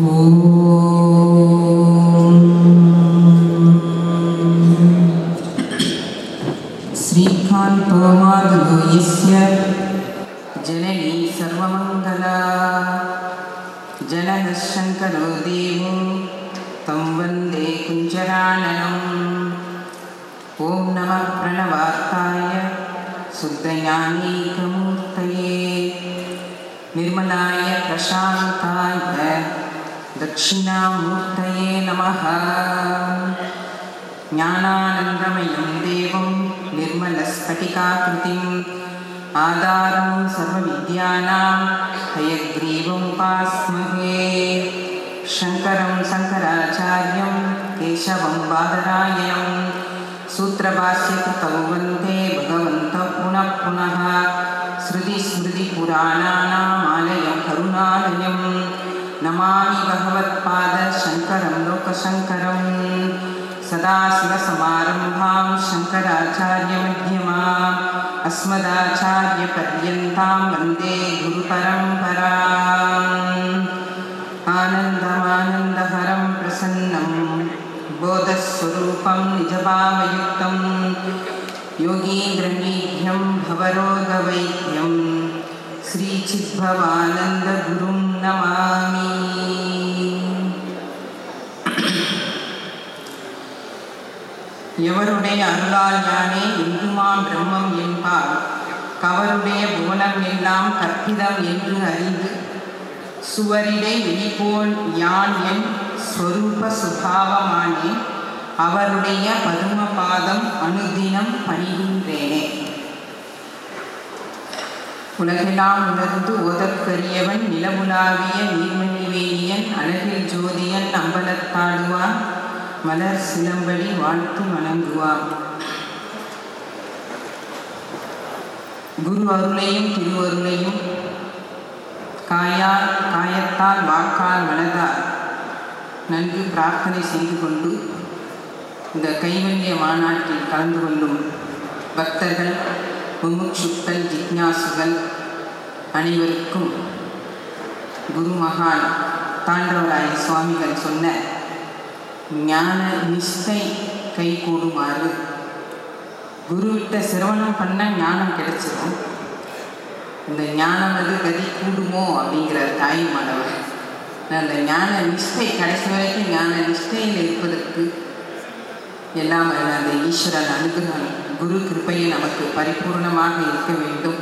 Ooh. सर्वविद्यानां हयग्रीवमुपास्महे शङ्करं शङ्कराचार्यं केशवं बादरायणं सूत्रभाष्यकृतौ वन्दे भगवन्तः पुनः पुनः श्रुतिस्मृतिपुराणानामालयं करुणालयं। नमामि भगवत्पादशङ्करं लोकशङ्करम् सदाशिवसमारम्भां शङ्कराचार्यमध्यमाम् अस्मदाचार्यपर्यन्तां वन्दे गुरुपरम्पराम्। आनन्दमानन्दहरं प्रसन्नं बोधस्वरूपं निजभावयुक्तं योगीन्द्रमीढ्यं भवरोगवैद्यं श्रीचिद्भवानन्दगुरुं नमामि எவருடைய அருளால் யானே இந்துமாம் பிரம்மம் என்பார். கவருடைய புவனம் எல்லாம் கற்பிதம் என்று அறிந்து சுவரிடை வெளிபோல் யான் என் ஸ்வரூப சுபாவமானே அவருடைய பதும பாதம் அனுதினம் பணிகின்றேனே. உலகெல்லாம் உணர்ந்து ஓதற்கரியவன் நிலவுலாவிய நீர்மணிவேலியன் அழகில் ஜோதியன் அம்பலத்தாடுவான். மலர் சிலம்படி வாழ்த்து வணங்குவார். குரு அருளையும் திருவருளையும் காயால் காயத்தால் வாக்கால் மனதால் நன்கு பிரார்த்தனை செய்து கொண்டு இந்த கைவல்ய மாநாட்டில் கலந்து கொள்ளும் பக்தர்கள் முமுட்சுக்கள் ஜிக்ஞாசுகள் அனைவருக்கும் குருமகான் தாண்டவராய சுவாமிகள் சொன்ன ஞான நிஷ்டை கை கூடுமாறு குருவிட்ட சிரவணம் பண்ண ஞானம் கிடைச்சிடும் இந்த ஞானம் வந்து கதி கூடுமோ அப்படிங்கிற தாய் மாணவர். அந்த ஞான நிஷ்டை கடைசி வரைக்கும் ஞான நிஷ்டையில் இருப்பதற்கு எல்லாம் அந்த ஈஸ்வரன் அனுகிரகம் குரு கிருப்பையை நமக்கு பரிபூர்ணமாக இருக்க வேண்டும்.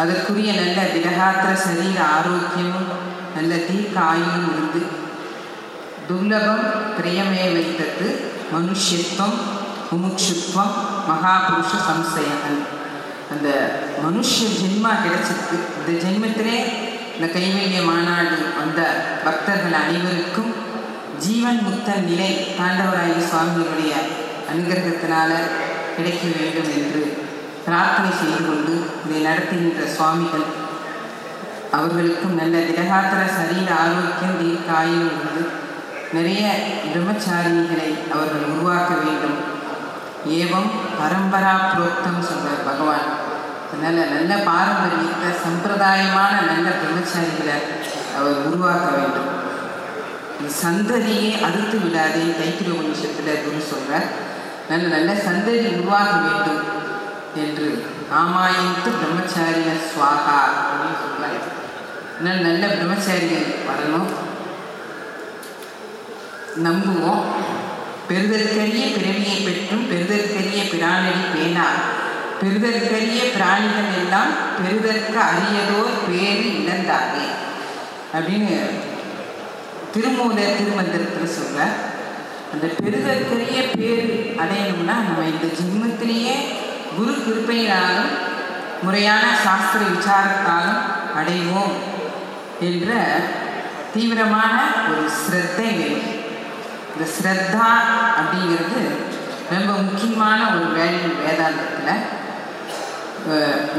அதற்குரிய நல்ல திடகாத்திர சரீர ஆரோக்கியமும் நல்ல தீர்க்க ஆயுளும் இருந்து துர்லபம் பிரியமே வைத்தது மனுஷத்துவம் முமுட்சுத்துவம் மகாபுருஷ சம்சயங்கள். அந்த மனுஷ ஜென்மா கிடைச்சிருக்கு. இந்த ஜென்மத்திலே இந்த கைவல்ய மாநாடு வந்த பக்தர்கள் அனைவருக்கும் ஜீவன் முக்த நிலை தாண்டவராய சுவாமிகளுடைய அனுகிரகத்தினால கிடைக்க வேண்டும் என்று பிரார்த்தனை செய்து கொண்டு இதை நடத்துகின்ற சுவாமிகள். அவர்களுக்கும் நல்ல திடகாத்திர சரீர ஆரோக்கியம் தீர்க்காயும் உள்ளது. நிறைய பிரம்மச்சாரிகளை அவர்கள் உருவாக்க வேண்டும். ஏவம் பரம்பரா புரோக்தம் சொல்வார் பகவான். அதனால் நல்ல பாரம்பரியத்தை சம்பிரதாயமான நல்ல பிரம்மச்சாரிகளை அவர் உருவாக்க வேண்டும். சந்ததியை அறுத்து விடாதே தைத்திர உபநிஷத்தில் குரு சொல்கிறார் நல்ல நல்ல சந்ததி உருவாக வேண்டும் என்று ஆமாயத்து பிரம்மச்சாரிய சுவாகா அப்படின்னு சொல்கிறார் நல்ல நல்ல பிரம்மச்சாரிகள் வரணும். நம்புவோம். பெறுதற்கரிய பிறவியை பெற்றும் பெறுதற்கரிய பிராணடி பேனா பெறுதற்கரிய பிராணிகள் எல்லாம் பெறுதற்கு அரியதோர் பேரு இழந்தாரே அப்படின்னு திருமூல திருமந்திரத்தில் சொல்ல அந்த பெறுதற்கரிய பேர் அடையணும்னா நம்ம இந்த ஜென்மத்திலேயே குரு கிருப்பையினாலும் முறையான சாஸ்திர விசாரத்தாலும் அடைவோம் என்ற தீவிரமான ஒரு சிரத்தை வேணும். இந்த ஸ்ரத்தா அப்படிங்கிறது ரொம்ப முக்கியமான ஒரு வேல்யூ வேதாந்தத்தில்.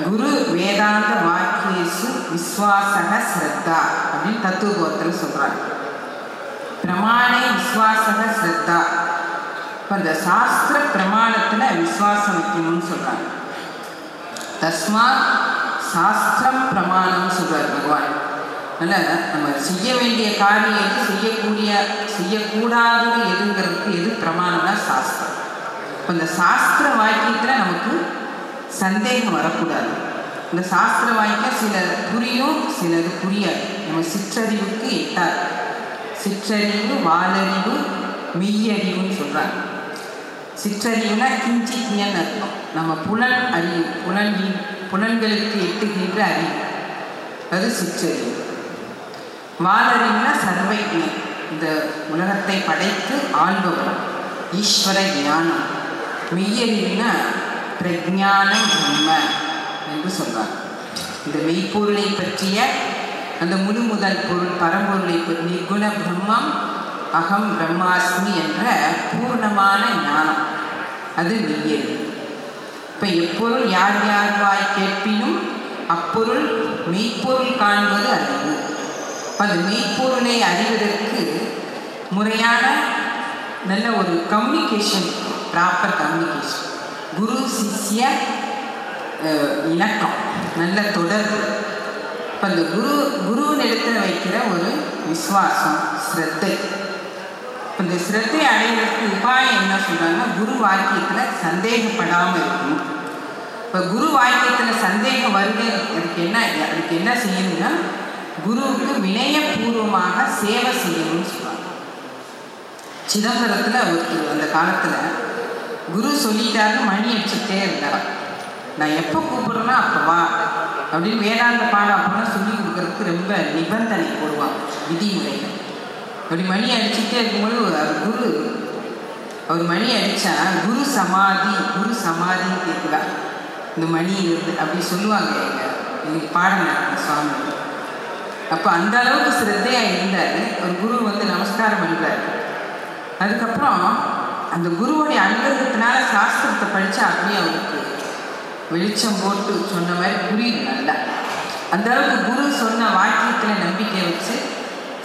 குரு வேதாந்த வாக்கியேசு விஸ்வாசக ஸ்ரத்தா அப்படின்னு தத்துவபோதத்தில் சொல்கிறாங்க பிரமாணே விஸ்வாசக ஸ்ரத்தா. இப்போ இந்த சாஸ்திர பிரமாணத்தில் விஸ்வாசம் வைக்கணும்னு சொல்கிறாங்க தஸ்மாத் சாஸ்திரம் பிரமாணம் சொல்கிறார் பகவான். அதனால் நம்ம செய்ய வேண்டிய காரியம் எது செய்யக்கூடிய செய்யக்கூடாதது எதுங்கிறதுக்கு எது பிரமாணம்னா சாஸ்திரம். இப்போ இந்த சாஸ்திர வாக்கியத்தில் நமக்கு சந்தேகம் வரக்கூடாது. இந்த சாஸ்திர வாக்கியம் சில புரியும் சிலது புரியாது. நம்ம சிற்றறிவுக்கு எட்டாது. சிற்றறிவு வாலறிவு மெய்யறிவுன்னு சொல்கிறாங்க சிற்றறிவுனா கிஞ்சித்யன்னு அர்த்தம். நம்ம புலன் அறிவு புலன் புலன்களுக்கு எட்டுகின்ற அறிவு. அது சிற்றறிவு. வாலறிவுனா சர்வஜன் இந்த உலகத்தை படைத்து ஆள்பவர் ஈஸ்வர ஞானம். மெய்யறிவுனா பிரஜானம் பிரம்ம என்று சொல்வார். இந்த மெய்ப்பொருளை பற்றிய அந்த முழு முதல் பொருள் பரம்பொருளை பற்றி நிர்குண பிரம்மம் அகம் பிரம்மாஸ்மி என்ற பூர்ணமான ஞானம். அது மெய்யறிவு இப்போ எப்பொருள் யார் யார் வாய் கேட்பினும் அப்பொருள் மெய்ப்பொருள் காண்பது அறிவு அது மெய்ப்பொருளை அறிவதற்கு முறையான நல்ல ஒரு கம்யூனிகேஷன் ப்ராப்பர் கம்யூனிகேஷன் குரு சிஷ்ய இணக்கம் நல்ல தொடர்பு. இப்போ அந்த குரு குருவின் நிலத்தில் வைக்கிற ஒரு விசுவாசம் ஸ்ரத்தை. இப்போ இந்த ஸ்ரத்தை அடையிறதுக்கு உபாயம் என்ன சொல்கிறாங்கன்னா குரு வாக்கியத்தில் சந்தேகப்படாமல் இருக்கணும். இப்போ குரு வாக்கியத்தில் சந்தேகம் வருது அதுக்கு என்ன அதுக்கு என்ன செய்யணும்னா குருவுக்கு வினயபூர்வமாக சேவை செய்யணும்னு சொல்லுவாங்க. சிதம்பரத்தில் ஒருத்தர் அந்த காலத்தில் குரு சொல்லிட்டாரு மணி அடிச்சுட்டே இருந்தார். நான் எப்போ கூப்பிட்றேன்னா அப்போ வா அப்படின்னு வேதாந்த பாடம் அப்படின்னா சொல்லி கொடுக்குறதுக்கு ரொம்ப நிபந்தனை போடுவாங்க விதிமுறைகள். அப்படி மணி அடிச்சுட்டே இருக்கும்போது அவர் குரு அவர் மணி அடித்தா குரு சமாதி குரு சமாதின்னு கேட்குறார். இந்த மணி இருந்து அப்படி சொல்லுவாங்க எங்கள் எங்களுக்கு பாடம் நடக்கும் சுவாமி அப்போ அந்த அளவுக்கு சிரத்தையாக இருந்தார். ஒரு குரு வந்து நமஸ்காரம் பண்ணுறாரு அதுக்கப்புறம் அந்த குருவோடைய அனுகிரகத்தினால சாஸ்திரத்தை படித்தா அப்படியே அவருக்கு வெளிச்சம் போட்டு சொன்ன மாதிரி புரியுது நல்லா. அந்த அளவுக்கு குரு சொன்ன வாக்கியத்தில் நம்பிக்கை வச்சு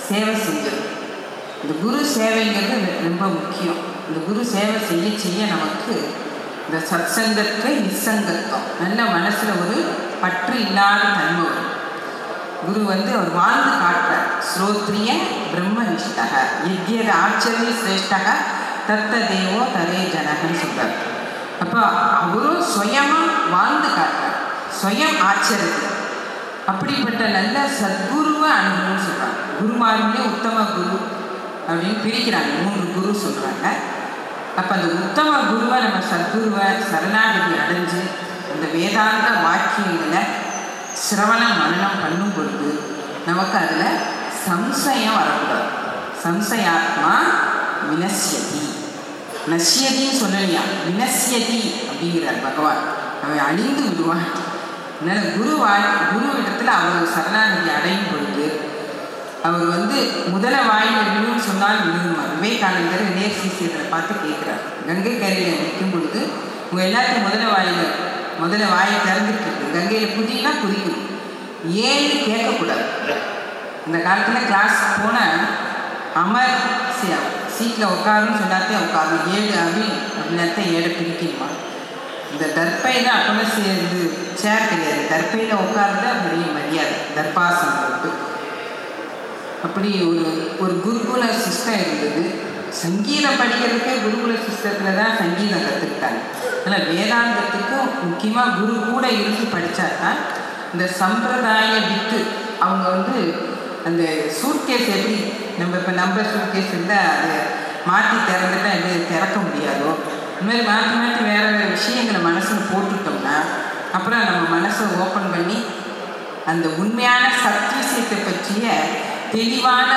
சேவை செஞ்சது. இந்த குரு சேவைங்கிறது ரொம்ப முக்கியம். இந்த குரு சேவை செய்ய செய்ய நமக்கு இந்த சத்சங்கத்தை நிசங்கத்துவம் நல்ல மனசில் ஒரு பற்று இல்லாத தன்மை வரும். குரு வந்து அவர் வாழ்ந்து காட்டுறார் ஸ்ரோத்ரிய பிரம்மனிஷ்டக எத்தியது ஆச்சரிய சிரேஷ்டக தத்த தேவோ தரே ஜனகன்னு சொல்கிறார் அப்போ அவரும் சுயமாக வாழ்ந்து காட்டுறார். சுயம் ஆச்சரியம். அப்படிப்பட்ட நல்ல சத்குருவை அணுகணும்னு சொல்கிறாங்க குருமார்களே உத்தம குரு அப்படின்னு பிரிக்கிறாங்க. மூன்று குரு சொல்கிறாங்க அப்போ அந்த உத்தம குருவை நம்ம சத்குருவை சரணாகதி அடைஞ்சு அந்த வேதாந்த வாக்கியங்களை சிரவண மரணம் பண்ணும் பொழுது நமக்கு அதில் சம்சயம் வரக்கூடாது. சம்சயாத்மா வினசியதி நசியதின்னு சொல்லலையா? வினசியதி அப்படிங்கிறார் பகவான். அவன் அழிந்து விடுவான். அதனால் குரு குரு இடத்துல அவர் சரணாநிதி அடையும் பொழுது அவர் வந்து முதல வாயில் விழுன்னு சொன்னால் விழுகுமார் விவேகானந்தர் நேர் சிசியத்தை பார்த்து கேட்குறார். கங்கை கரையில் நிற்கும் பொழுது உங்கள் எல்லாத்தையும் முதல வாயில் முதல்ல வாயை திறந்துட்டு கங்கையில் குதினா குதிக்கணும். ஏன்னு கேட்கக்கூடாது. இந்த காலத்தில் கிளாஸ் போனால் அமர் சீட்டில் உட்காருன்னு சொன்னாத்தே உட்காரணும். ஏழு அவி அப்படின்னாத்தே ஏழை பிடிக்கணுமா? இந்த தர்பையில் அப்போல்லாம் சேர்ந்து சேர் கிடையாது. தர்ப்பையில் உட்காருந்தா பெரிய மரியாதை. தர்பாசனம் அப்படி ஒரு ஒரு குருகுல சிஸ்டம் இருந்தது. சங்கீதம் படிக்கிறதுக்கே குருகுல சிஸ்டத்தில் தான் சங்கீதம் கற்றுக்கிட்டாங்க அதனால் வேதாந்தத்துக்கும் முக்கியமாக குரு கூட இருந்து படித்தா தான் இந்த சம்பிரதாய வித்து அவங்க வந்து அந்த சூட்கேஸ் எப்படி நம்ம இப்போ நம்ம சூட்கேஸ் இருந்தால் அதை மாற்றி திறந்துட்டா எப்படி திறக்க முடியாதோ? இந்தமாதிரி மாற்றி மாற்றி வேறு வேறு விஷயங்களை மனசில் போட்டுட்டோம்னா அப்புறம் நம்ம மனசை ஓப்பன் பண்ணி அந்த உண்மையான சத் விஷயத்தை பற்றிய தெளிவான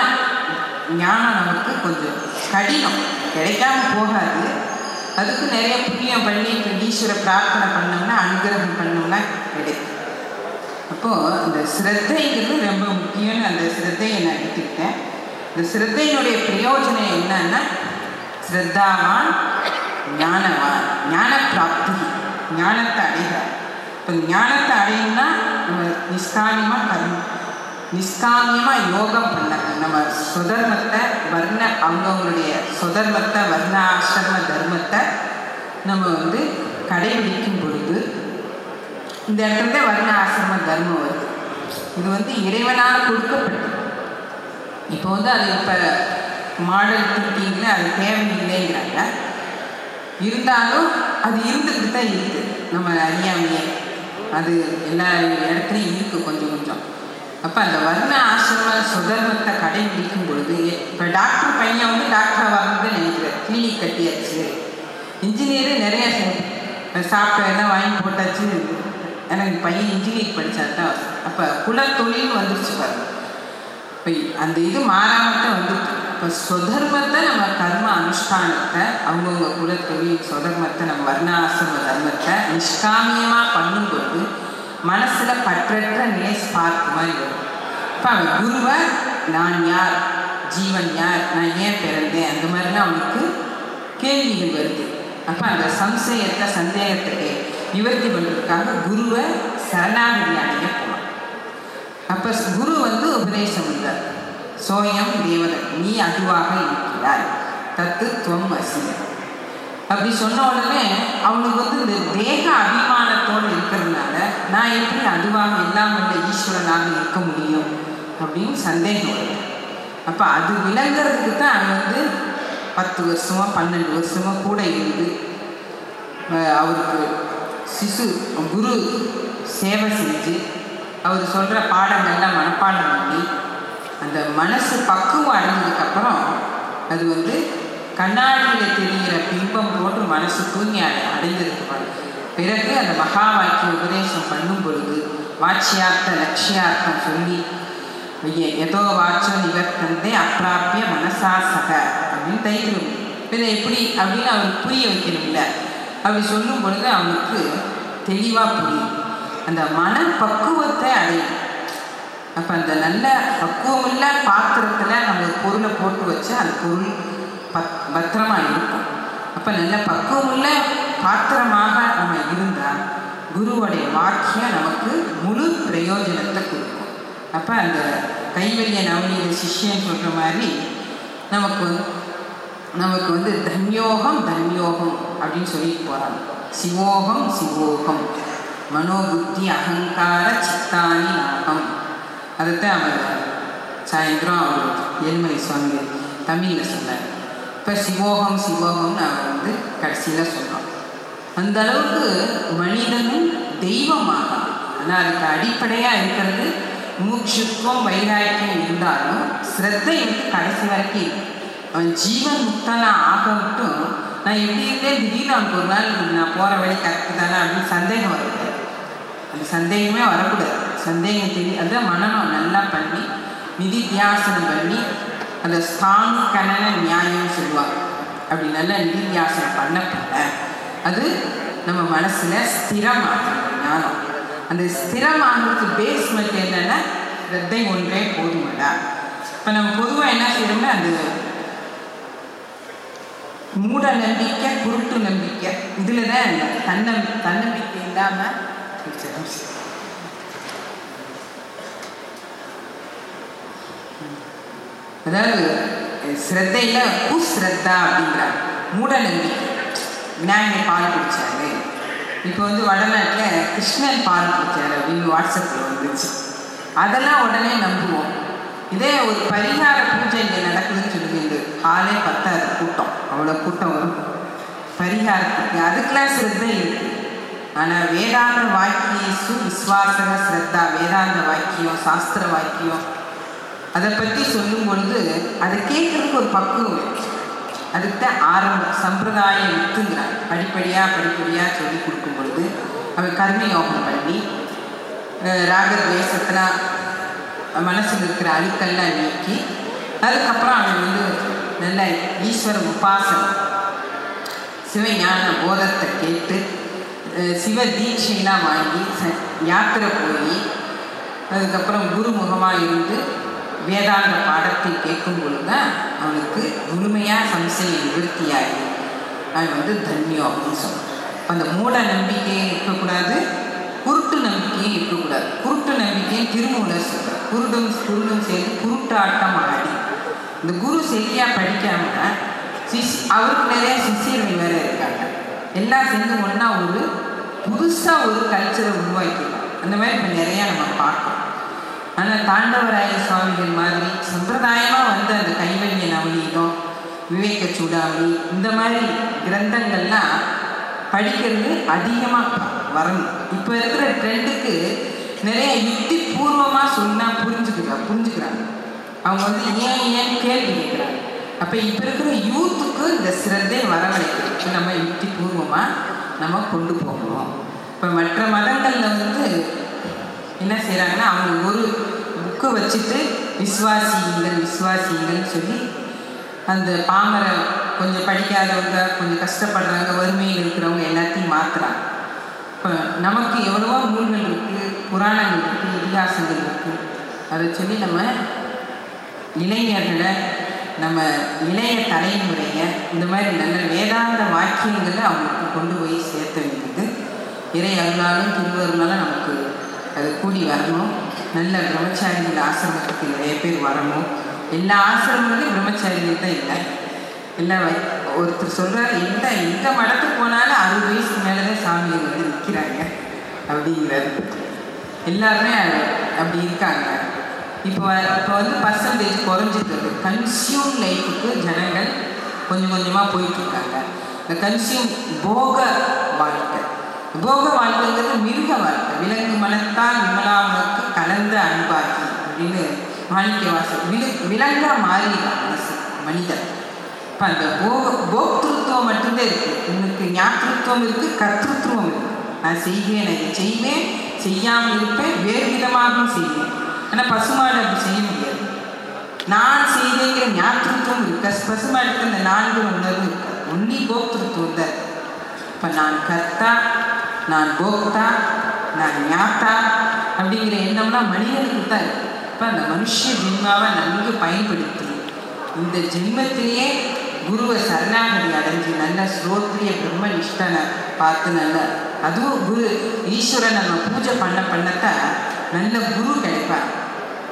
ஞானம் நமக்கு கொஞ்சம் கடினம். கிடைக்காம போகாது. அதுக்கு நிறைய புண்ணியம் பண்ணி இப்போ ஈஸ்வர பிரார்த்தனை பண்ணோம்னா அனுகிரகம் பண்ணோம்னா கிடைக்கும் அப்போது அந்த சிரத்தைங்கிறது ரொம்ப முக்கியம்னு அந்த சிரத்தையை நான் எடுத்துக்கிட்டேன். இந்த சிரத்தையினுடைய பிரயோஜனம் என்னன்னா ஸ்ரத்தாவான் ஞானவான் ஞான பிராப்தி ஞானத்தை அடைகிறார். இப்போ ஞானத்தை அடையும்னா நம்ம நிஷ்காமியமாக கர்மம். நிஷ்காமியமாக யோகம் பண்ண நம்ம சுதர்மத்தை வர்ண அவங்கவுங்களுடைய சுதர்மத்தை வர்ண ஆசிரம தர்மத்தை நம்ம வந்து கடைபிடிக்கும் பொழுது இந்த இடத்துல வர்ண ஆசிரம தர்மம் வருது. இது வந்து இறைவனால் கொடுக்கப்பட்டது. இப்போ வந்து அது இப்போ மாடல் திங்கிங்கில் அது தேவையில்லைங்கிறாங்க. இருந்தாலும் அது இருந்துக்கிட்டு தான் இருக்குது நம்ம அறியாமையே. அது எல்லா இடத்துலையும் இருக்குது கொஞ்சம் கொஞ்சம். அப்போ அந்த வர்ண ஆசிரம சுதர்மத்தை கடைபிடிக்கும் பொழுது இப்போ டாக்டர் பையன் வந்து டாக்டராக வரணும்னு நினைக்கிறார் கிளினிக் கட்டியாச்சு. இன்ஜினியரு நிறைய சாஃப்ட்வேர்லாம் வாங்கி போட்டாச்சு. எனக்கு பையன் இன்ஜினியரிங் படித்தா தான் அப்போ குலத்தொழில் வந்துருச்சு பாருங்க. இப்போ அந்த இது மாறாமட்ட வந்துட்டு இப்போ சொதர்மத்தை நம்ம கர்ம அனுஷ்டானத்தை அவங்கவுங்க குலத்தொழில் சொதர்மத்தை நம்ம வர்ணாசிரம தர்மத்தை நிஷ்காமியமாக பண்ணும்போது மனசில் பற்றற்ற நிலை ஸ்பார்க் மாதிரி வரும். இப்போ அவன் குருவை நான் யார்? ஜீவன் யார்? நான் ஏன் பிறந்தேன்? அந்த மாதிரிலாம் அவனுக்கு கேள்விகள் வருது. அப்போ அந்த சம்சயத்தை சந்தேகத்துக்கு நிவர்த்தி பண்ணுறதுக்காக குருவை சரணாகதி அடைய போகலாம் அப்போ குரு வந்து உபதேசம் உள்ளார் சோயம் தேவதன் நீ அதுவாக இருக்கிறாய். தத்து துவம் அசியம் அப்படி சொன்ன உடனே அவனுக்கு வந்து இந்த தேக அபிமானத்தோடு இருக்கிறதுனால நான் எப்படி அதுவாக இல்லாமல் உள்ள ஈஸ்வரனாக இருக்க முடியும் அப்படின்னு சந்தேகம் வருது. அப்போ அது விளங்குறதுக்கு தான் அவன் வந்து பத்து வருஷமா பன்னெண்டு வருஷமா கூட இருந்து அவருக்கு சிசு குரு சேவை செஞ்சு அவர் சொல்கிற பாடங்கள்லாம் மனப்பாடம் பண்ணி அந்த மனசு பக்குவம் அடைஞ்சதுக்கப்புறம் அது வந்து கண்ணாடியில் தெரிகிற பிம்பம் போன்று மனசு தூங்கி அடை அடைந்திருக்கு பிறகு அந்த மகா வாக்கிய உபதேசம் பண்ணும் பொழுது வாட்சியார்த்த லட்சியார்த்தம் சொல்லி எதோ வாட்சோ நிவர்த்தந்தே அப்பிராப்பிய மனசா சக அப்படின்னு தைத்திரும் இதை எப்படி அப்படின்னு அவருக்கு புரிய வைக்கணும்ல. அப்படி சொல்லும் பொழுது அவனுக்கு தெளிவாக புரியும். அந்த மன பக்குவத்தை அடையும் அப்போ அந்த நல்ல பக்குவமுள்ள பாத்திரத்தில் நம்ம ஒரு பொருளை போட்டு வச்சு அந்த பொருள் பத் பத்திரமாக இருக்கும் அப்போ நல்ல பக்குவமுள்ள பாத்திரமாக நம்ம இருந்தால் குருவுடைய வாக்கியம் நமக்கு முழு பிரயோஜனத்தை கொடுக்கும். அப்போ அந்த கைவல்ய நவநீத சிஷ்யன் சொல்கிற மாதிரி நமக்கு நமக்கு வந்து தன்யோகம் தன்யோகம் அப்படின்னு சொல்லிட்டு போகிறாங்க சிவோகம் சிவோகம். மனோபுத்தி அகங்கார சித்தானி நாகம். அதைத்தான் அவர் சாயந்தரம் அவர் ஏழ்மலை சுவாமி தமிழில் சொன்னார். இப்போ சிவோகம் சிவோகம்னு அவர் வந்து கடைசியில் சொல்கிறோம் அந்த அளவுக்கு மனிதனும் தெய்வமாக ஆனால் அதுக்கு அடிப்படையாக இருக்கிறது மூச்சுக்கும் வைராக்கியம் இருந்தாலும் ஸ்ரத்தை வந்து கடைசி வரைக்கும் அவன் ஜீவன் முக்தனாக ஆக விட்டும் நான் எப்படி இருந்தேன் திடீர்னு அவனுக்கு ஒரு நாள் நான் போகிற வழி கரெக்டு தானே அப்படின்னு சந்தேகம் வரக்கூடாது அந்த சந்தேகமே வரக்கூடாது. சந்தேகம் தெரிய அதுதான் மனநம் நல்லா பண்ணி நிதி தியாசனம் பண்ணி அந்த ஸ்தானு நியாயம் சொல்லுவார். சொல்லுவாங்க அப்படி நல்லா நிதி தியாசனம் பண்ண பண்ண அது நம்ம மனசில் ஸ்திரமாகும் ஞானம். அந்த ஸ்திரமாகிறதுக்கு பேஸ்மெண்ட் என்னென்னா ரத்தை ஒன்றே போதுமடா இப்போ நம்ம பொதுவாக என்ன செய்யறோம்னா அந்த மூட நம்பிக்கை குருட்டு நம்பிக்கை. இதில் தான் தன்னம் தன்னம்பிக்கை இல்லாமல் அதாவது ஸ்ரத்தையில் குஸ்ரத்தா அப்படிங்கிறார் மூட நம்பிக்கை. விநாயகர் பால் குடித்தாரு இப்போ வந்து வடநாட்டில் கிருஷ்ணன் பால் குடித்தார் அப்படின்னு வாட்ஸ்அப்பில் வந்துச்சு அதெல்லாம் உடனே நம்புவோம். இதே ஒரு பரிகார பூஜை இங்கே நடக்குதுன்னு சொல்லுங்க இந்த காலே பத்தாது கூட்டம். அவ்வளோ கூட்டம் வரும். பரிகாரத்துக்கு அதுக்கெல்லாம் ஸ்ரத்தை இருக்குது ஆனால் வேதாந்த வாக்கியசு விஸ்வாசக ஸ்ரத்தா. வேதாந்த வாக்கியம் சாஸ்திர வாக்கியம் அதை பற்றி சொல்லும் பொழுது அதை கேட்குறதுக்கு ஒரு பக்குவம். அதுக்கு தான் ஆரம்ப சம்பிரதாய வித்துங்கிறாங்க படிப்படியாக படிப்படியாக சொல்லி கொடுக்கும் பொழுது அவள் கர்மயோகம் பண்ணி ராகத்வேஷத்தெல்லாம் மனசில் இருக்கிற அழுக்கெல்லாம் நீக்கி அதுக்கப்புறம் அவன் வந்து நல்ல ஈஸ்வர உபாசனம் சிவஞான போதத்தை கேட்டு சிவ தீட்சையெல்லாம் வாங்கி ச யாத்திரை போய் அதுக்கப்புறம் குருமுகமாக இருந்து வேதாந்த பாடத்தை கேட்கும் பொழுது தான் அவனுக்கு முழுமையாக சம்சையை நிவர்த்தியாகி அவன் வந்து தன்யோகம்னு சொல்லுவான் அந்த மூட நம்பிக்கையே இருக்கக்கூடாது குருட்டு நம்பிக்கையும் இருக்கக்கூடாது. குருட்டு நம்பிக்கையை திருமூலர் சொல்கிறார் குருடும் குருடும் சேர்ந்து குருட்டாட்டம் ஆடி. இந்த குரு சரியாக படிக்காம சிஷ் அவருக்கு நிறைய சிஷியர்கள் வேறு இருக்காங்க. எல்லாம் சேர்ந்து ஒன்றா ஒரு புதுசாக ஒரு கல்ச்சரை உருவாக்கிடலாம் அந்த மாதிரி இப்போ நிறையா நம்ம பார்க்கணும் ஆனால் தாண்டவராய சுவாமிகள் மாதிரி சம்பிரதாயமாக வந்த அந்த கைவல்ய நவநீதம் விவேக சூடாமணி இந்த மாதிரி கிரந்தங்கள்லாம் படிக்கிறது அதிகமாக வரணும். இப்போ இருக்கிற ட்ரெண்டுக்கு நிறைய யுக்தி பூர்வமாக சொன்னால் புரிஞ்சுக்கிறா புரிஞ்சுக்கிறாங்க. அவங்க வந்து ஏன் ஏன் கேள்வி கேட்குறாங்க? அப்போ இப்போ இருக்கிற யூத்துக்கு இந்த சிறந்தே வரவழைக்கிறது நம்ம யுக்தி பூர்வமாக நம்ம கொண்டு போகணும். இப்போ மற்ற மதங்களில் வந்து என்ன செய்கிறாங்கன்னா அவங்க ஒரு புக்கு வச்சுட்டு விஸ்வாசியுங்கள் விஸ்வாசியுங்கள்னு சொல்லி அந்த பாமர கொஞ்சம் படிக்காதவங்க கொஞ்சம் கஷ்டப்படுறவங்க வறுமையில் இருக்கிறவங்க எல்லாத்தையும் மாற்றுறாங்க இப்போ நமக்கு எவ்வளவோ நூல்கள் இருக்குது புராணங்கள் இருக்குது இதிகாசங்கள் இருக்குது அதை சொல்லி நம்ம இளைஞர்களை நம்ம இளைய தலைமுறையை இந்த மாதிரி நல்ல வேதாந்த வாக்கியங்களை அவங்களுக்கு கொண்டு போய் சேர்த்த வேண்டியது. இறை அருளாலும் திருவருளாலும் நமக்கு அது கூடி வரணும். நல்ல பிரம்மச்சாரிகள் ஆசிரமத்துக்கு நிறைய பேர் வரணும். எல்லா ஆசிரமங்களையும் பிரம்மச்சாரிகள் தான் இல்லை. எல்லாம் ஒருத்தர் சொல்கிறார் எந்த எந்த மடத்துக்கு போனாலும் அறுபது வயசுக்கு மேலே தான் சாமிகள் வந்து நிற்கிறாங்க அப்படிங்கிறாரு. எல்லாருமே அப்படி இருக்காங்க. இப்போ இப்போ வந்து பர்சன்டேஜ் குறைஞ்சிட்டு கன்சியூம் லைஃபுக்கு ஜனங்கள் கொஞ்சம் கொஞ்சமாக போயிட்டுருக்காங்க இந்த கன்சியூம் போக வாழ்க்கை. போக வாழ்க்கைங்கிறது மிருக வாழ்க்கை. விலங்கு மனத்தால் விமலாவுக்கு கலந்த அன்பாக்கி அப்படின்னு மாணிக்க வாசல் விலு விலங்காக மாறிடுறான் மனசு மனிதன். இப்போ அந்த போக போக்திருத்துவம் மட்டும்தான் இருக்குது உனக்கு ஞாத்திருத்துவம் இருக்குது கர்த்திருத்துவம் இருக்குது நான் செய்வேன் அதை செய்வேன் செய்யாமல் இருப்பேன் வேறு விதமாகவும் செய்வேன். ஆனால் பசுமாடு அப்படி செய்ய முடியாது. நான் செய்தேங்கிற ஞாத்திருத்துவம் இருக்கு. பசுமாடுக்கு அந்த நான்கு உணர்வு இருக்காது. ஒன்லி போக்திருத்துவம் தான் இப்போ நான் கர்த்தா நான் போக்தா நான் ஞாத்தா அப்படிங்கிற எண்ணம்லாம் மனிதனுக்கு தான் இப்போ அந்த மனுஷ ஜென்மாவை நன்கு பயன்படுத்தி இந்த ஜென்மத்திலேயே குருவை சரணாகதி அடைஞ்சு நல்ல ஸ்ரோத்ரிய பிரம்ம நிஷ்டனை பார்த்து நல்ல அதுவும் குரு ஈஸ்வரன் நம்ம பூஜை பண்ண பண்ணத்தான் நல்ல குரு கிடைப்பார்.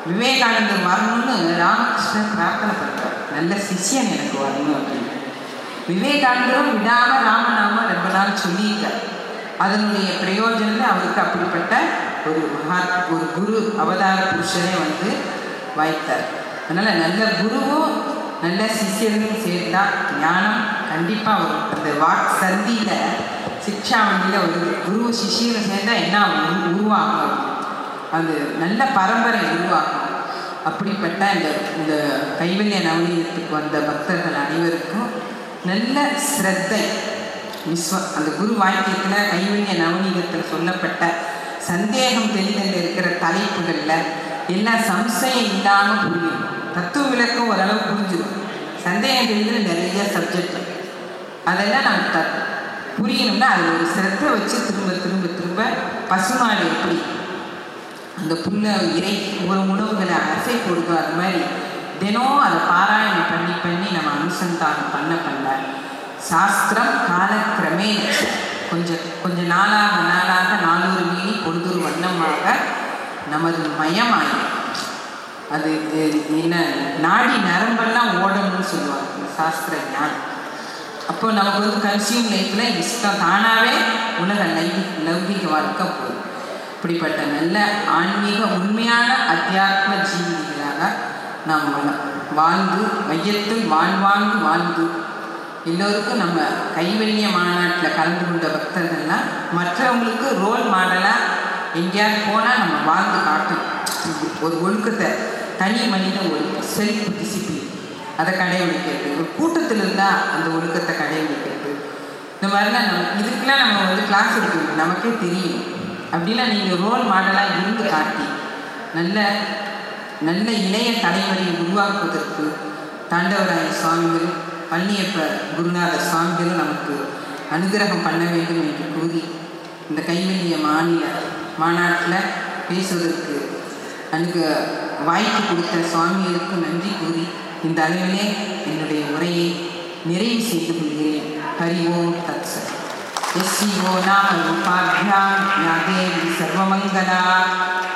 விவேகானந்தர் வரணும்னு ராமகிருஷ்ணன் பிரார்த்தனை பண்ணுறார் நல்ல சிஷ்யன் எனக்கு வரணும் அப்படின்னு. விவேகானந்தரும் விடாமல் ராமநாம ரொம்ப நாள் சொல்லியிருக்கார். அதனுடைய பிரயோஜனத்தில் அவருக்கு அப்படிப்பட்ட ஒரு மகா ஒரு குரு அவதார புருஷனே வந்து வாய்த்தார். அதனால் நல்ல குருவும் நல்ல சிஷியனும் சேர்ந்தா ஞானம் கண்டிப்பாக வரும். அந்த வாக் சந்தியில் சிக்ஷா வண்டியில் ஒரு குரு சிஷியரும் சேர்ந்தால் என்ன உருவாகும் அது நல்ல பரம்பரை உருவாகும். அப்படிப்பட்ட இந்த இந்த கைவல்ய நவநீதத்துக்கு வந்த பக்தர்கள் அனைவருக்கும் நல்ல ஸ்ரத்தை. விஸ்வ அந்த குரு வாக்கியத்தில் கைவல்ய நவநீதத்தில் சொல்லப்பட்ட சந்தேகம் தெளிதல் இருக்கிற தலைப்புகளில் எல்லாம் சம்சயம் இல்லாமல் புரியும். தத்துவ விளக்கம் ஓரளவு புரிஞ்சிடும். சந்தேகம் தெளிதல் நிறைய சப்ஜெக்ட் அதெல்லாம் நம்ம த புரியணும்னா அதில் ஒரு சிரத்தை வச்சு திரும்ப திரும்ப திரும்ப பசுமாடு எப்படி? அந்த புல்லை இறை ஒரு உணவுகளை அசை கொடுக்கும் அது மாதிரி தினம் அதை பாராயணம் பண்ணி பண்ணி நம்ம அனுசந்தானம் பண்ண பண்ண சாஸ்திரம் காலக்கிரமே கொஞ்சம் கொஞ்ச நாளாக நாளாக நானூறு மீனி பொழுதொரு வண்ணமாக நமது மயமாயி அது என்ன நாடி நரம்பெல்லாம் ஓடணும்னு சொல்லுவாங்க சாஸ்திர ஞானம். அப்போ நமக்கு வந்து கன்சியூம் லைஃப்பில் இஷ்டம் தானாகவே உலக லைவ் லௌகிக வாழ்க்கை போகுது. இப்படிப்பட்ட நல்ல ஆன்மீக உண்மையான அத்தியாத்ம ஜீவிகளாக நாம் வாழ்ந்து மையத்தில் வாழ்வாழ்ந்து வாழ்ந்து. எல்லோருக்கும் நம்ம கைவல்ய மாநாட்டில் கலந்து கொண்ட பக்தர்கள்லாம் மற்றவங்களுக்கு ரோல் மாடலாக எங்கேயாவது போனால் நம்ம வாழ்ந்து காட்டணும் ஒரு ஒழுக்கத்தை தனி மனித ஒழுக்கம் செல்ஃப் டிசிப்ளின் அதை கடைபிடிக்கிறது. ஒரு கூட்டத்தில் இருந்தால் அந்த ஒழுக்கத்தை கடைபிடிக்கிறது. இந்த மாதிரிலாம் நம்ம இதுக்கெல்லாம் நம்ம வந்து கிளாஸ் எடுக்கணும். நமக்கே தெரியும். அப்படிலாம் நீங்கள் ரோல் மாடலாக இருந்து காட்டி நல்ல நல்ல இளைய தலைவரை உருவாக்குவதற்கு தாண்டவராய சுவாமிகள் பள்ளியப்ப குருநாத சுவாமிகள் நமக்கு அனுகிரகம் பண்ண வேண்டும் என்று கூறி இந்த கைவல்லிய மாநில மாநாட்டில் பேசுவதற்கு அனுக வாய்ப்பு கொடுத்த சுவாமிகளுக்கு நன்றி கூறி இந்த அளவிலே என்னுடைய உரையை நிறைவு செய்து கொள்கிறேன். ஹரி ஓம் தத் यस्यो नाम रूपाभ्यां या देवी सर्वमङ्गला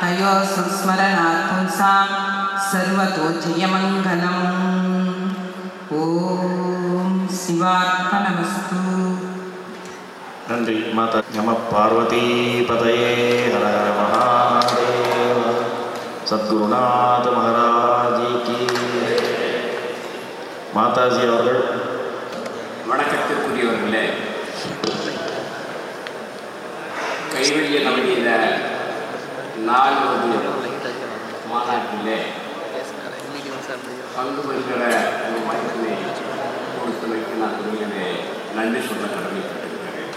तयो संस्मरणात् पुंसां सर्वतो जयमङ्गलम् ॐ शिवार्पणमस्तु நன்றி மாதா நம பார்வதி பதையே ஹர ஹர மகாதேவ சத்குரு ரகுநாத மகாராஜிக்கு மாதாஜி அவர்கள் கைவெளிய நவநீத நான்கு மாநாட்டிலே பங்கு பெறுகிற ஒரு வாய்ப்பினை கொடுத்தமைக்கு நான் உண்மையிலே நன்றி சொல்ல கடமைப்பட்டிருக்கிறேன்.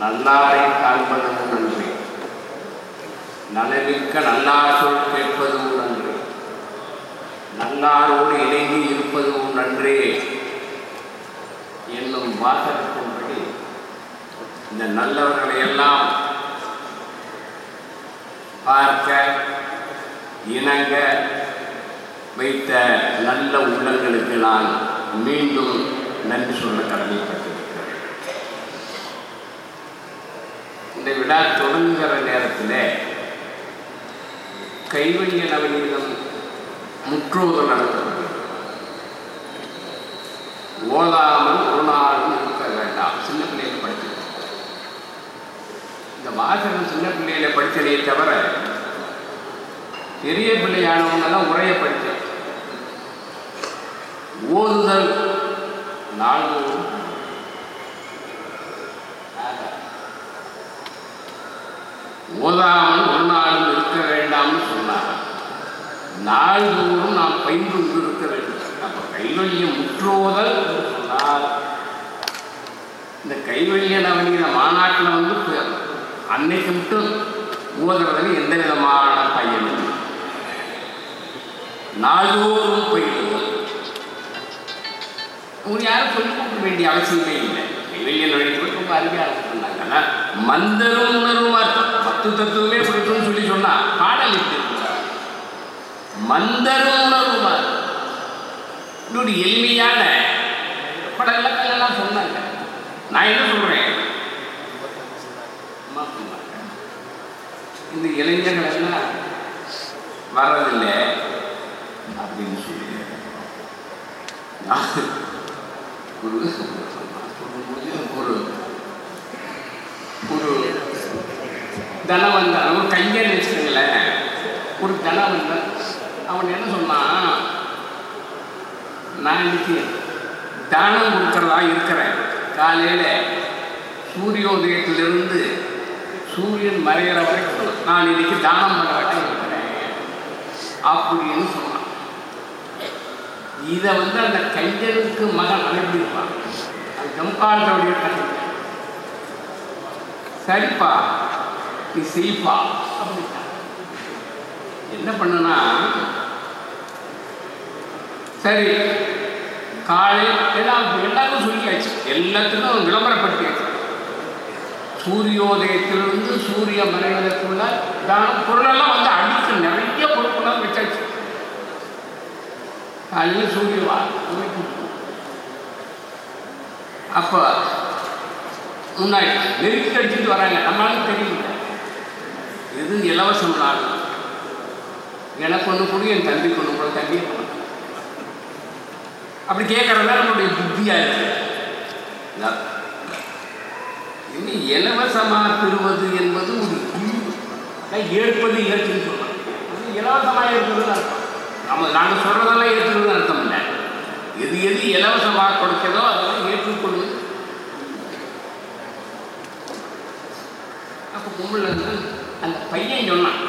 நல்லாரை காண்பதும் நன்றி. நலமிக்க நல்லார் சொல் கேட்பதும் நன்றி. நல்லாரோடு இணைந்து இருப்பதும் நன்றி. என்னும் வாசகத்தின் இந்த நல்லவர்களை எல்லாம் பார்க்க இணங்க வைத்த நல்ல உள்ளங்களுக்கு நான் மீண்டும் நன்றி சொல்ல கடமைப்பட்டிருக்கிறேன். இந்த விழா தொடங்குகிற நேரத்தில் கைவழிய நவநீதம் முற்றோதல் நடந்தது ஓதாமல் ஒரு நாளும் இருக்க வேண்டாம் சின்ன பிள்ளையில படிச்சு இந்த வாசகம் சின்ன பிள்ளையில படித்ததே தவிர பெரிய பிள்ளையானவங்கெல்லாம் உரைய படித்தேன் ஓதுதல் நாள்தோறும் ஓதாமல் ஒரு நாளும் இருக்க வேண்டாம்னு சொன்னார் நாள்தோறும் நாம் பயின்று இருக்க வேண்டும். நம்ம கைவல்ய முற்றோதல் என்று சொன்னால் இந்த கைவல்ய நவனிகிற மாநாட்டில் வந்து அன்னைக்கு மட்டும் ஓதுறதுல எந்த விதமான பயன் நாள்தோறும் போயிட்டு உங்களுக்கு யாரும் சொல்லிக் கொடுக்க வேண்டிய அவசியமே இல்லை. கைவல்ய நவநீத ரொம்ப அருமையாக சொன்னாங்க மந்தரும் உணர்வும் அர்த்தம். பத்து தத்துவமே பிடிக்கும்னு சொல்லி சொன்னா பாடல் மந்தரும் உணர்வுமா இன்னொரு எளிமையான பல சொன்னாங்க. நான் என்ன சொல்றேன்? இந்த இளைஞர்கள் எல்லாம் வர்றதில்லை அப்படின்னு சொல்லி நான் ஒரு சொல்லும்போது ஒரு ஒரு தனவந்தன் ஒரு கையன் வச்சுக்கங்களேன். ஒரு அவன் என்ன சொன்னான்? நான் இன்னைக்கு தானம் கொடுக்கறதா இருக்கிறேன். காலையில் சூரியோதயத்திலிருந்து சூரியன் மறைகிற வரைக்கும் நான் இன்னைக்கு தானம் பண்ணுறதா இருக்கிறேன் அப்படின்னு சொன்னான் இதை வந்து அந்த கஞ்சனுக்கு மகன் அனுப்பியிருப்பான் அது ஜம்காண்டவுடைய கதை சரிப்பா நீ செய்ப்பா அப்படின்ட்டான் என்ன பண்ணுனா சரி காலை எல்லாம் எல்லாருக்கும் சொல்லியாச்சு. எல்லாத்துக்கும் விளம்பரப்படுத்தியாச்சு. சூரியோதயத்திலிருந்து சூரிய மறைவதற்குள்ள தானம் பொருளெல்லாம் வந்து அடித்து நிறைய பொருட்கள்லாம் வச்சாச்சு. காலையில் சூரியவா அப்போ முன்னாடி நெருக்கி அடிச்சுட்டு வராங்க. நம்மளாலும் தெரியல. இது இலவசம் நாள் எனக்கு ஒன்று கூட என் தம்பி கொண்டு கூட தம்பி கொண்டு அப்படி கேட்கறதா நம்மளுடைய புத்தியாக இருக்கு. இதான். இனி இலவசமாக என்பது ஒரு ஏற்பது இலக்குன்னு சொல்லுவாங்க இலவசமாக இருக்கிறதுன்னு அர்த்தம். நம்ம நாங்கள் சொல்றதெல்லாம் ஏற்றுக்கிறது அர்த்தம் இல்லை. எது எது இலவசமாக கொடுக்கிறதோ அதெல்லாம் ஏற்றுக்கொள்வது. அப்போ கும்பல் வந்து அந்த பையன் சொன்னான்.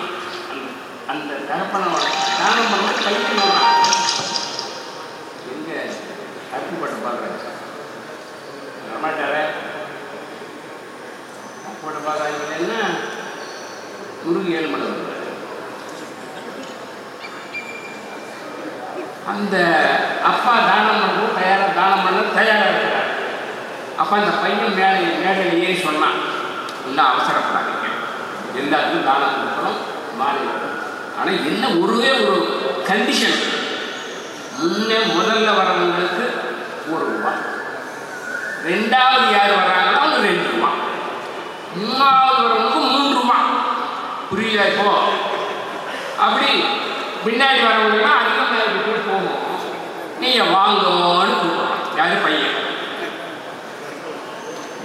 அந்த அந்த தகப்பனோட தானம் பண்ண பையன் சொன்னான். எங்கே அருப்புப்பட்ட பார்க்குறேன் வரமாட்டார அருப்புப்பட்ட பார்க்குறாங்கன்னா முருகு ஏழு மணி அந்த அப்பா தானம் பண்ணுறது தயாராக தானம் பண்ண தயாராக இருக்கிறார். அப்போ அந்த பையன் மேலே மேடையில் ஏறி சொன்னான். இன்னும் அவசரப்படாதீங்க. எல்லாத்துக்கும் தானம் கொடுக்கணும் மாறி ஆனால் என்ன ஒருவே ஒரு கண்டிஷன் முன்னே முதல்ல வரவங்களுக்கு ஒரு ரூபாய் ரெண்டாவது யார் வராங்க மூணாவது வரவங்களுக்கு மூணு ரூபா புரியுதா இப்போ? அப்படி பின்னாடி வரவங்கன்னா அதுக்கு மேலே விட்டு போகும். நீங்கள் வாங்கன்னு கூப்பிடுறோம் யாரும் பையன்.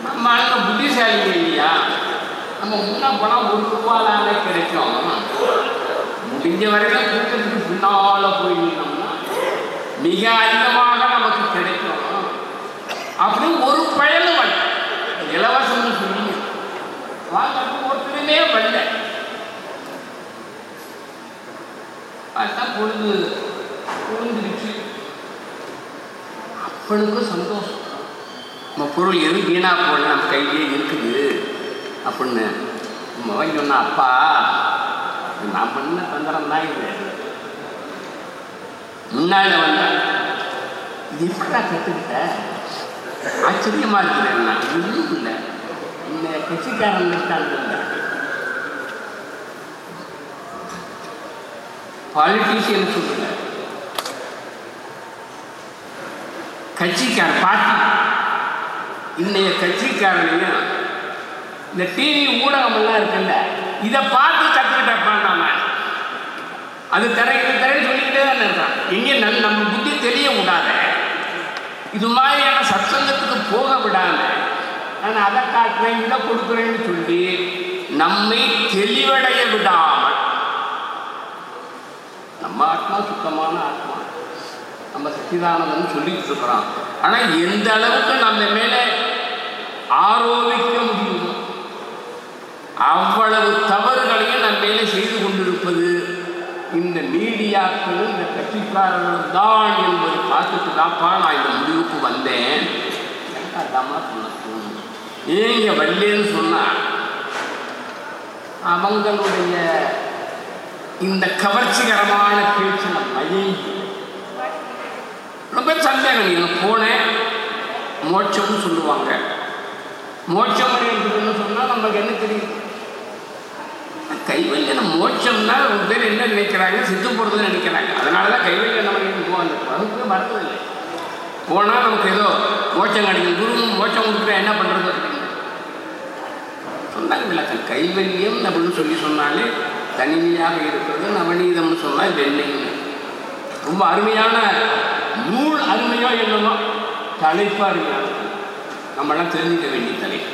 நம்ம ஆளுங்க புத்திசாலிங்க இல்லையா? நம்ம முன்ன போனால் ஒரு ரூபா கிடைக்கும். முடிஞ்ச வரைக்கும் கூட்டத்துக்கு பின்னால போயிருந்தோம்னா மிக அதிகமாக நமக்கு கிடைக்கும் அப்படி ஒரு பயனும் வரல இலவசம்னு சொல்லி பார்க்கறதுக்கு ஒருத்தருமே வரல. பொழுது பொழுந்துருச்சு அப்பனுக்கும் சந்தோஷம். நம்ம பொருள் எதுவும் வீணா போடல நம்ம கையிலே இருக்குது அப்படின்னு மகன் சொன்னா அப்பா நான் பண்ண தந்திரம் தான் இது. முன்னாடி வந்தா இது எப்படா கற்றுக்கிட்ட ஆச்சரியமா இருக்குது நான் ஒன்றும் இல்லை. இந்த கட்சிக்காரன் இருக்காங்க பாலிட்டிஷியன் சொல்லுங்க கட்சிக்காரன் பார்ட்டி இன்னைய கட்சிக்காரனையும் இந்த டிவி ஊடகமெல்லாம் இருக்குல்ல இதை பார்த்து கற்றுக்கிட்டப்பான் நாம அது தர இது தரேன்னு சொல்லிக்கிட்டே தான் இருக்கான் எங்கே நல் நம்ம புத்தி தெரிய விடாத இது மாதிரியான சத்சங்கத்துக்கு போக விடாம நான் அதை காட்டுறேன் இதை கொடுக்குறேன்னு சொல்லி நம்மை தெளிவடைய விடாமல் நம்ம ஆத்மா சுத்தமான ஆத்மா. நம்ம சச்சிதானந்தன் சொல்லிட்டு இருக்கிறோம் ஆனால் எந்த அளவுக்கு நம்ம மேலே ஆரோபிக்க முடியுமோ அவ்வளவு தவறுகளையும் நம்ம மேலே செய்து கொண்டிருப்பது இந்த மீடியாக்களும் இந்த கட்சிக்காரர்களும் தான் என்பதை பார்த்துட்டு தான்ப்பா நான் இந்த முடிவுக்கு வந்தேன். எனக்கு அதாம்மா சொல்லணும் தோணுது ஏங்க வரலன்னு சொன்னா அவங்களுடைய இந்த கவர்ச்சிகரமான பேச்சில் மயங்கி ரொம்ப சந்தேகம். நீங்கள் போனேன் மோட்சம்னு சொல்லுவாங்க. மோட்சம் இருக்குதுன்னு சொன்னால் நமக்கு என்ன தெரியும்? கைவல்யன மோட்சம்னா ஒரு பேர் என்ன நினைக்கிறாங்க? சித்து போடுறதுன்னு நினைக்கிறாங்க. அதனால தான் கைவல்ய நம்ம போவாங்க. அந்த வகுப்பு வரதில்லை போனால் நமக்கு ஏதோ மோச்சம் கிடைக்கும் குரு மோச்சம் கொடுக்குற என்ன பண்ணுறது அப்படின்னு. சொன்னாங்க விளக்கம் கைவல்யம் அப்படின்னு சொல்லி சொன்னாலே தனிமையாக இருக்கிறது நவநீதம்னு சொன்னால் வெண்ணைன்னு ரொம்ப அருமையான நூல் அருமையோ என்னமோ தலைப்பாக அருமையானது நம்மளாம் தெரிஞ்சுக்க வேண்டிய தலைப்பு.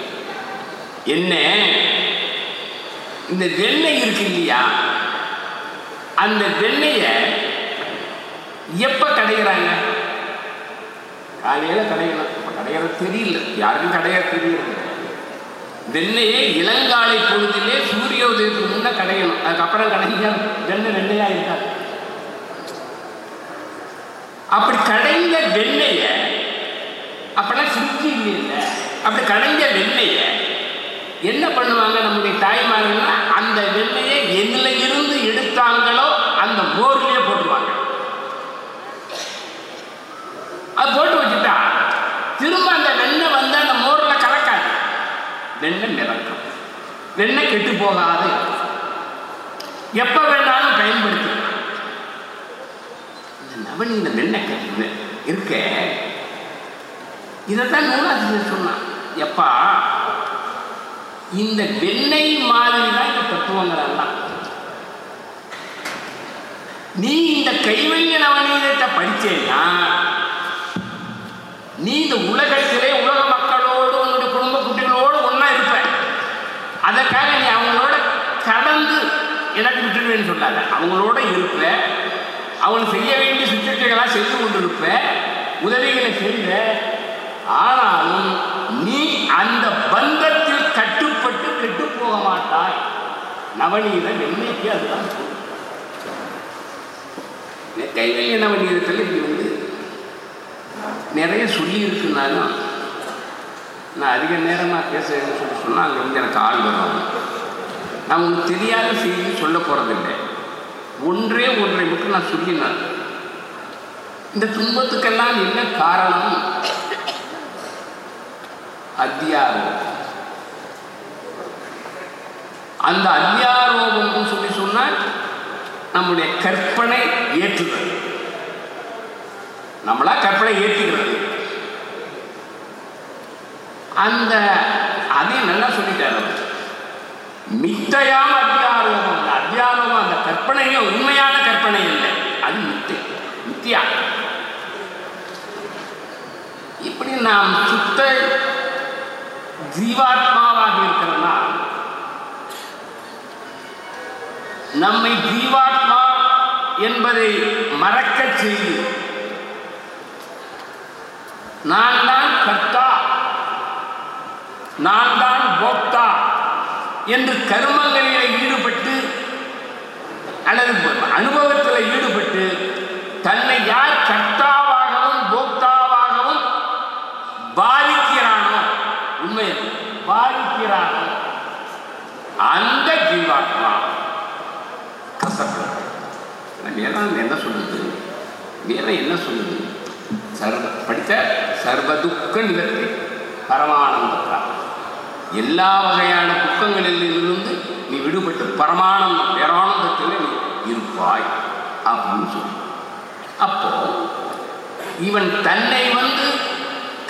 என்ன? இந்த வெண்ணெய் இருக்கு இல்லையா? அந்த வெண்ணெயை எப்போ கடைகிறாங்க காலையில் கடையணும் இப்போ கடையிறது தெரியல. யாருக்கும் கடையாக தெரியல வெண்ணெயை இளங்காலை பொழுதிலே சூரியோதயத்துக்கு முன்னே கடையணும். அதுக்கப்புறம் கடைஞ்சா வெண்ணெய் வெண்ணையா இருக்காது. அப்படி கடைந்த வெண்ணெய அப்பெல்லாம் சுற்றி இல்லை. அப்படி கடைஞ்ச வெண்ணெய என்ன பண்ணுவாங்க நம்முடைய தாய்மார்கள்னா அந்த வெண்ணெயை எதில் இருந்து எடுத்தாங்களோ அந்த மோர்லேயே போட்டுருவாங்க. அது போட்டு வச்சு திரும்ப அந்த வெண்ணெய் வந்து அந்த மோர்ல கலக்காது வெண்ணெய் மிதக்கும் வெள்ளை கெட்டு போகாது. எப்ப வேணாலும் பயன்படுத்தி. இந்த நவநீத வெண்ணெய் இருக்க. இதைத்தான் நூலாசிரியர் சொன்னான் எப்பா இந்த வெண்ணெய் மாதிரி தான் இந்த தத்துவங்கள் எல்லாம். நீ இந்த கைவல்ய நவநீதத்தை படிச்சேன்னா நீ இந்த உலகத்திலே உலக மக்களோடு உன்னுடைய குடும்ப குட்டிகளோடு ஒன்றா இருப்ப அதற்காக நீ அவங்களோட கடந்து எனக்கு விட்டுடுவேன்னு சொல்லாத. அவங்களோட இருப்ப அவங்க செய்ய வேண்டிய சுற்றுச்சைகளாக செய்து கொண்டிருப்ப உதவிகளை செய்த ஆனாலும் நீ அந்த பந்தத்தில் கட்டுப்பட்டு கெட்டு போக மாட்டாய். நவநீத என்னைக்கு அதுதான் கைவல்ய நவநீதத்தில் இது வந்து நிறைய சொல்லி இருக்குனாலும் நான் அதிக நேரமாக பேசுகிறேன்னு சொல்லி சொன்னால் அங்கேருந்து எனக்கு ஆள் வரும். நான் உங்களுக்கு தெரியாத செய்தி சொல்ல போகிறதில்லை ஒன்றே ஒன்றை மட்டும் நான் சொல்லினேன் இந்த துன்பத்துக்கெல்லாம் என்ன காரணம்? அத்தியாரோபம் அந்த அத்தியாரோபம் சொல்லி சொன்னால் நம்முடைய கற்பனை ஏற்றுதல். நம்மளா கற்பனை ஏற்றுகிறது அந்த அதையும் நல்லா சொல்லிட்டார் அவர். மித்தையான அத்தியாரோபம் அந்த அத்தியாரோகம் அந்த கற்பனையே உண்மையான கற்பனை இல்லை. அது மித்தை. மித்தியா. இப்படி நாம் சுத்த ஜீவாத்மாவாக இருக்கிறனா நம்மை ஜீவாத்மா என்பதை மறக்கச் செய்து நான் தான் கர்த்தா. நான் தான் போக்தா என்று கர்மங்களில் ஈடுபட்டு அல்லது அனுபவத்தில் ஈடுபட்டு தன்னை யார் கர்த்தாவாகவும் போக்தாவாகவும் பாதிக்கிறானோ உண்மை பாதிக்கிறானோ அந்த ஜீவாத்மா கஷ்டப்படுறது வேதாந்தம் என்ன சொல்லுது வேதம் என்ன சொல்லுது சர்வ படித்த சர்வதுக்க துக்க பரமானந்த பரமானந்தத்தா எல்லா வகையான துக்கங்களில் இருந்து நீ விடுபட்டு பரமானந்தம் பேரானந்தத்தில் நீ இருப்பாய் அப்படின்னு சொல்லி. அப்போ இவன் தன்னை வந்து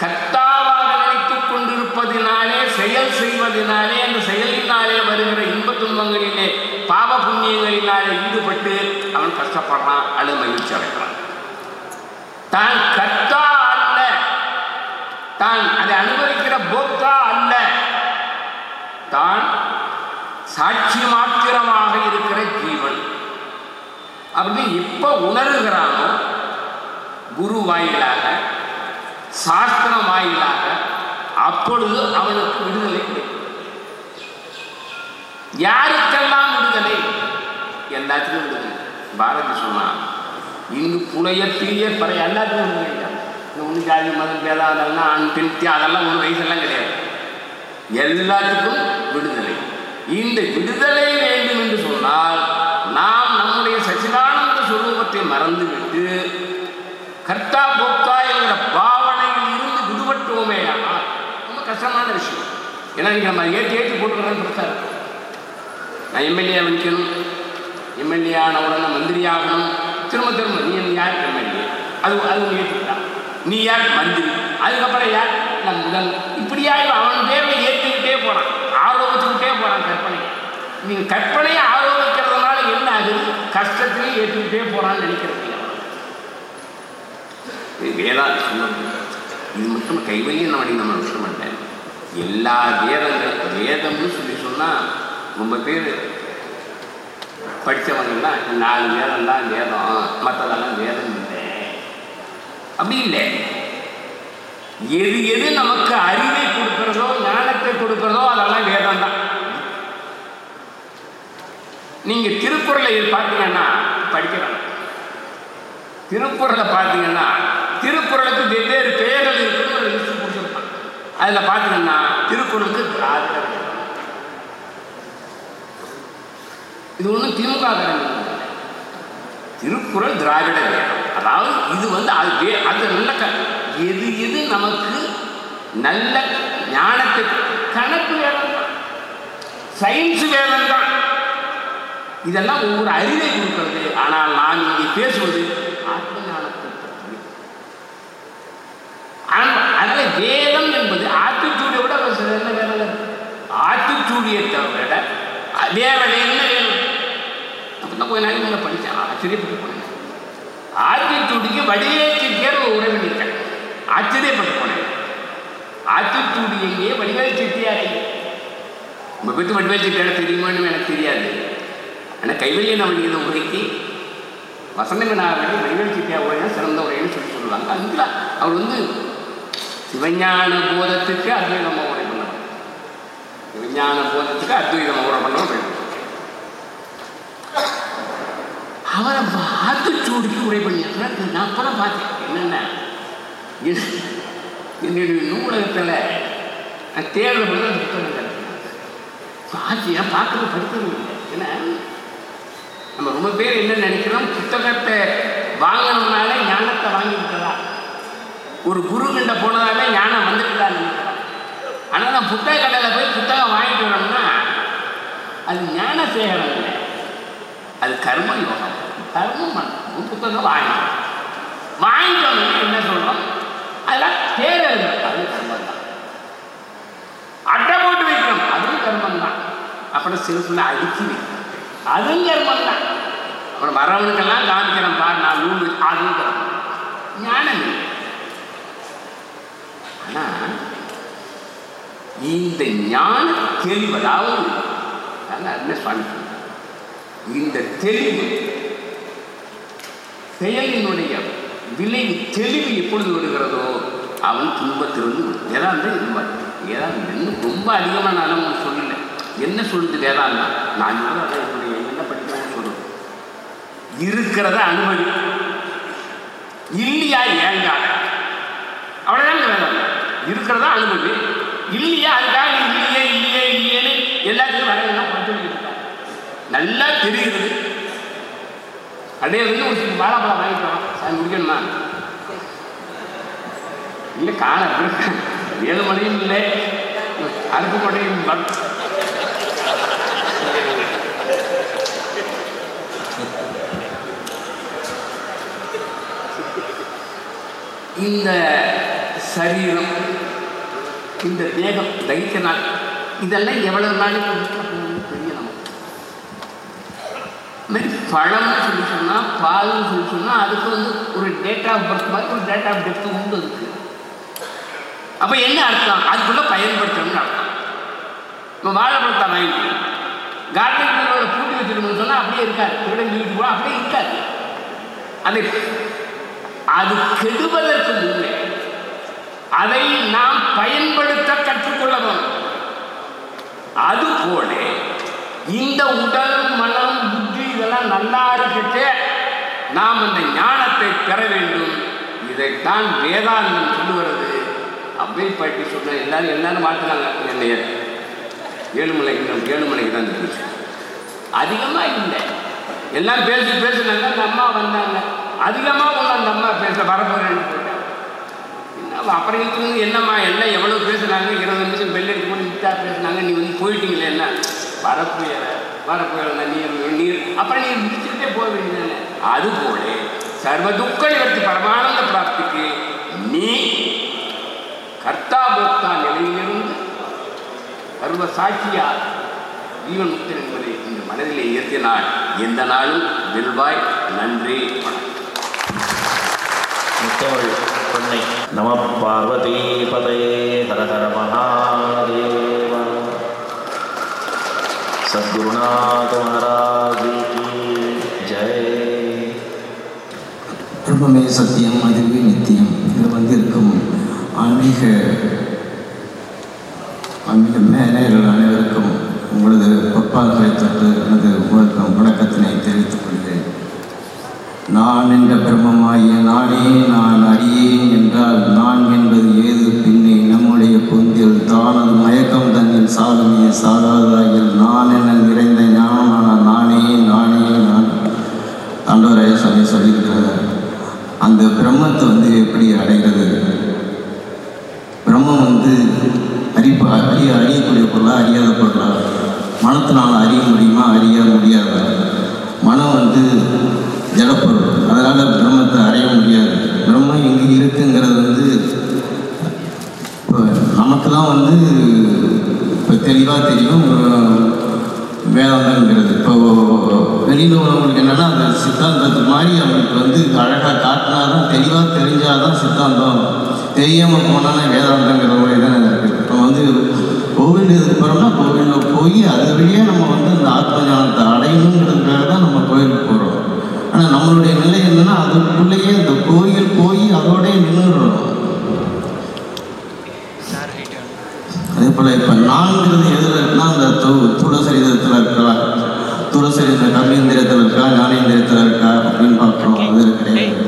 கர்த்தாவாக நினைத்துக் கொண்டிருப்பதினாலே செயல் செய்வதனாலே அந்த செயலினாலே வருகிற இன்ப துன்பங்களிலே பாவ புண்ணியங்களினாலே ஈடுபட்டு அவன் கஷ்டப்படுறான் அல்லது மகிழ்ச்சி அடைக்கிறான் தான் கர்த்தா அல்ல. தான் அதை அனுபவிக்கிற போக்தா அல்ல. தான் சாட்சி மாத்திரமாக இருக்கிற ஜீவன். அப்படின்னு எப்ப உணர்கிறானோ குரு வாயிலாக சாஸ்திரம் வாயிலாக அப்பொழுது அவனுக்கு விடுதலை கிடைக்கும். யாருக்கெல்லாம் விடுதலை? எல்லாத்துக்கும் விடுதலை. பாரதி சொன்னான் இங்கு புலைய தீய பறை எல்லாத்துக்கும் விடுதலை ஒன்று ஜாதி மதம் பேதம் அதெல்லாம் ஆண் பெண் அதெல்லாம் ஒரு வயசெல்லாம் கிடையாது. எல்லாத்துக்கும் விடுதலை. இந்த விடுதலை வேண்டும் என்று சொன்னால் நாம் நம்முடைய சச்சிதானந்த சுரூபத்தை மறந்துவிட்டு கர்த்தா போக்தா என்கிற பாவனையில் இருந்து விடுபட்டோமே ஆனால் ரொம்ப கஷ்டமான விஷயம். ஏன்னா இங்கே நம்ம ஏற்றி ஏற்றி போட்டுக்கிறேன்னு பிரச்சனை நான் எம்எல்ஏ வைக்கணும் எம்எல்ஏ ஆன உடனே மந்திரி ஆகணும் திரும்ப திரும்ப நீ யார் எம்எல்ஏ அது அது ஏற்றுக்கிட்டான் நீ யார் மந்திரி? அதுக்கப்புறம் யார்? நான் முதல். இப்படியா அவன் பேர் ஏற்றிக்கிட்டே போகிறான் ஆரோபிச்சுக்கிட்டே போகிறான் கற்பனை நீங்கள் கற்பனையை ஆரோக்கிக்கிறதுனால என்ன ஆகுது? கஷ்டத்திலே ஏற்றுக்கிட்டே போகிறான்னு நினைக்கிறீங்க வேதா இது இது மட்டும் கைவையும் நம்ம நம்ம விஷயம் மாட்டேன். எல்லா வேதங்கள் வேதம்னு சொல்லி சொன்னால் ரொம்ப பேர் படித்தவங்கெல்லாம் நாலு வேதம் தான் வேதம் மற்றதெல்லாம் வேதம் இல்லை. அப்படி இல்லை. எது எது நமக்கு அறிவை கொடுக்கிறதோ ஞானத்தை கொடுக்கிறதோ அதெல்லாம் வேதம் தான் நீங்க திருக்குறளை பார்த்தீங்கன்னா படிக்கிறாங்க திருக்குறளை பார்த்தீங்கன்னா திருக்குறளுக்கு வெவ்வேறு பெயர்கள் இருக்குன்னு ஒரு லிஸ்ட் கொடுத்துருப்பான் அதில் பார்த்தீங்கன்னா திருக்குறளுக்கு திராவிட இது ஒன்றும் திமுக திருக்குறள் திராவிட அதாவது இது வந்து அது அது நல்ல க எது எது நமக்கு நல்ல ஞானத்தை கணக்கு வேலை தான் சயின்ஸ் வேலை தான் இதெல்லாம் ஒவ்வொரு அறிவை கொடுக்கிறது. ஆனால் நான் இங்கே பேசுவது ஆத்ம பற்றி ஆனால் அதில் வேதம் என்பது ஆத்திச்சூடியை விட ஒரு சில என்ன வேலை ஆத்திச்சூடியை தவிர வேலை வேற என்ன வேணும் அப்பதான் கொஞ்ச நாளைக்கு முன்ன படித்தேன். ஆச்சரியப்பட்டு போனேன். ஆத்திச்சூடிக்கு வடிவேல் ஒரு உறவு நிற்கிறேன் ஆச்சரியப்பட்டு போனேன். ஆத்திச்சூடி எங்கே வடிவேல் செட்டியார் உங்க பற்றி வடிவேல் செட்டியார் தெரியுமான்னு எனக்கு தெரியாது. ஆனால் கைவெளியை நவழிகிற உரைக்கு வசந்தங்கனாவளி வடிவேல் செட்டியார் உரையா சிறந்த உரைன்னு சொல்லி சொல்லுவாங்க அதுல அவர் வந்து சிவஞான போதத்துக்கு அத்வைதமா உரை பண்ணவர் சிவஞான போதத்துக்கு அத்வைதமா உரை பண்ணவர் அவரை வாத்துச்சூடிக்கு உரை பண்ணியிருக்கிறார் நான் அப்புறம் பார்த்தேன் என்னென்ன என்னுடைய நூலகத்தில் நான் தேர்தல் பண்ண அந்த புத்தகம் கிடைக்கும் ஆட்சியா பார்க்கறது படிக்கிறது இல்லை ஏன்னா நம்ம ரொம்ப பேர் என்ன நினைக்கிறோம்? புத்தகத்தை வாங்கணும்னாலே ஞானத்தை வாங்கிவிட்டதா ஒரு குரு கிட்ட போனதாலே ஞானம் வந்துட்டுதா நினைக்கிறோம். ஆனால் நான் புத்தக கடையில் போய் புத்தகம் வாங்கிட்டு வரோம்னா அது ஞான சேகரம் இல்லை. அது கர்ம யோகம். கர்மம் பண்ணணும். புத்தகம் வாங்கிட்டோம் வாங்கிட்டு என்ன சொல்கிறோம் அதெல்லாம் பேர் அது கர்மம் தான். அட்டை போட்டு வைக்கணும் அதுவும் கர்மம் தான். அப்புறம் சிறுசுல அடிச்சு வைக்கணும் அதுவும் கர்மம் தான் அப்புறம் வரவனுக்கெல்லாம் காமிக்கிறேன் பாரு நான் நூல் அதுவும் கர்மம் ஞானம் இல்லை. இந்த ஞான தெளிவு அதாவது அதான் அருண சுவாமி இந்த தெளிவு செயலினுடைய விளைவு தெளிவு எப்பொழுது வருகிறதோ அவன் துன்பத்திலிருந்து வேதாந்த வேதாந்தம் இது வேதாந்தம் இன்னும் ரொம்ப அதிகமாக நான் உங்களுக்கு சொல்லலை. என்ன சொல்லுது வேதாந்தம்? நான் கூட அதை என்னுடைய என்ன படிக்கிறேன்னு சொல்லுவேன் இருக்கிறத அனுமதி இல்லையா ஏங்கா? அவ்வளோதாங்க வேதம்? இருக்கிறதா அனுமதி இல்லையா அதுக்காக இல்லையே இல்லையே இல்லையேன்னு எல்லாத்துக்கும் வரையெல்லாம் படிச்சுட்டு நல்லா தெரிகிறது அதே வந்து ஒரு சில வாழைப்பழம் வாங்கிக்கலாம் சாமி முடிக்கணுமா இல்லை காண ஏழு மணியும் இல்லை. அறுப்பு இந்த சரீரம் இந்த தேகம் தைத்த நாள் இதெல்லாம் எவ்வளவு நாளைக்கு வீட்டில் போகணும்னு நமக்கு மாதிரி பழம்னு சொல்லி சொன்னால் பால்னு சொல்லி சொன்னால் அதுக்கு வந்து ஒரு டேட் ஆஃப் பர்த் மாதிரி ஒரு டேட் ஆஃப் டெத்து உண்டு அதுக்கு. அப்போ என்ன அர்த்தம்? அதுக்குள்ளே பயன்படுத்தணும்னு அர்த்தம். இப்போ வாழைப்பழத்தை வாங்கி கார்டனில் பூட்டி வச்சிருக்கணும்னு சொன்னால் அப்படியே இருக்காது. திருடன் வீட்டுக்கு போனால் அப்படியே இருக்காது. அதை அது கெடுவதற்கு முன்னே அதை நாம் பயன்படுத்த கற்றுக்கொள்ள வேண்டும். அதுபோல இந்த உடல் மனம் புத்தி இதெல்லாம் நல்லா இருக்கட்டே நாம் அந்த ஞானத்தை பெற வேண்டும். இதைத்தான் வேதாந்தம் சொல்லுகிறது. அப்படின்னு பாட்டி சொன்ன எல்லாரும் எல்லாரும் மாற்றினாங்க என்னைய ஏழுமலைக்கு நம்ம ஏழுமலைக்கு தான் பேசுவோம் அதிகமாக இல்லை. எல்லாம் பேசி பேசுனாங்க அந்த அம்மா வந்தாங்க. அதிகமாக உள்ள அந்த அம்மா பேச வரப்போறேன்னு என்ன அப்புறம் இருக்கிறது என்னம்மா எல்லாம் எவ்வளோ பேசுனாங்க? இருபது நிமிஷம் பெல் எடுத்து போட்டு விட்டா பேசுனாங்க. நீ வந்து போயிட்டீங்களே என்ன? வரப்புயல வரப்புயல நீர் நீர். அப்புறம் நீ முடிச்சுக்கிட்டே போக வேண்டியதானே அதுபோல சர்வ துக்க நிவர்த்தி பரமானந்த பிராப்திக்கு நீ கர்த்தா போக்தா நிலையிலிருந்து சர்வ சாட்சியா ஜீவன் முக்தன் என்பதை இந்த மனதிலே ஏற்றினால் எந்த நாளும் வெல்வாய். நன்றி வணக்கம். முத்தமிழ் பெண்ணை நம பார்வதி பதையே ஹர ஹர மகாதேவ சத்குருநாத மகாராஜி கி ஜெய் பிரம்மமே சத்தியம் அதுவே நித்தியம். இது வந்து இருக்கும் ஆன்மீக ஆன்மீக மேலைகள் அனைவருக்கும் உங்களது பொற்பால்களை தொட்டு எனது உங்களுக்கு வணக்கத்தினை தெரிவித்துக் கொள்கிறேன். நான் என்ற பிரம்மமாகிய சாலுமே நான் என நிறைந்த ஞானமான நானே நானே நான். ஆண்டவராய சொல்லி சொல்லியிருக்கிறார். அந்த பிரம்மத்தை வந்து எப்படி அடைகிறது? பிரம்மம் வந்து அறிப்பா அறிய அறியக்கூடிய பொருளா அறியாத பொருளா? மனத்தினால் அறிய முடியுமா அறிய முடியாத? மனம் வந்து ஜடப்பொருள். அதனால் பிரம்மத்தை அறிய முடியாது. தெளிவாக தெரியும். வேதாந்தங்கிறது இப்போ வெளியில் உள்ளவங்களுக்கு என்னென்னா அந்த சித்தாந்தத்து மாதிரி அவங்களுக்கு வந்து அழகாக காட்டினா தான் தெளிவாக தெரிஞ்சால் தான் சித்தாந்தம். தெரியாமல் போனாலே வேதாந்தங்கிற மாதிரி தான் இருக்குது இப்போ வந்து கோவில் எதுக்கு போகிறோம்னா கோவிலில் போய் அது வழியே நம்ம வந்து அந்த ஆத்ம ஞானத்தை அடையணுங்கிறதுக்காக தான் நம்ம கோயிலுக்கு போகிறோம் ஆனால் நம்மளுடைய நிலை என்னென்னா அதுக்குள்ளேயே அந்த கோயில் அதே போல் இப்போ நான்கிறது எதில் இருக்குன்னா அந்த து துளசரீரத்தில் இருக்கா துளசரீர கர்மேந்திரத்தில் இருக்கா? ஞானேந்திரத்தில் இருக்கா? அப்படின்னு பார்க்குறோம். அது கிடையாது.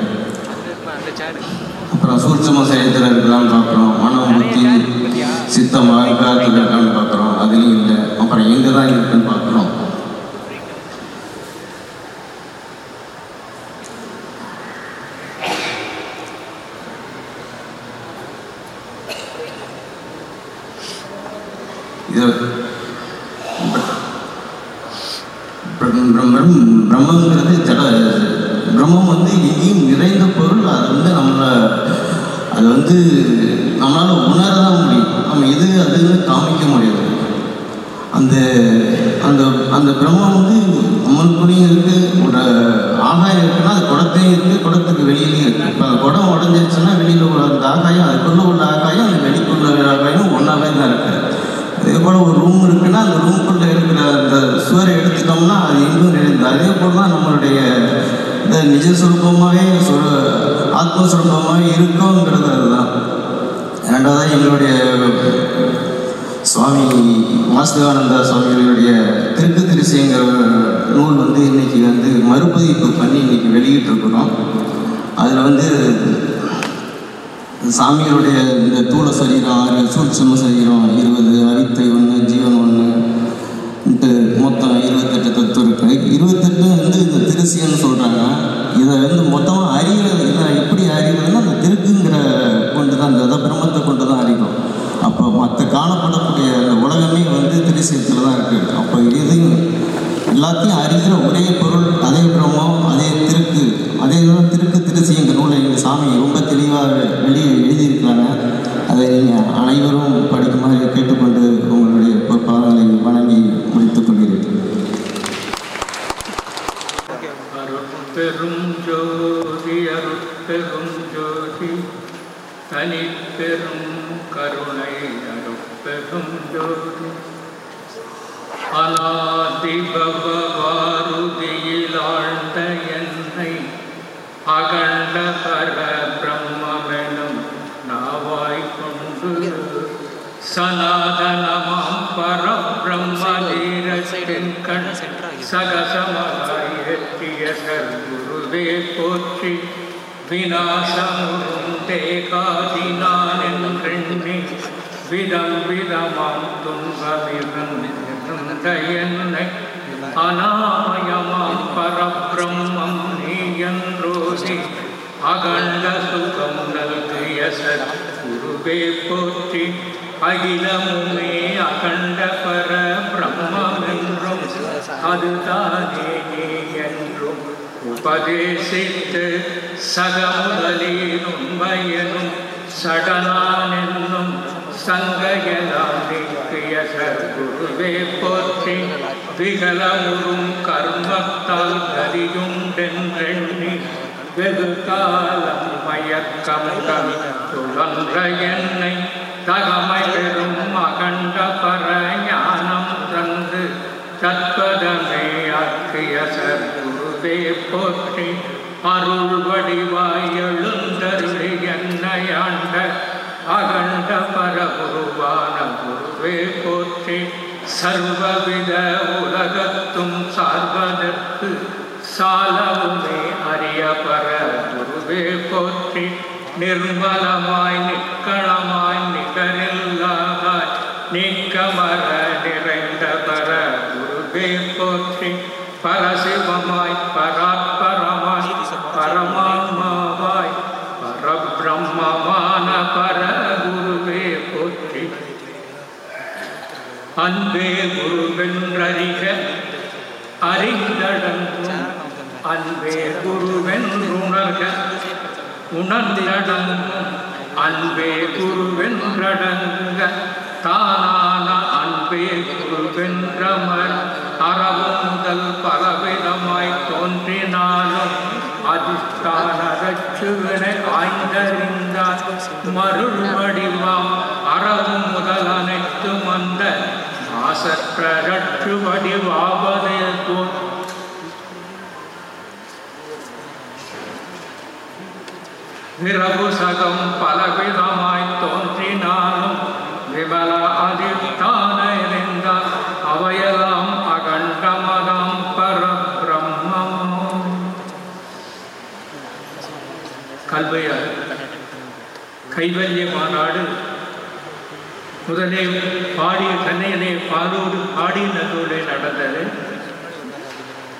அப்புறம் சூட்சம சரீரத்தில் இருக்கலாம்னு பார்க்குறோம். மனம் புத்தி சித்தம் அகங்காரத்தில் இருக்கான்னு சகசமாயற்றிய சர்க்குருவே போற்றி. விநாசமுறும் தேகாதினான் என்றெண்ணி விதம் விதமாம் துன்பமிருந்த என்னை அநாமயமாம் பரபிரம்மம் நீ என்றோதி அகண்ட சுகம் நல்கிய சத்குருவே போற்றி. அகிலமுமே அகண்ட பர அதுதானே நீ என்றும் உபதேசித்து சகமுதலில் உண்மையனும் சடனான் என்னும் சங்கையலாம் நீக்கிய போற்றி விகலமுறும் கர்மத்தால் கதியுண்டென்றெண்ணி வெகு காலம் மயக்கம் துளன்ற என்னை தகமை பெறும் அகண்ட சர்வவித உலகத்தும் சார்வதற்கு சாலவுமே அரிய பர குருவே போற்றி நிர்மலமாய் அன்பே குருவென்றறிக அறிந்தடங்கும் அன்பே குருவென்றுணர்க உணர்ந்தடங்கும் அன்பே குருவென்றடங்க தானான அன்பே குருவென்றமர் அறவுந்தல் பலவிதமாய் தோன்றினாலும் அதிஷ்டான ரட்சுவினை ஆய்ந்தறிந்தார். மருள் வடிவம் அறவு ஆசற்ற ரட்சு வடிவாவதே போல் விரவு சகம் பலவிதமாய் தோன்றினாலும் விபல அதிர்த்தான இருந்தால் அவையெல்லாம் அகண்டமதாம் பரபிரம்மம் கல்வைய கைவல்ய மாநாடு முதலே பாடிய கண்ணையனே பாலோடு பாடினதோடு நடந்தது.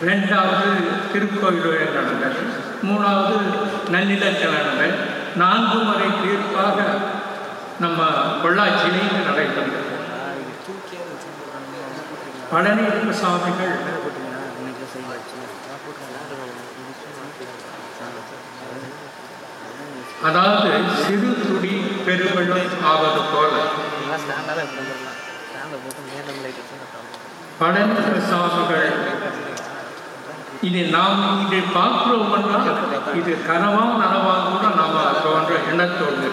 ரெண்டாவது திருக்கோயிலோடு நடந்தது. மூணாவது நன்னிலத்தில் நான்கு முறை தீர்ப்பாக நம்ம பொள்ளாச்சியிலேயே நடைபெற்றது. பழனி சுவாமிகள் அதாவது சிறு துடி பெருவெள்ளம் ஆவது போல. பழனி சுவாமிகள் இது நாம் இதை பார்க்கிறோம் என்றால் இது கனவா நனவா கூட நாம் தோன்ற எண்ணத்தோடு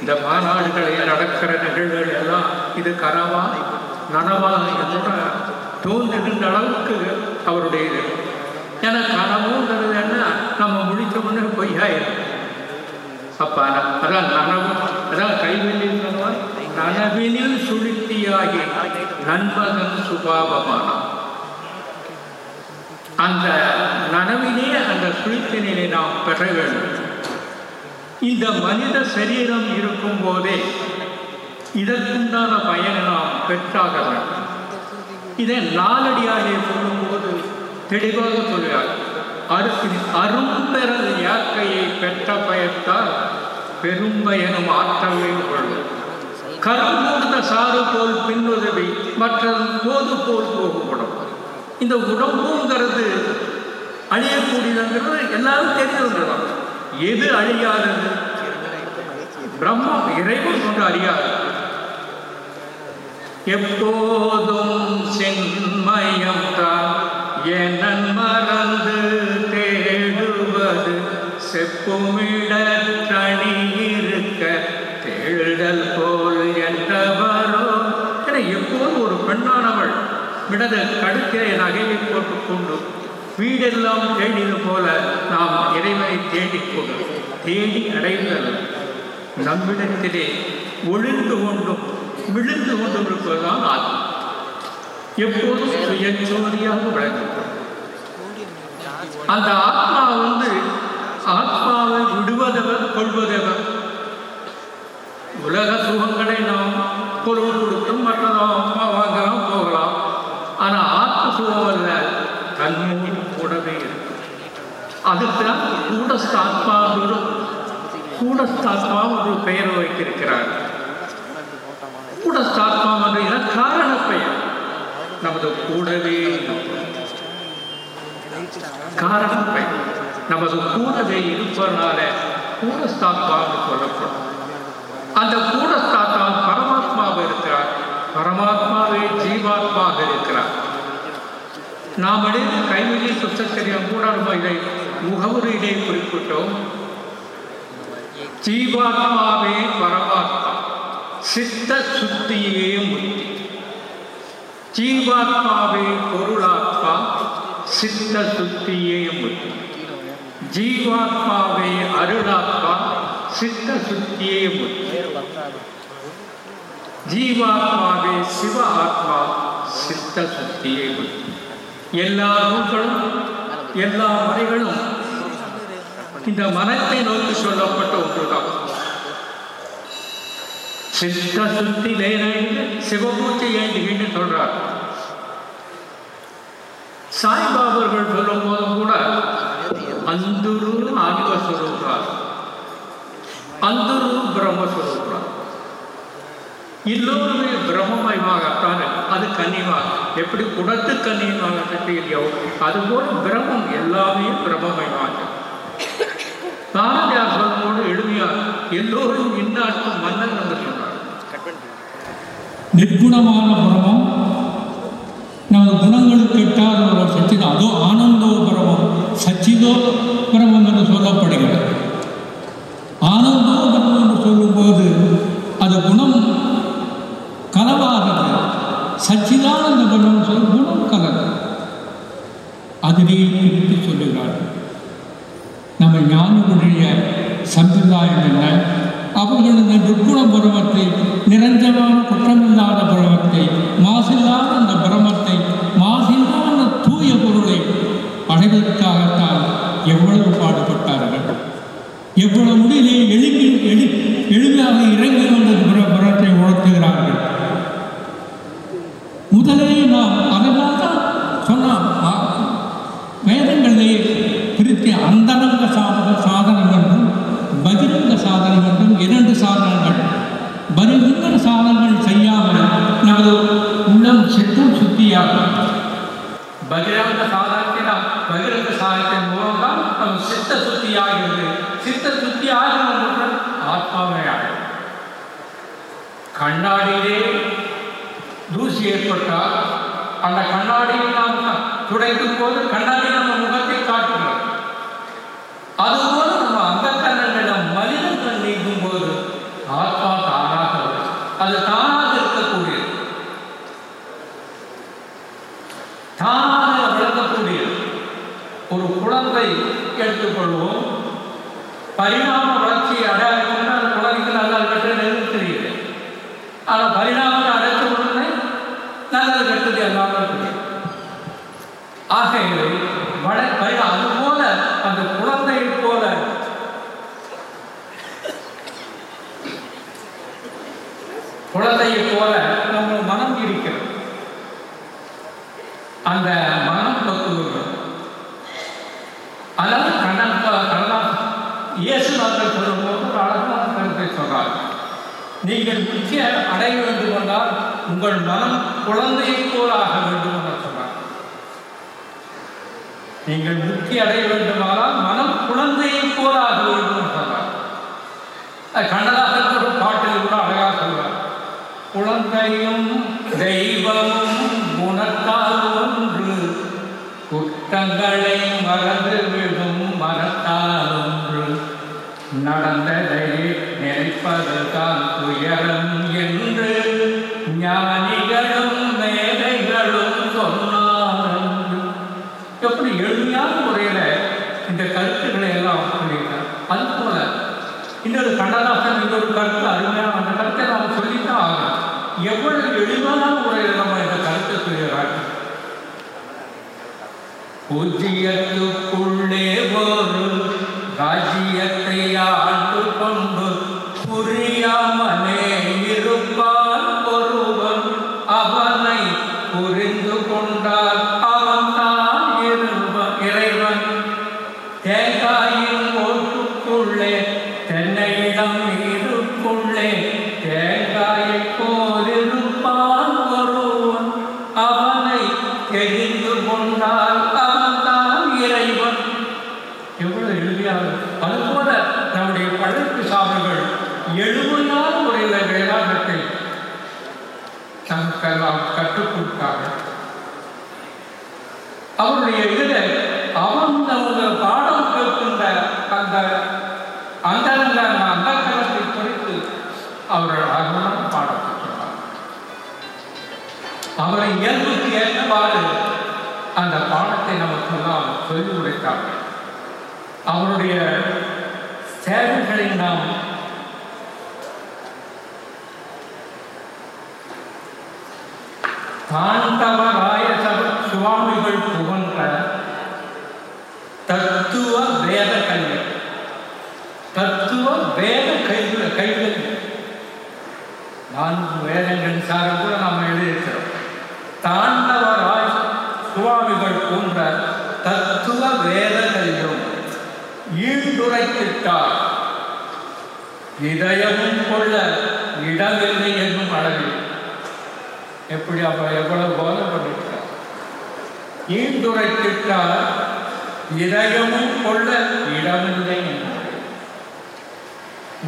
இந்த மாநாடுகளில் நடக்கிற நிகழ்வுகள் எல்லாம் இது கனவா நனவா என்று தோன்றுகின்ற அளவுக்கு அவருடைய இது ஏன்னா கனவுங்கிறது என்ன? நம்ம முழிக்க முன்னே பொய்யா அப்பா அப்ப அதான் நனவு அதான் கைவெளியில் நனவினில் சுழித்தியாகி நண்பகன் சுபாவமானான் அந்த நனவிலே அந்த சுழித்தினை நாம் பெற வேண்டும். இந்த மனித சரீரம் இருக்கும் போதே இதற்குண்டான பயனை நாம் பெற்றாக வேண்டும். இதை நாலடியாக சொல்லும்போது தெளிவாக சொல்கிறார். அரு அரும்பெறல் யாக்கையை பெற்ற பயத்தால் பெரும்பயனும் ஆற்றலையும் கொள்ளும். கரும்பூர்ந்த சாறு போல் பின்னுதவி மற்ற போது போல் போகப்படும் இந்த உடம்புங்கிறது அழியக்கூடியதுங்கிறது எல்லாரும் தெரிஞ்சிருந்தோம் எது அழியாதது? பிரம்மம் இறைவன் கொண்டு அறியாது எப்போதும் சென்மயம் தான் என மறந்து தேடுவது செப்புமிட விடது கடுக்கிற நகையை போட்டுக்கொண்டு வீடெல்லாம் தேடியது போல நாம் இறைவனை தேடிக் கொண்டு தேடி அடைந்தது நம்மிடத்திலே ஒளிந்து கொண்டும் விழுந்து கொண்டும் இருப்பதுதான் ஆத்மா எப்போதும் சுயச்சோதியாக விளங்கும் அந்த ஆத்மா வந்து ஆத்மாவை விடுவதவர் கொள்வதவர். உலக சுகங்களை நாம் பொருள் கொடுத்தும் மற்றதாம் அம்மா வாங்கலாம் போகலாம் ஆனால் ஆத்ம சுகம் அல்ல தன்மையின் கூடவே இருக்கு அதுக்குதான் கூடஸ்தாத்மா ஒரு கூடஸ்தாத்மா ஒரு பெயர் வைத்திருக்கிறார். கூடஸ்தாத்மா என்ற காரண பெயர். நமது கூடவே காரண பெயர். நமது கூடவே இருப்பதனால கூடஸ்தாத்மா என்று சொல்லப்படும். அந்த கூடஸ்தாத்மா பரமாத்மாவாக இருக்கிறார். பரமாத்மாவே ஜீவாத்மாக இருக்கிறார். நாம் அடைந்த கைவிலி சுத்தச்சரியம் கூட நம்ம இதை முகவுரையிலே குறிப்பிட்டோம். ஜீவாத்மாவே பரமாத்மா சித்த சுத்தியே முக்தி. ஜீவாத்மாவே பொருளாத்மா சித்த சுத்தியே முக்தி. ஜீவாத்மாவே அருளாத்மா சித்த சுத்தியே முக்தி. ஜீவாத்மாவே சிவ ஆத்மா சித்த சுத்தியே முக்தி. எல்லா நூல்களும் எல்லா முறைகளும் இந்த மனத்தை நோக்கி சொல்லப்பட்ட ஒன்றுதான். சித்த சுத்தி லேனு சிவபூஜை ஏந்துகின்னு சொல்றார். சாய்பாபர்கள் சொல்லும் போதும் கூட அந்துரு ஆன்ம சொல்லுகிறார். அந்துரு பிரம்ம சொல்லுகிறார். எல்லோருமே பிரம்மமயமாகத்தான் அது கன்னியமாக எப்படி குடத்து கன்னியமாக இல்லையோ அதுபோல் பிரம்மம் எல்லாமே பிரபமயமாக பாரதியார் சொல்லும்போது எளிமையார் எல்லோரும் இந்நாட்டும் மன்னன் என்று சொன்னார். நிர்குணமான பிரமம் நமது குணங்களுக்கு எட்டாத ஒரு சக்தி அதோ ஆனந்த பிரமம் சச்சிதோ பிரமம் என்று சொல்லப்படுகிறது ஆனந்தோ பிரமம் என்று சொல்லும்போது அது குணம் கலவாகிறது சச்சிதானந்த பிரமம் சொல்லி குணம் கலது அதிலே பிரித்து சொல்லுகிறார்கள் நம்ம ஞானிகளுடைய சம்பிரதாயம் என்ன அவர்கள் இந்த துர்குண பிரமத்தை நிரஞ்சமான குற்றமில்லாத பிரமத்தை மாசில்லாத அந்த பிரமத்தை மாசில்லாத தூய பொருளை அடைவதற்காகத்தான் எவ்வளவு பாடுபட்டார்கள் எவ்வளவு முடியலையும் எளிமையாக இறங்கி கொண்டது புறத்தை உணர்த்துகிறார் உணர்த்துகிறார்கள் முதலே நாம் அதனால் தான் சொன்னோம் ஆ, வேதங்களிலே பிரித்து அந்தரங்க சாதக சாதனம் என்றும் பகிரங்க சாதனம் என்றும் இரண்டு சாதனங்கள் பகிரங்க சாதனங்கள் செய்யாமல் நமது உள்ளம் சித்தம் சுத்தியாகும் பகிரங்க சாதனத்தினால் பகிரங்க சாதனத்தின் மூலம் தான் நம் சித்த சுத்தி ஆகிறது சித்த சுத்தி ஆகிறது ஆத்மாவே ஆகும் கண்ணாடியிலே தூசி ஏற்பட்டால் அந்த கண்ணாடியில் நாம் துடைக்கும் போது கண்ணாடி நம்ம முகம் காட்டுகிறோம் அதுபோல நம்ம அந்த கண்ணங்களிடம் மனிதர்கள் நீக்கும் போது ஆத்மா தானாக வரும். அது தானாக இருக்கக்கூடியது தானாக விளங்கக்கூடியது ஒரு குழந்தை எடுத்துக்கொள்வோம் பரிணாம வளர்ச்சி அடையாளம்னா அந்த குழந்தைக்கு நல்லது கெட்டது எதுவும் தெரியுது ஆனால் பரிணாமத்தை அடைச்ச உடனே நல்லது கெட்டது எல்லாமே தெரியும் ஆகையிலே வட பரி அதுபோல அந்த குழந்தையை போல குழந்தையை போல நம்ம மனம் இருக்கிறது அந்த மனம் பக்குவம் அதாவது கண்ணன் கண்ணன் இயேசுநாதர் சொல்லும்போது ஒரு அழகான கருத்தை சொல்றார் நீங்கள் முக்கிய அடைய வேண்டும் என்றால் உங்கள் மனம் குழந்தையை போலாக வேண்டும் என சொன்னார். நீங்கள் முக்தி அடைய வேண்டுமானால் மனம் குழந்தையை போல ஆக வேண்டும் என்று சொன்னார். அது கண்ணதாசன் ஒரு பாட்டில் கூட அழகாக சொல்வார் குழந்தையும் தெய்வமும் உனக்கால் ஒன்று. குற்றங்களை மறந்து விடும் மனத்தால் ஒன்று. நடந்ததை நினைப்பதுதான் துயரம். கருத்து அருமையான அந்த கருத்தை நாம் சொல்லித்தான் ஆகணும். எவ்வளவு எளிமையான முறையில் நம்ம இந்த கருத்தை சொல்கிறார்கள் பூஜ்ஜிய அவருடைய சேவைகளை நாம் தாண்டவராய சுவாமிகள் புகன்ற தத்துவ வேத கல்வி. தத்துவ வேத கைகள் கைகள் நான்கு வேதங்கள் சாரம் கூட நாம் எழுதியிருக்கிறோம். தாண்டவராய் சுவாமிகள் போன்ற தத்துவ வேத கல்வியும். ஈண்டுரைத்திட்டார் இதயமும் கொள்ள இடமில்லை என்னும் அளவில். எப்படி அப்ப எவ்வளவு போதை பண்ணிட்டார் ஈண்டுரைத்திட்டார் இதயமும் கொள்ள இடமில்லை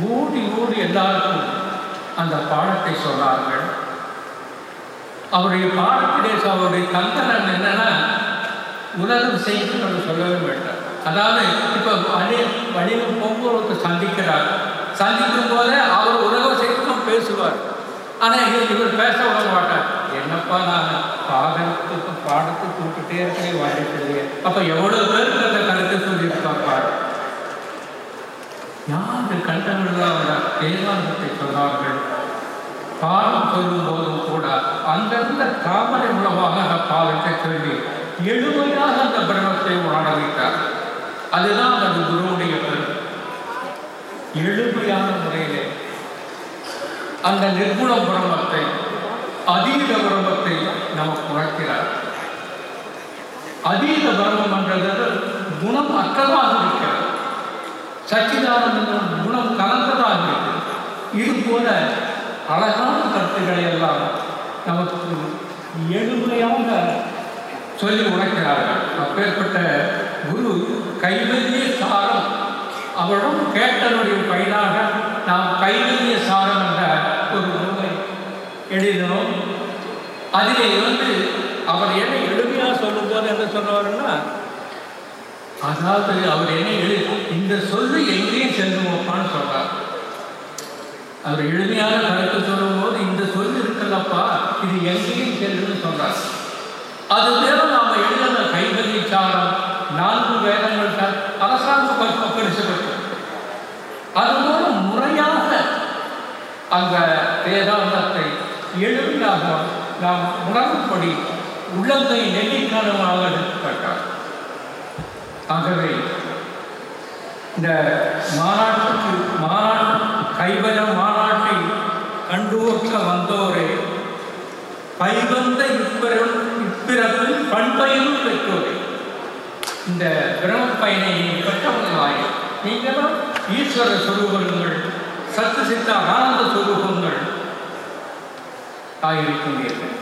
ஊடி ஊடி எல்லாருக்கும் அந்த பாடத்தை சொன்னார்கள். அவருடைய பாடத்திலே அவருடைய தந்தரன் என்னன்னா உலகம் செய்து நம்ம சொல்லவே வேண்டாம். அதாவது இப்போ வழி வழியில் போக்குவரத்து சந்திக்கிறார். சந்திக்கும் போதே அவர் உறவு செய்தும் பேசுவார். ஆனால் இவர் பேச விட மாட்டார். என்னப்பா நான் பாடத்துக்கு பாடத்தை கூப்பிட்டே இருக்கேன் வாய்ப்பு அப்போ எவ்வளோ பேருக்கு அந்த கருத்தை சொல்லியிருக்கார் பாரு. யாரு கண்டவர்களாக வேதாந்தத்தை சொன்னார்கள். பாடம் சொல்லும் போதும் கூட அந்தந்த தாமரை மூலமாக அந்த பாடத்தை சொல்லி எளிமையாக அந்த பிரமத்தை உணர வைத்தார் அதுதான் அந்த குருவுடைய பெருமை எளிமையான முறையிலே அந்த நிர்குண பிரம்மத்தை அதீத பிரம்மத்தை நமக்கு உணர்கிறார் அதீத பிரம்மம் என்றது குணம் அற்றதாக இருக்கிறது. சச்சிதானந்தம் குணம் கலந்ததாக இருக்கிறது. இது போல அழகான கருத்துக்களை எல்லாம் நமக்கு எளிமையாக சொல்லி உழைக்கிறார்கள் அப்பேற்பட்ட குரு கைவல்லிய சாரம். அவரும் கேட்டனுடைய பயனாக நாம் கைவல்லிய சாரம் என்ற ஒரு நூலை எழுதினோம். அதிலே வந்து அவர் என்ன எளிமையாக சொல்லும்போது என்ன சொன்னவர்னா அதாவது அவர் என்ன எழுதி இந்த சொல்லு எங்கேயும் செல்லுவோப்பான்னு சொல்றார். அவர் எளிமையான கருத்து சொல்லும்போது இந்த சொல்லு இருக்குல்லப்பா இது எங்கேயும் செல்லுன்னு சொல்றார். அது மேல நாம எழுதின கைவதிச்சாரம் நான்கு வேதங்கள் தான் அரசாங்கம் படிச்சுக்கிட்டு அதுபோல முறையாக அந்த வேதாந்தத்தை எளிமையாக நாம் உணரும்படி உள்ளத்தை நெல்லிக்கனமாக எடுத்துக்கட்டார் ஆகவே இந்த மாநாட்டுக்கு மாநாடு கைவர மாநாட்டை கண்டுவோக்க வந்தோரே பைவந்த இப்பிறம் இப்பிறப்பில் பண்பையும் பெற்றோரே. இந்த பிரம்ம பயனை பெற்றவர்களாய் நீங்களும் ஈஸ்வர சுரூபங்கள் சத்து சித்த ஆனந்த சுரூபங்கள் ஆகியிருக்கின்றீர்கள்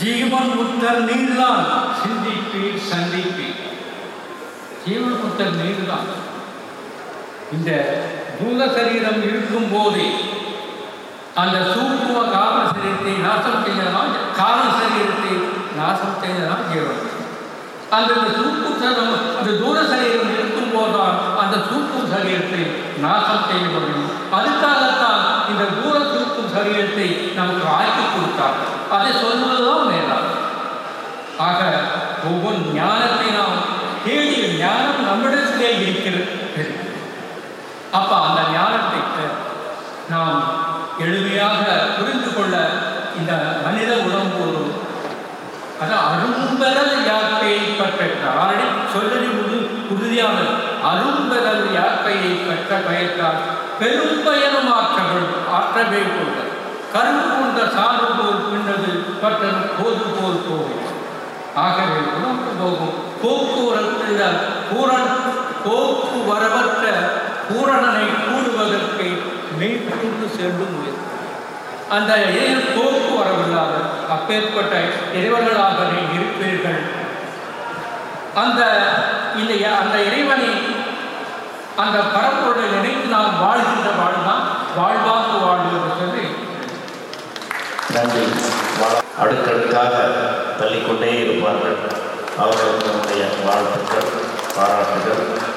ஜீவன் முத்தர் நீர்தான் சிந்திப்பீர் சந்திப்பீர். ஜீவன் முத்தர் நீர்தான். இந்த பூத சரீரம் இருக்கும் போதே அந்த சூக்குவ காரண சரீரத்தை நாசம் செய்யலாம் காரண சரீரத்தை நாசம் செய்யலாம் ஜீவன். அந்த சூக்கு சரம் அந்த தூர சரீரம் இருக்கும் போதுதான் அந்த சூக்கும் சரீரத்தை நாசம் செய்ய முடியும். அதுக்காகத்தான் இந்த தூர சூக்கும் சரீரத்தை நமக்கு ஆக்கி கொடுத்தார். அதை சொல்வதுதான் மேலாம் ஆக ஒவ்வொரு ஞானத்தை நாம் தேடிய ஞானம் நம்மிடத்திலே இருக்கிறது. அப்ப அந்த ஞானத்தை நாம் எளிமையாக புரிந்து கொள்ள இந்த மனித உடம்பு. ஒரு அது அரும்பெறல் யாக்கையை பெற்ற சொல்லி உறு உறுதியானது. அரும்பெறல் யாக்கையை பெற்ற பயத்தால் பெரும் பயனும் ஆற்றகள் ஆற்றவே கொண்ட கரும்பு கொண்ட சாறு போல் பின்னது பட்டது போது போல் போகும். ஆகவே உடம்பு போகும். போக்குவரத்தில் பூரண போக்குவரவற்ற பூரணனை கூடுவதற்கு மெய்ப்பொருள் சென்று முயற்சி. அந்த இறைவன் போக்கு வரவில்லாத அப்பேற்பட்ட இறைவர்களாக நீ இருப்பீர்கள். அந்த இந்த அந்த இறைவனை அந்த பரப்போடு நினைத்து நாம் வாழ்கின்ற வாழ்தான் வாழ்வாக்கு வாழ்வது சொல்லி. நன்றி. அடுக்கடுக்காக தள்ளிக்கொண்டே இருப்பார்கள். அவர்களுக்கு நம்முடைய வாழ்த்துக்கள் பாராட்டுகள்.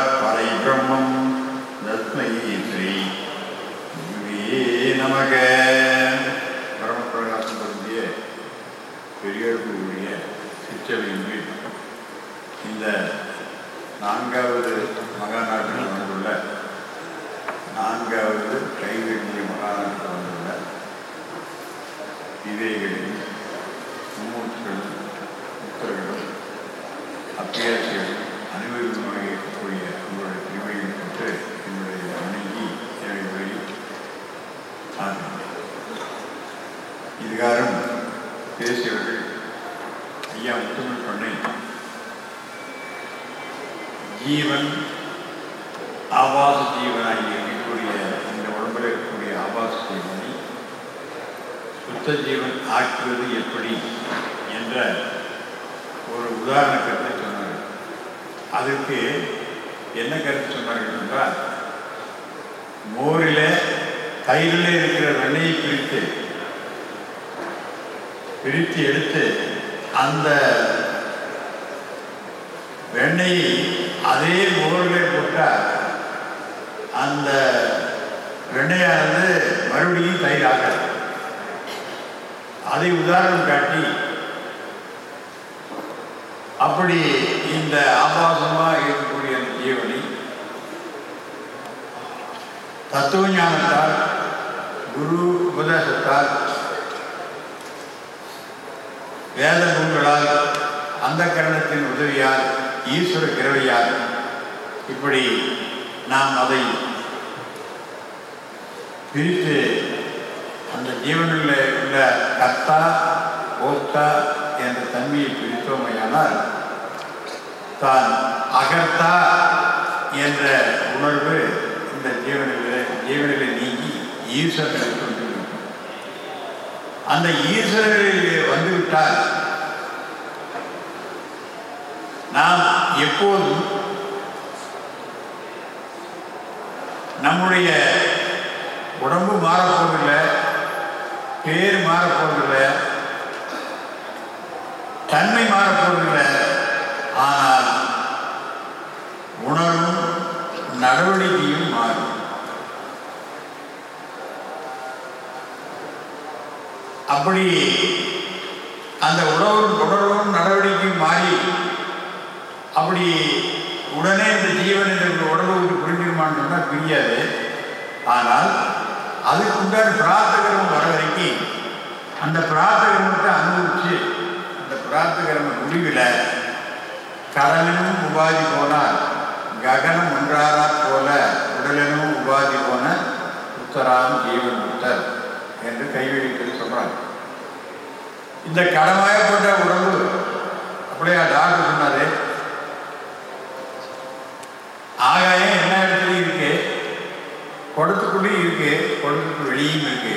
நமக. பரமபிரகாசம் பொருந்திய பெரியோர்களுடைய சிற்றவையின் இந்த நான்காவது மகாநாட்டில் வந்துள்ள நான்காவது கைவேண்டிய மகாநாட்டில் வந்துள்ள விவேகளின் மும்மூர்த்திகளும் முத்தர்களும் அப்பியாசிகளும் அனைவரும் இருக்கக்கூடிய உங்களுடைய திருமையை பெற்று என்னுடைய வணங்கி என்னுடைய வழி இதுகாரம் பேசியவர்கள் ஐயா முத்தமிழ் பண்ணை ஜீவன் ஆபாச ஜீவனாகி இருக்கக்கூடிய இந்த உடம்பில் இருக்கக்கூடிய ஆபாச ஜீவனை சுத்த ஜீவன் ஆக்குவது எப்படி என்ற ஒரு உதாரண கருத்தை சொன்னார்கள் அதுக்கு என்ன கருத்து சொன்னார்கள் என்றால் மோரில் தயிரில் இருக்கிற வெண்ணெயை பிரித்து பிரித்து எடுத்து அந்த வெண்ணெயை அதே முகர்களே போட்டால் அந்த வெண்ணையானது மறுபடியும் தயிராகாது அதை உதாரணம் காட்டி அப்படி இந்த ஆபாசமாக இருக்கக்கூடிய அந்த ஜீவனை தத்துவ ஞானத்தால் குரு உபதேசத்தால் வேத நூல்களால் அந்த கரணத்தின் உதவியால் ஈஸ்வர கிரவையால் இப்படி நாம் அதை பிரித்து அந்த ஜீவனில் உள்ள கர்த்தா ஓக்தா என்ற தன்மையை பிரித்தோமையானால் தான் அகர்த்தா என்ற உணர்வு இந்த ஜீவன்களை ஜீவன்களை நீங்கி ஈஸ்வரனை அந்த ஈஸ்வரனிலே வந்துவிட்டால் நாம் எப்போதும் நம்முடைய உடம்பு மாறப்போவதில்லை பேர் மாறப்போவதில்லை தன்மை மாறப்போவதில்லை. ஆனால் உணர்வும் நடவடிக்கை அப்படி அந்த உணர்வும் உணர்வும் நடவடிக்கையும் மாறி அப்படி உடனே இந்த ஜீவன் என்ற உடம்பு விட்டு பிரிஞ்சிருமான்னு சொன்னால் புரியாது. ஆனால் அதுக்கு உண்டான பிரார்த்தகரம் வர வரைக்கும் அந்த பிரார்த்தகரமத்தை அனுபவிச்சு அந்த பிரார்த்தகரம முடிவில் கடலினும் உபாதி போனால் ககனம் ஒன்றாரா போல உடலினும் உபாதி போன உத்தராம் ஜீவன் முத்தர் என்று கைவெளிக்கிறது சொல்றாங்க இந்த கடமையப்பட்ட உடம்பு அப்படியே டாக்டர் சொன்னாரு? ஆகாயம் எல்லா இடத்துலையும் இருக்கு? குடத்துக்குள்ளேயும் இருக்கு குடத்துக்கு வெளியும் இருக்கு.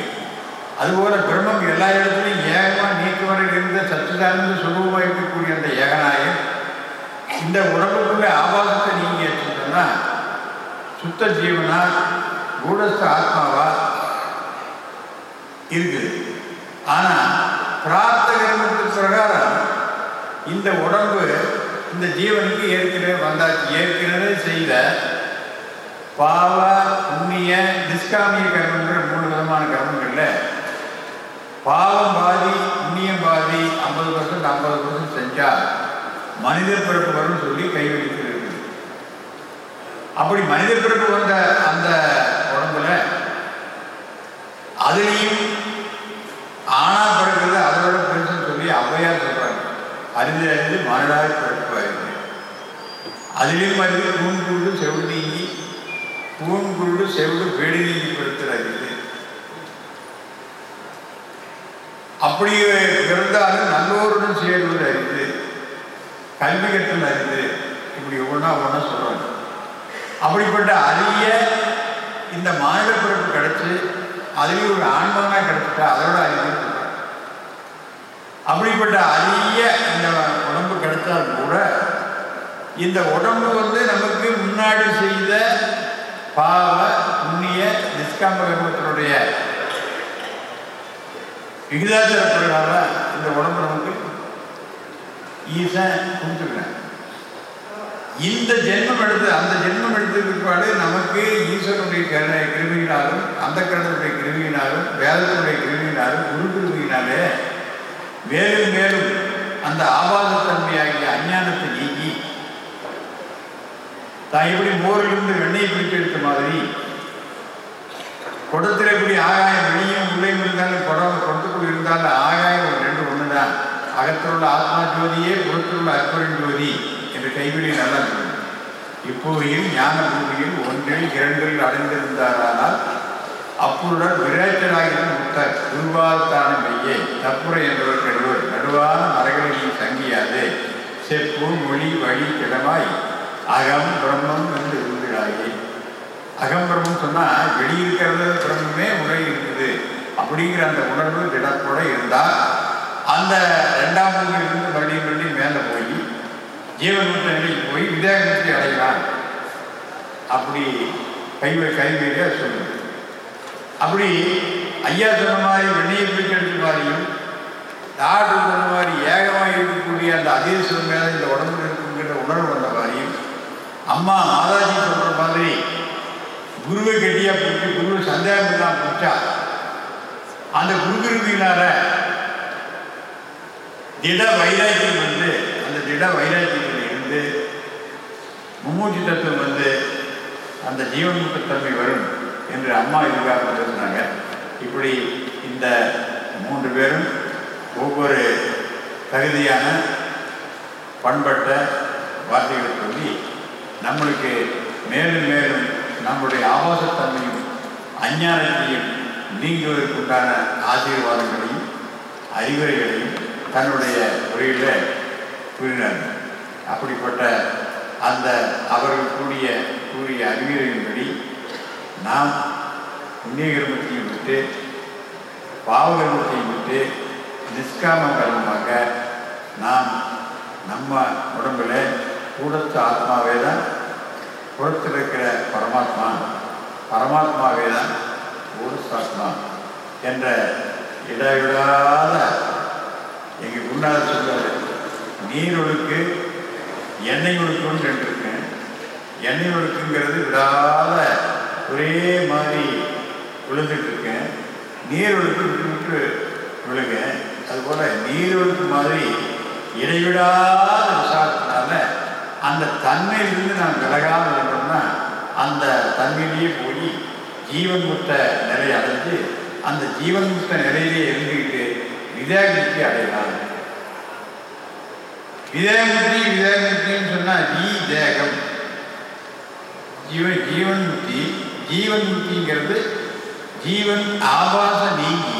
அதுபோல பிரம்மம் எல்லா இடத்துலையும் ஏகமா நீக்குவரில் இருந்த சச்சிதானந்த சுரூபமாக இருக்கக்கூடிய அந்த ஏகநாயம் இந்த உடம்புக்குள்ள ஆபாசத்தை நீங்க சொன்னா சுத்த ஜீவனா கூடஸ்த ஆத்மாவா இருக்குது ஆனால் பிரார்த்த கர்மத்தின் பிரகாரம் இந்த உடம்பு இந்த ஜீவனுக்கு ஏற்கனவே வந்தாச்சு. ஏற்கனவே செய்த பாவ புண்ணிய நிஷ்காமிய கர்மங்கிற மூணு விதமான கர்மங்கள்ல. பாவம் பாதி புண்ணியம் பாதி ஐம்பது பர்சன்ட் ஐம்பது பர்சன்ட் செஞ்சால் மனித பிறப்பு வரும் சொல்லி கைவெளிக்கிறது அப்படி மனித பிறப்பு வந்த அந்த உடம்புல அதுலேயும் ஆணா பிறக்கிறது அதோட பெருசுன்னு சொல்லி ஔவையார் சொல்றாங்க அறிந்து அறிந்து மானடாய் பிறப்பாயிருக்கு அதிலும் அறிந்து பூங்குருடு செவிடு நீங்கி பூங்குருடு செவிடு பேடி நீங்கி பிறக்கிறார் இது அப்படி பிறந்தாலும் நல்லோருடன் சேர்வது அறிந்து கல்வி கற்றல் அறிந்து இப்படி ஒவ்வொன்றா ஒவ்வொன்றா சொல்றாங்க அப்படிப்பட்ட அரிய இந்த மாநில பிறப்பு கிடைச்சி அதுவே ஒரு ஆன்மகனா கிடைச்சிட்டா அதோட அறிவு அப்படிப்பட்ட அரிய இந்த உடம்பு கிடைச்சால் கூட இந்த உடம்பு வந்து நமக்கு முன்னாடி செய்த பாவ புண்ணிய நிஷ்காம கர்மத்தினுடைய விகிதாச்சார இந்த உடம்பு நமக்கு ஈசன் கொடுத்துருக்கேன் இந்த ஜென்மம் எடுத்து அந்த ஜென்மம் எடுத்த பிற்பாடு நமக்கு ஈஸ்வரனுடைய கருணை கிருமியினாலும் அந்த கடனுடைய கிருமியினாலும் வேதத்தினுடைய கிருமியினாலும் குரு கிருமியினாலே மேலும் மேலும் அந்த ஆபாதத்தன்மையாகிய அஞ்ஞானத்தை நீக்கி தான் எப்படி மோரிலிருந்து வெண்ணெய் பிடித்து மாதிரி குடத்தில் எப்படி ஆகாயம் வெளியும் உள்ளேயும் இருந்தாலும் குடம் குடத்துக்குள் இருந்தாலும் ஆகாயம் ஒரு ரெண்டு ஒன்று தான் அகத்தில் உள்ள ஆத்மா ஜோதியே புறத்தில் உள்ள அற்புதம் ஜோதி. கைவினை நலன் நல்லா இப்போதையும் ஞான பூமியில் ஒன்றில் இரண்டில் அடைந்திருந்தாரானால் அப்புடன் விரேச்சராகிற முத்தர் குருவாத்தான மையே தப்புரை என்றவர் கெடுவர் நடுவான மரகளில் தங்கியாது. செப்பு மொழி வழி கிடமாய் அகம் பிரம்மம் என்று இருக்கிறாயே அகம் பிரம்மம் சொன்னால் வெளியிருக்கிறது பிரம்மே உரை இருக்குது அப்படிங்கிற அந்த உணர்வு திடத்தோட இருந்தால் அந்த ரெண்டாம் பூமியிலிருந்து மறுபடியும் மறுபடியும் மேலே போய் ஜீவன்முத்த நிலைக்கு போய் விதேகத்தை அடையலாம் அப்படி கைவை கைவேறியா சொல்லுது. அப்படி ஐயா சொன்ன மாதிரி வெண்ணையை பிடிக்கிறது மாதிரியும் டாக்டர் சொன்ன மாதிரி ஏகமாக இருக்கக்கூடிய அந்த அதிர்ஷ்டம் மேலே இந்த உடம்புல இருக்குங்கிற உணர்வு வந்த மாதிரியும் அம்மா மாதாஜி சொல்கிற மாதிரி குருவை கெட்டியாக பிடிச்சி குருவை சந்தேகம் இல்லாமல் பிடிச்சா அந்த குருகிருமியினால திட வைராக்கியம் வந்து அந்த திட வைராக்கியம் வந்து மும்மூச்சு தத்துவம் வந்து அந்த ஜீவன்முகத்தன்மை வரும் என்று அம்மா இதுக்காக பேசினாங்க. இப்படி இந்த மூன்று பேரும் ஒவ்வொரு தகுதியான பண்பட்ட வார்த்தைகளை சொல்லி நம்மளுக்கு மேலும் மேலும் நம்முடைய ஆபாசத்தன்மையும் அஞ்ஞானத்தையும் நீங்குவதற்குண்டான ஆசீர்வாதங்களையும் அறிவுரைகளையும் தன்னுடைய உரையில் கூறினார்கள். அப்படிப்பட்ட அந்த அவர்கள் கூடிய கூறிய அறிவுரையின்படி நாம் புண்ணிய கர்மத்தையும் விட்டு பாவகர்மத்தையும் விட்டு நிஷ்காம கர்மமாக நாம் நம்ம உடம்புல கூடத்து ஆத்மாவே தான் புறத்தில் இருக்கிற பரமாத்மா பரமாத்மாவே தான் ஊரஸ்தாத்மா என்ற இடைவிடாத எங்கள் குருநாதர் சொல்றாரு நீரொழுக்கு எண்ணெய் ஒழுக்கம்னு கேட்டிருக்கேன் எண்ணெய் ஒழுக்குங்கிறது விடாத ஒரே மாதிரி விழுந்துட்டு இருக்கேன் நீர் ஒழுக்கு விட்டு விட்டு விழுங்க அதுபோல் நீரொழுக்கு மாதிரி இடைவிடாத விசாரத்தினால அந்த தன்மையிலிருந்து நாம் விலகாமல் இருந்தோம்னா அந்த தன்மையிலேயே போய் ஜீவன் முத்த நிலை அடைஞ்சு அந்த ஜீவன் முத்த நிலையிலே இருந்துக்கிட்டு விதேகமுக்தி அடையலாம் விதேகமுக்தி விதேகமுக்தின்னு சொன்னால் நீ தேகம். ஜீவன் ஜீவன் முக்தி ஜீவன் முக்திங்கிறது ஜீவன் ஆபாச நீங்கி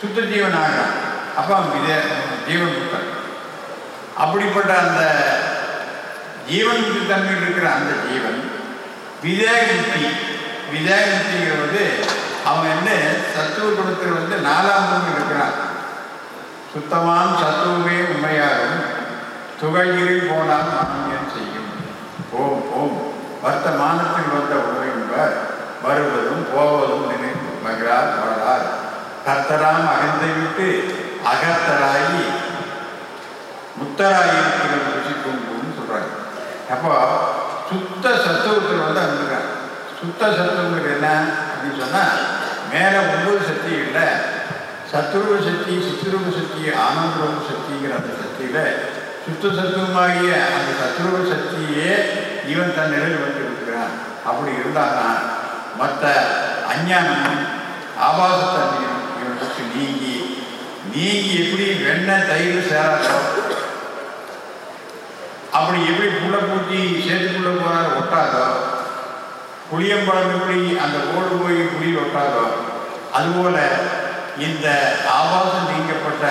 சுத்த ஜீவன் ஆகிறான். அப்போ விதே ஜீவன் முக்தன் அப்படிப்பட்ட அந்த ஜீவன் முக்தி தன்மையில் இருக்கிற அந்த ஜீவன் விதேக முக்தி விதேக முக்திங்கிறது அவன் என்ன? சத்துவ குணத்தில் வந்து நாலாம் தூண் இருக்கிறான். சுத்தமான் சத்துவமே உண்மையாகும் துகையில் போனால் மனம் செய்யும். ஓம் ஓம். வர்த்தமானத்தில் வந்த உணவின்பர் வருவதும் போவதும் நினைத்து மகிழார் வாழார் கர்த்தராம் அகந்தை விட்டு அகர்த்தராகி முத்தராகி இருக்கிற ருசி குங்குன்னு சொல்கிறாங்க அப்போ சுத்த சத்துவத்தில் வந்து வந்துருக்காங்க சுத்த சத்துவங்கிறது என்ன? அப்படின்னு சொன்னால் மேலே ஒன்பது சக்தி இல்லை. சத்ருவ சக்தி சித்துருவ சக்தி ஆனந்தரூப சக்திங்கிற அந்த சக்தியில் சுத்த சத்துவமாகிய அந்த சத்ருவ சக்தியே இவன் தன் நிலையில் வந்து இருக்கிறான். அப்படி இருந்தான்னா மற்ற அஞ்ஞானமும் ஆபாசத்தன்மையும் இவனுக்கு நீங்கி நீங்கி எப்படி வெண்ணெய் தயிர் சேராதோ அப்படி எப்படி புள்ள பூச்சி சேத்துக்குள்ள போனாலும் ஒட்டாதோ புளியம்பழம் எப்படி அந்த ஓடு போய் புளி ஒட்டாதோ அதுபோல இந்த ஆபாசம் நீங்கப்பட்ட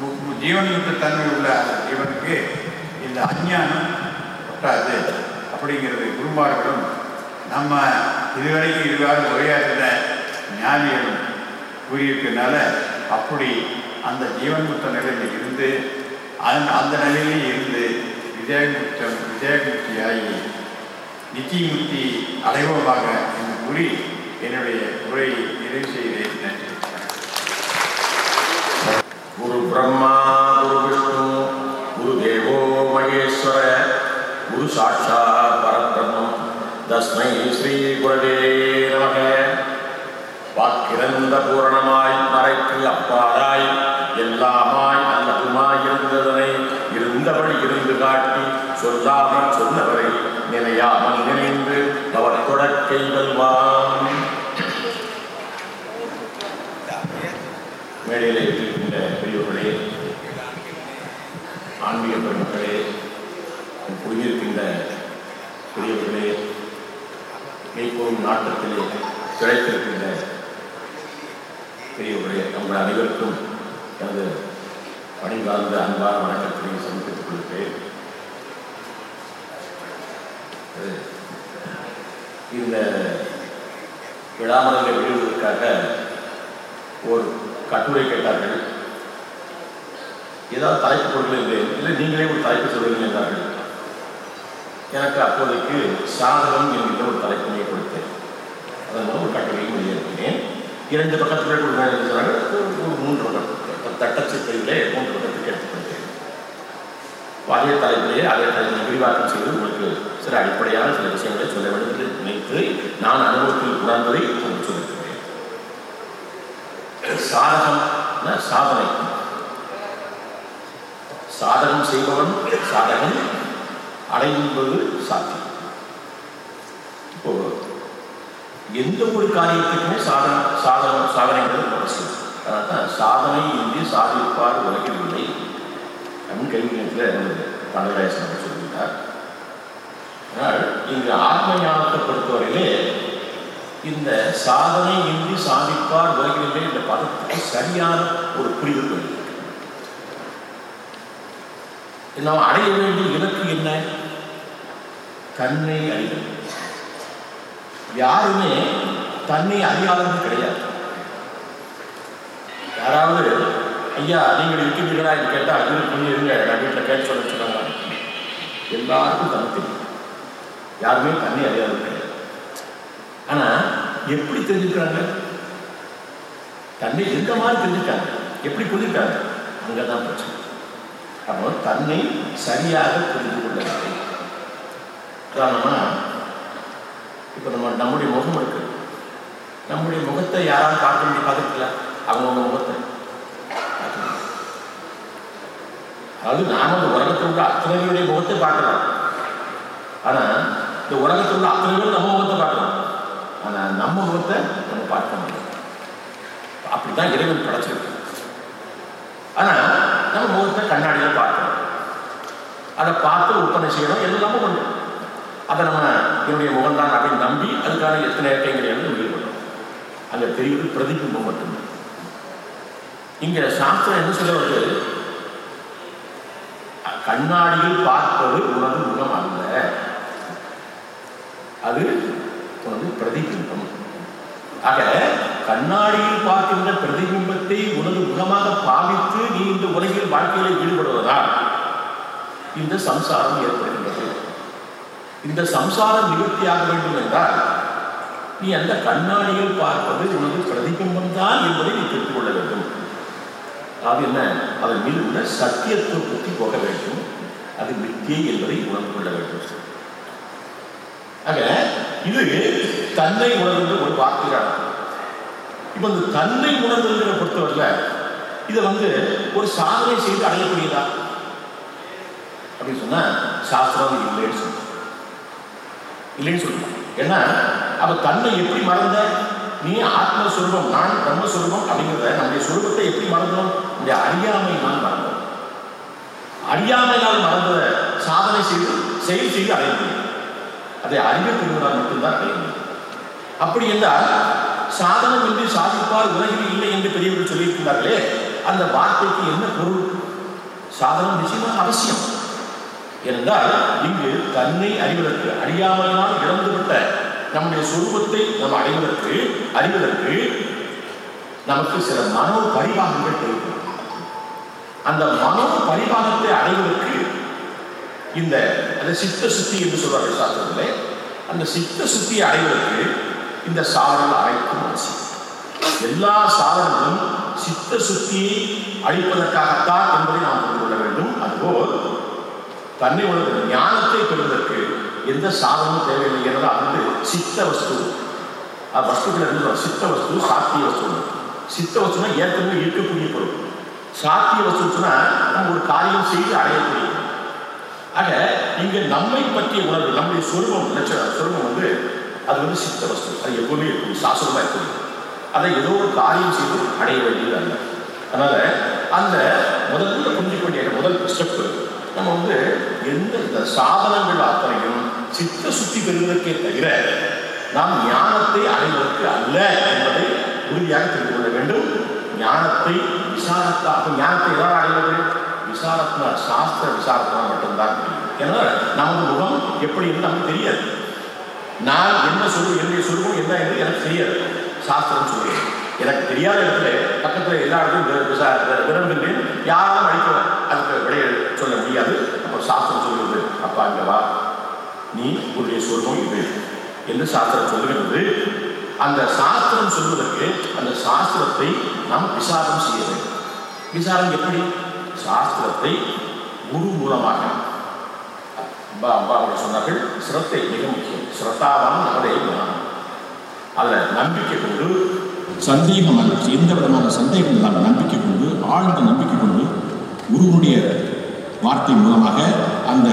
மு- ஜீவனுக்கு தன்மை உள்ள அந்த ஜீவனுக்கு இந்த அஞ்ஞானம் ஒட்டாது. அப்படிங்கிறது குருமார்களும் நம்ம இதுவரைக்கும் இதுவாக உரையாற்றின ஞானிகளும் கூறியிருக்கனால அப்படி அந்த ஜீவன்முத்த நிலையில் இருந்து அந்த அந்த நிலையிலே இருந்து விஜயமுத்தம் விஜயமுக்தியாகி நித்தியமுக்தி அடைவோமாக என்று கூறி என்னுடைய உரையை நிறைவு செய்கிறேன் நன்றி. குரு பிரம்மா குரு விஷ்ணு குரு தேவோ மகேஸ்வர குரு சாட்சா பரபிரம்மம் தஸ்மை ஸ்ரீ குரவே நமக. வாக்கிறந்த பூரணமாய் மறைக்கு அப்பாராய் எல்லாமாய் நல்லதுமாய் இருந்ததனை இருந்தபடி இருந்து காட்டி சொல்லாமல் சொன்னவரை நிலையாமல் நினைந்து அவர் தொடக்கை வெல்வான். மேடையில் இருக்கின்ற பெரியவர்களே ஆன்மீக பெருமக்களே குடியிருக்கின்ற பெரியவர்களே மெய்ப்போரும் நாட்டத்திலே கிடைத்திருக்கின்ற பெரியவர்களே நம்ம அனைவருக்கும் எனது பணிகார்ந்த அன்பான வணக்கத்தினை சமர்ப்பித்துக் கொள்கிறேன். அது இந்த விழாமலங்களை வெளியிடுவதற்காக ஒரு கட்டுரை கேட்டார்கள். ஏதாவது தலைப்பு கொடுக்கல இல்லை நீங்களே ஒரு தலைப்பு சொல்லுங்கள் என்றார்கள். எனக்கு அப்போதைக்கு சாதகம் என்கிற ஒரு தலைப்பினை கொடுத்தேன். அதன் மூலம் ஒரு கட்டுரையும் வெளியிட்டினேன் இரண்டு பக்கத்தில் கொடுக்க சொன்னார்கள் ஒரு மூன்று பக்கம் தட்டச்சித்தையிலே மூன்று பக்கத்துக்கு எடுத்துக்கொண்டேன் அதே தலைப்பிலேயே அதே தலைப்பினை விரிவாக்கம் செய்து உங்களுக்கு சில அடிப்படையான சில விஷயங்களை சொல்ல வேண்டும் என்று நினைத்து நான் அனுபவத்தில் உணர்ந்ததை உங்களுக்கு சொல்லியிருக்கிறேன் சாதகம் சாதனை. சாதகம் செய்பவன் சாதகன் அடையும்போது சாத்தியம். இப்போ எந்த ஒரு காரியத்துக்குமே சாதனை சாதனம் சாதனைகள் அவசியம். அதான் சாதனை இன்றி சாதிப்பார் உலகில் இல்லை. அப்படின்னு கல்வி நேரத்தில் சொல்லியிருக்கார். ஆனால் இங்கு ஆத்ம ஞானத்தை பொறுத்தவரையிலே இந்த சாதனை இன்றி சாதிப்பார் உலகிலே இந்த பதத்துக்கு சரியான ஒரு புரிதல் வேண்டும். நாம் அடைய வேண்டிய இலக்கு என்ன? தன்னை அறிதல். யாருமே தன்னை அறியாதது கிடையாது. யாராவது ஐயா நீங்கள் இருக்கிறீர்களா என்று கேட்டால் அது கொஞ்சம் இருங்க நான் வீட்டில் கேட்க சொல்ல சொன்னாங்க எல்லாருக்கும் தன்னை யாருமே தன்னை அறியாதது கிடையாது. ஆனால் எப்படி தெரிஞ்சுக்கிறாங்க? தன்னை எந்த மாதிரி தெரிஞ்சுக்காங்க எப்படி புரிஞ்சுக்காங்க அங்கே தான் பிரச்சனை. அப்போ தன்னை சரியாக புரிந்து கொள்ளவில்லை உதாரணமாக இப்போ நம்ம நம்முடைய முகம் இருக்கு. நம்முடைய முகத்தை யாராவது பார்க்க முடியும் பார்த்துருக்கல அவங்கவுங்க முகத்தை. அதாவது நாம இந்த உலகத்தில் உள்ள அத்தனை பேருடைய முகத்தை பார்க்கலாம். ஆனால் இந்த உலகத்தில் உள்ள அத்தனை பேர் நம்ம முகத்தை பார்க்கலாம் ஆனா நம்ம முகத்தை நம்ம பார்க்க முடியும். அப்படிதான் இறைவன் படைச்சிருக்கு ஆனா நம்ம முகத்தை கண்ணாடியில் பார்க்கணும். அதை பார்த்து ஒப்பனை செய்யணும் எல்லாமே பண்ணும் அதை நம்ம என்னுடைய முகம்தான் அப்படின்னு நம்பி அதுக்கான எத்தனை இயக்கங்களை முடிவு ஈடுபடும் அங்க தெரியுது பிரதிபிம்பம் மட்டும்தான். இங்க சாஸ்திரம் என்ன சொல்ல வருது? கண்ணாடியில் பார்ப்பது உனது முகம் அல்ல. அது உனது பிரதிபிம்பம். ஆக கண்ணாடியில் பார்க்கின்ற பிரதிபிம்பத்தை உனது முகமாக பாவித்து நீ இந்த உலகில் வாழ்க்கையில் ஈடுபடுவதால் இந்த சம்சாரம் ஏற்படுகின்றது. இந்த சம்சாரம் நிவர்த்தியாக வேண்டும் என்றால் நீ அந்த கண்ணாடியில் பார்ப்பது உனது பிரதிபிம்பம் தான் என்பதை நீ தெரிந்து கொள்ள வேண்டும். அது என்ன? அதன் மீது உள்ள சத்தியத்தை பற்றி போக வேண்டும். அது மித்தியை என்பதை உணர்ந்து கொள்ள வேண்டும். ஆக இது தன்னை உணர்ந்து ஒரு வார்த்தையான இப்போ இந்த தன்னை உணர்ந்துங்கிற பொறுத்தவரையில் இதை வந்து ஒரு சாதனை செய்து அடையக்கூடியதா? அப்படின்னு சொன்னா சாஸ்திரம் இல்லைன்னு சொல்லுவோம் இல்லைன்னு சொல்லுவோம் ஏன்னா அவ தன்னை எப்படி மறந்த? நீ ஆத்மஸ்வரூபம் நான் பிரம்மஸ்வரூபம் அப்படிங்கிறத நம்முடைய சுரூபத்தை எப்படி மறந்தோம்? இந்த அறியாமை நான் மறந்தோம். அறியாமையினால் மறந்தத சாதனை செய்து செயல் செய்து அடைய முடியும் அதை அறிவு பெறுவதால் மட்டும்தான் அடைய அப்படி என்றால் சாதனம் என்று சாதிப்பார் உலகில் இல்லை என்று பெரியவர்கள் சொல்லியிருக்கிறார்களே அந்த வார்த்தைக்கு என்ன பொருள்? சாதனம் நிச்சயமாக அவசியம். ஏனென்றால் இங்கு தன்னை அறிவதற்கு அறியாமையினால் இழந்துவிட்ட நம்முடைய சொரூபத்தை நாம் அடைவதற்கு அறிவதற்கு நமக்கு சில மனோ பரிபாகங்கள் தேவைப்படும். அந்த மனோ பரிபாகத்தை அடைவதற்கு இந்த அந்த சித்த சுத்தி என்று சொல்றாங்க சாஸ்திரத்தில் அந்த சித்த சுத்தியை அடைவதற்கு இந்த சாதனங்கள் அனைத்தும் அவசியம் எல்லா சாதனங்களும் சித்த சுத்தியை அழிப்பதற்காகத்தான் என்பதை நாம் புரிந்து கொள்ள வேண்டும். அதுபோல் தன்னை உணர்ந்த ஞானத்தை பெறுவதற்கு எந்த சாதனமும் தேவையில்லை என்றால் அது வந்து சித்த வஸ்து. அது வஸ்துக்கள் இருந்து சித்த வஸ்து சாத்திய வஸ்து சித்த வஸ்துனா ஏற்கனவே இருக்கக்கூடிய பொருள். சாத்திய வஸ்துனா நம்ம ஒரு காரியம் செய்து அடையக்கூடிய ஆக இங்க நம்மை பற்றிய உணர்வு நம்முடைய சொருபம் லட்சணம் சொருபம் வந்து அது வந்து சித்த வஸ்து. அது எப்பவுமே இருக்கும் சாஸ்திரமா இருக்கும் அதை ஏதோ ஒரு காரியம் செய்து அடைய வேண்டியது அல்ல. அதனால அந்த முதல்ல புரிஞ்சுக்க வேண்டிய முதல் ஸ்டெப் நம்ம வந்து எந்த இந்த சாதனங்கள் அத்தனையும் சித்த சுத்தி பெறுவதற்கே தவிர நாம் ஞானத்தை அடைவதற்கு அல்ல என்பதை உறுதியாக தெரிந்து கொள்ள வேண்டும். ஞானத்தை விசாரத்தாக ஞானத்தை எதாவது அடைவது? விசாரத்தில் சாஸ்திர விசாரத்தில் மட்டும்தான் ஏன்னா நமது முகம் எப்படி என்று நமக்கு தெரியாது. நான் என்ன சொல்லு என்னுடைய சொல்லுவோம் என்ன என்று எனக்கு தெரியாது. சாஸ்திரம் சொல்லுவேன் எனக்கு தெரியாத இடத்துல பக்கத்தில் எல்லா இடத்துலையும் விரும்புகிறேன் யாரும் அழைக்க அதுக்கு விடைய சொல்ல முடியாது. அப்போ சாஸ்திரம் சொல்லுவது அப்பா இங்கே வா. நீ உன்னுடைய சொல்வோம் இது. என்று சாஸ்திரம் சொல்லுகிறது. அந்த சாஸ்திரம் சொல்வதற்கு அந்த சாஸ்திரத்தை நாம் விசாரம் செய்ய வேண்டும். விசாரம் எப்படி? சாஸ்திரத்தை குரு மூலமாக. அப்பா அப்பா அவர்கள் சொன்னார்கள் சிரத்தை மிக முக்கியம். சிரத்தாவான அவரை அதில் நம்பிக்கை கொண்டு சந்தேகம் அல்லது எந்த விதமான சந்தேகம் இல்லாமல் நம்பிக்கை கொண்டு ஆழ்ந்த நம்பிக்கை கொண்டு குருவனுடைய வார்த்தை மூலமாக அந்த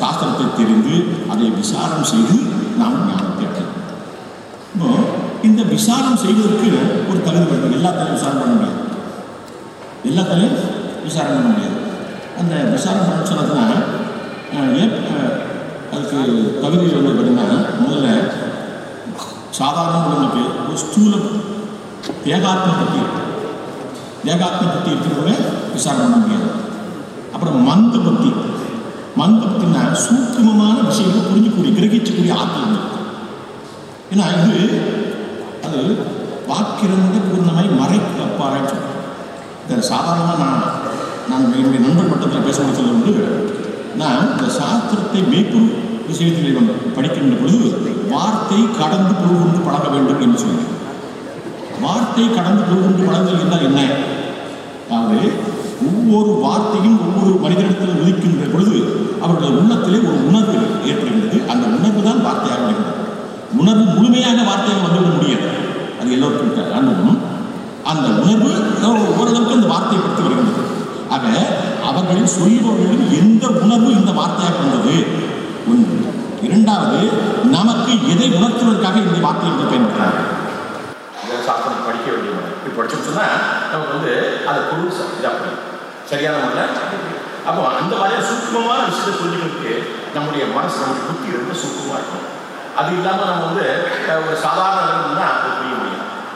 சாஸ்திரத்தை தெரிந்து அதை விசாரம் செய்து நாம் ஞானத்தை அடையலாம் இப்போ இந்த விசாரம் செய்வதற்கு ஒரு தகுதி வேண்டும். எல்லாத்தையும் விசாரம் பண்ண முடியாது. எல்லாத்தையும் பண்ண முடியாது. அந்த விசாரம் பண்ண சொன்னதுன்னா ஏன், அதுக்கு தகுதி வந்து பார்த்தீங்கன்னா முதல்ல சாதாரண உடம்புக்கு ஒரு ஸ்தூலம் ஏகாத்ம பற்றி ஏகாத்ம பற்றி இருக்கிறவங்க விசாரணை பண்ண முடியாது. அப்புறம் மந்த பக்தி மந்த பற்றினா சூக்குமமான விஷயங்களை புரிஞ்சக்கூடிய கிரகிச்சக்கூடிய ஆற்றல் ஏன்னா இது அது வாக்கிரந்த பூர்ணமாய் மறைக்கு அப்பாராய்ச்சி சொல்றேன். இந்த சாதாரணமாக நான் நான் என்னுடைய நண்பர் மட்டத்தில் பேசும்போது சொல்ல உண்டு நான் இந்த சாஸ்திரத்தை மீட்பு விஷயத்தில் வந்து படிக்கின்ற பொழுது வார்த்தை கடந்து பொருள் பழக வேண்டும் என்று சொன்னேன். வார்த்தை கடந்து பொருள் கொண்டு பழகுதல் என்றால் என்ன? அதாவது ஒவ்வொரு வார்த்தையும் ஒவ்வொரு மனிதனிடத்தில் உதிக்கின்ற பொழுது அவருடைய உள்ளத்திலே ஒரு உணர்வு ஏற்படுகிறது. அந்த உணர்வு தான் வார்த்தையாக வருகிறது உணர்வு முழுமையாக வார்த்தையாக வந்துவிட முடியாது. அது எல்லோருக்கும் அனுபவம் அந்த உணர்வு ஓரளவுக்கு அந்த வார்த்தையை பற்றி வருகின்றது ஆக அவர்களின் சொல்பவர்களின் எந்த உணர்வு இந்த வார்த்தையாக இருந்தது ஒன்று. இரண்டாவது நமக்கு எதை உணர்த்துவதற்காக இந்த வார்த்தையை வந்து பயன்படுத்துகிறார்கள் சாஸ்திரம் படிக்க வேண்டிய முறை. இப்படி நமக்கு வந்து அதை பொருள் இதாக சரியான முறையில் அப்போ அந்த மாதிரியான சூட்சமமான விஷயத்தை சொல்லிக்கிறதுக்கு நம்முடைய மனசு நம்முடைய புத்தி ரொம்ப சுத்தமாக இருக்கும். அது இல்லாமல் நம்ம வந்து ஒரு சாதாரண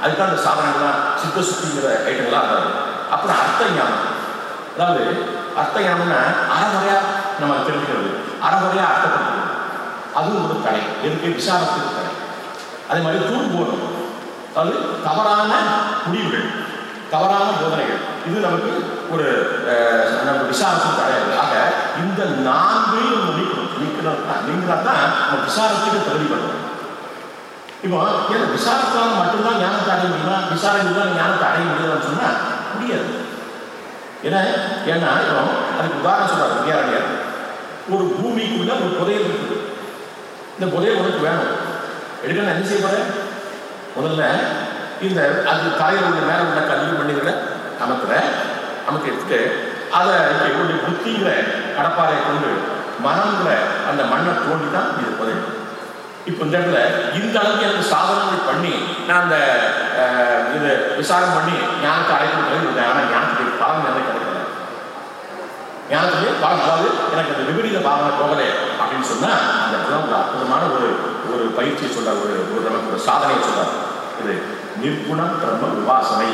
அதுக்கான அந்த சாதனங்கள்லாம் சித்த சுத்திங்கிற ஐட்டங்கள்லாம் அதாவது அப்புறம் அர்த்த ஞானம் அதாவது அர்த்த ஞானம்னா அறமுறையாக நம்ம தெரிஞ்சுக்கிறது. அறமுறையாக அர்த்தப்படுத்துறது. அதுவும் ஒரு கடை எதுக்கு? விசாரத்துக்கு கடை அதே மாதிரி தூண் போடும் அதாவது தவறான முடிவுகள் தவறான போதனைகள். இது நமக்கு ஒரு நம்ம விசாரத்துக்கு கிடையாது ஆக இந்த நான்கையும் நம்ம நீக்கணும். தான் நீங்கினா தான் நம்ம விசாரத்துக்கு தகுதி பண்ணுவோம் இப்போ ஏன்னா விசாரத்தால் மட்டும்தான் ஞானத்தை அடைய முடியுமா? விசாரணை தான் ஞானத்தை அடைய முடியாதுன்னு சொன்னால் முடியாது. ஏன்னா ஏன்னா இப்போ அதுக்கு உதாரணம் சொல்கிறார் வித்யாரண்யர் ஒரு பூமிக்குள்ள ஒரு புதையல் இருக்குது. இந்த புதையல் உனக்கு வேணும். எடுக்கணும் என்ன செய்ய போற முதல்ல இந்த அது தலையில் உள்ள மேலே உள்ள கல்வி மண்ணிகளை அமைக்கிற நமக்கு எடுத்துட்டு அதை என்னுடைய புத்திங்கிற கடப்பாறை கொண்டு மனங்கிற அந்த மண்ணை தோண்டி தான் இது புதையல். இப்போ இந்த இடத்துல இந்த அளவுக்கு எனக்கு சாதனங்கள் பண்ணி நான் அந்த இது விசாரம் பண்ணி ஞானத்தை அடைக்கிறது ஆனால் ஞானத்துக்கு பாவம் எனக்கு கிடைக்கல ஞானத்திலே பாவம் அதாவது எனக்கு அந்த விபரீத பாவனை போகலை அப்படின்னு சொன்னால் அந்த இடத்துல ஒரு அற்புதமான ஒரு ஒரு பயிற்சியை சொல்றார் ஒரு ஒரு நமக்கு ஒரு சாதனையை சொல்றார். இது நிர்குணம் பிரம்ம உபாசனை.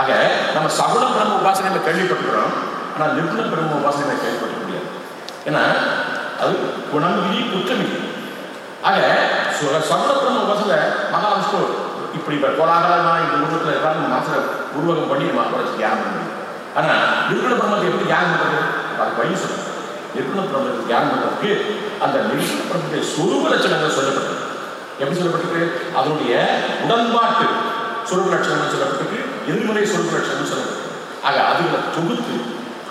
ஆக நம்ம சகுண பிரம்ம உபாசனை நம்ம கேள்விப்பட்டுக்கிறோம் ஆனால் நிர்குண பிரம்ம உபாசனை கேள்விப்பட்ட முடியாது. ஏன்னா அது குணம் இல்லை குற்றம் இல்லை ஆக சு- சகுண பிரம்ம உபாசனை மகாவிஷ்ணு இப்படி கோலாகலமான இந்த உருவத்தில் எல்லாரும் மனசில் உருவகம் பண்ணி நம்ம தியானம் பண்ண ஆனால் நிர்குண பிரம்மத்தை எப்படி தியானம் பண்ணுறது அது வழி சொல்லுங்க. நிர்குண பிரம்மத்தை தியானம் பண்ணுறதுக்கு அந்த நிர்குண பிரம்மத்தை சொருப லட்சணங்கள் சொல்லப்பட்டது எப்படி சொல்லப்பட்டிருக்கு? அதனுடைய உடன்பாட்டு சொருப லட்சணங்கள் சொல்லப்பட்டிருக்கு. எதிர்மறை சொருப லட்சணங்கள் சொல்லப்பட்டிருக்கு. ஆக அதுகளை தொகுத்து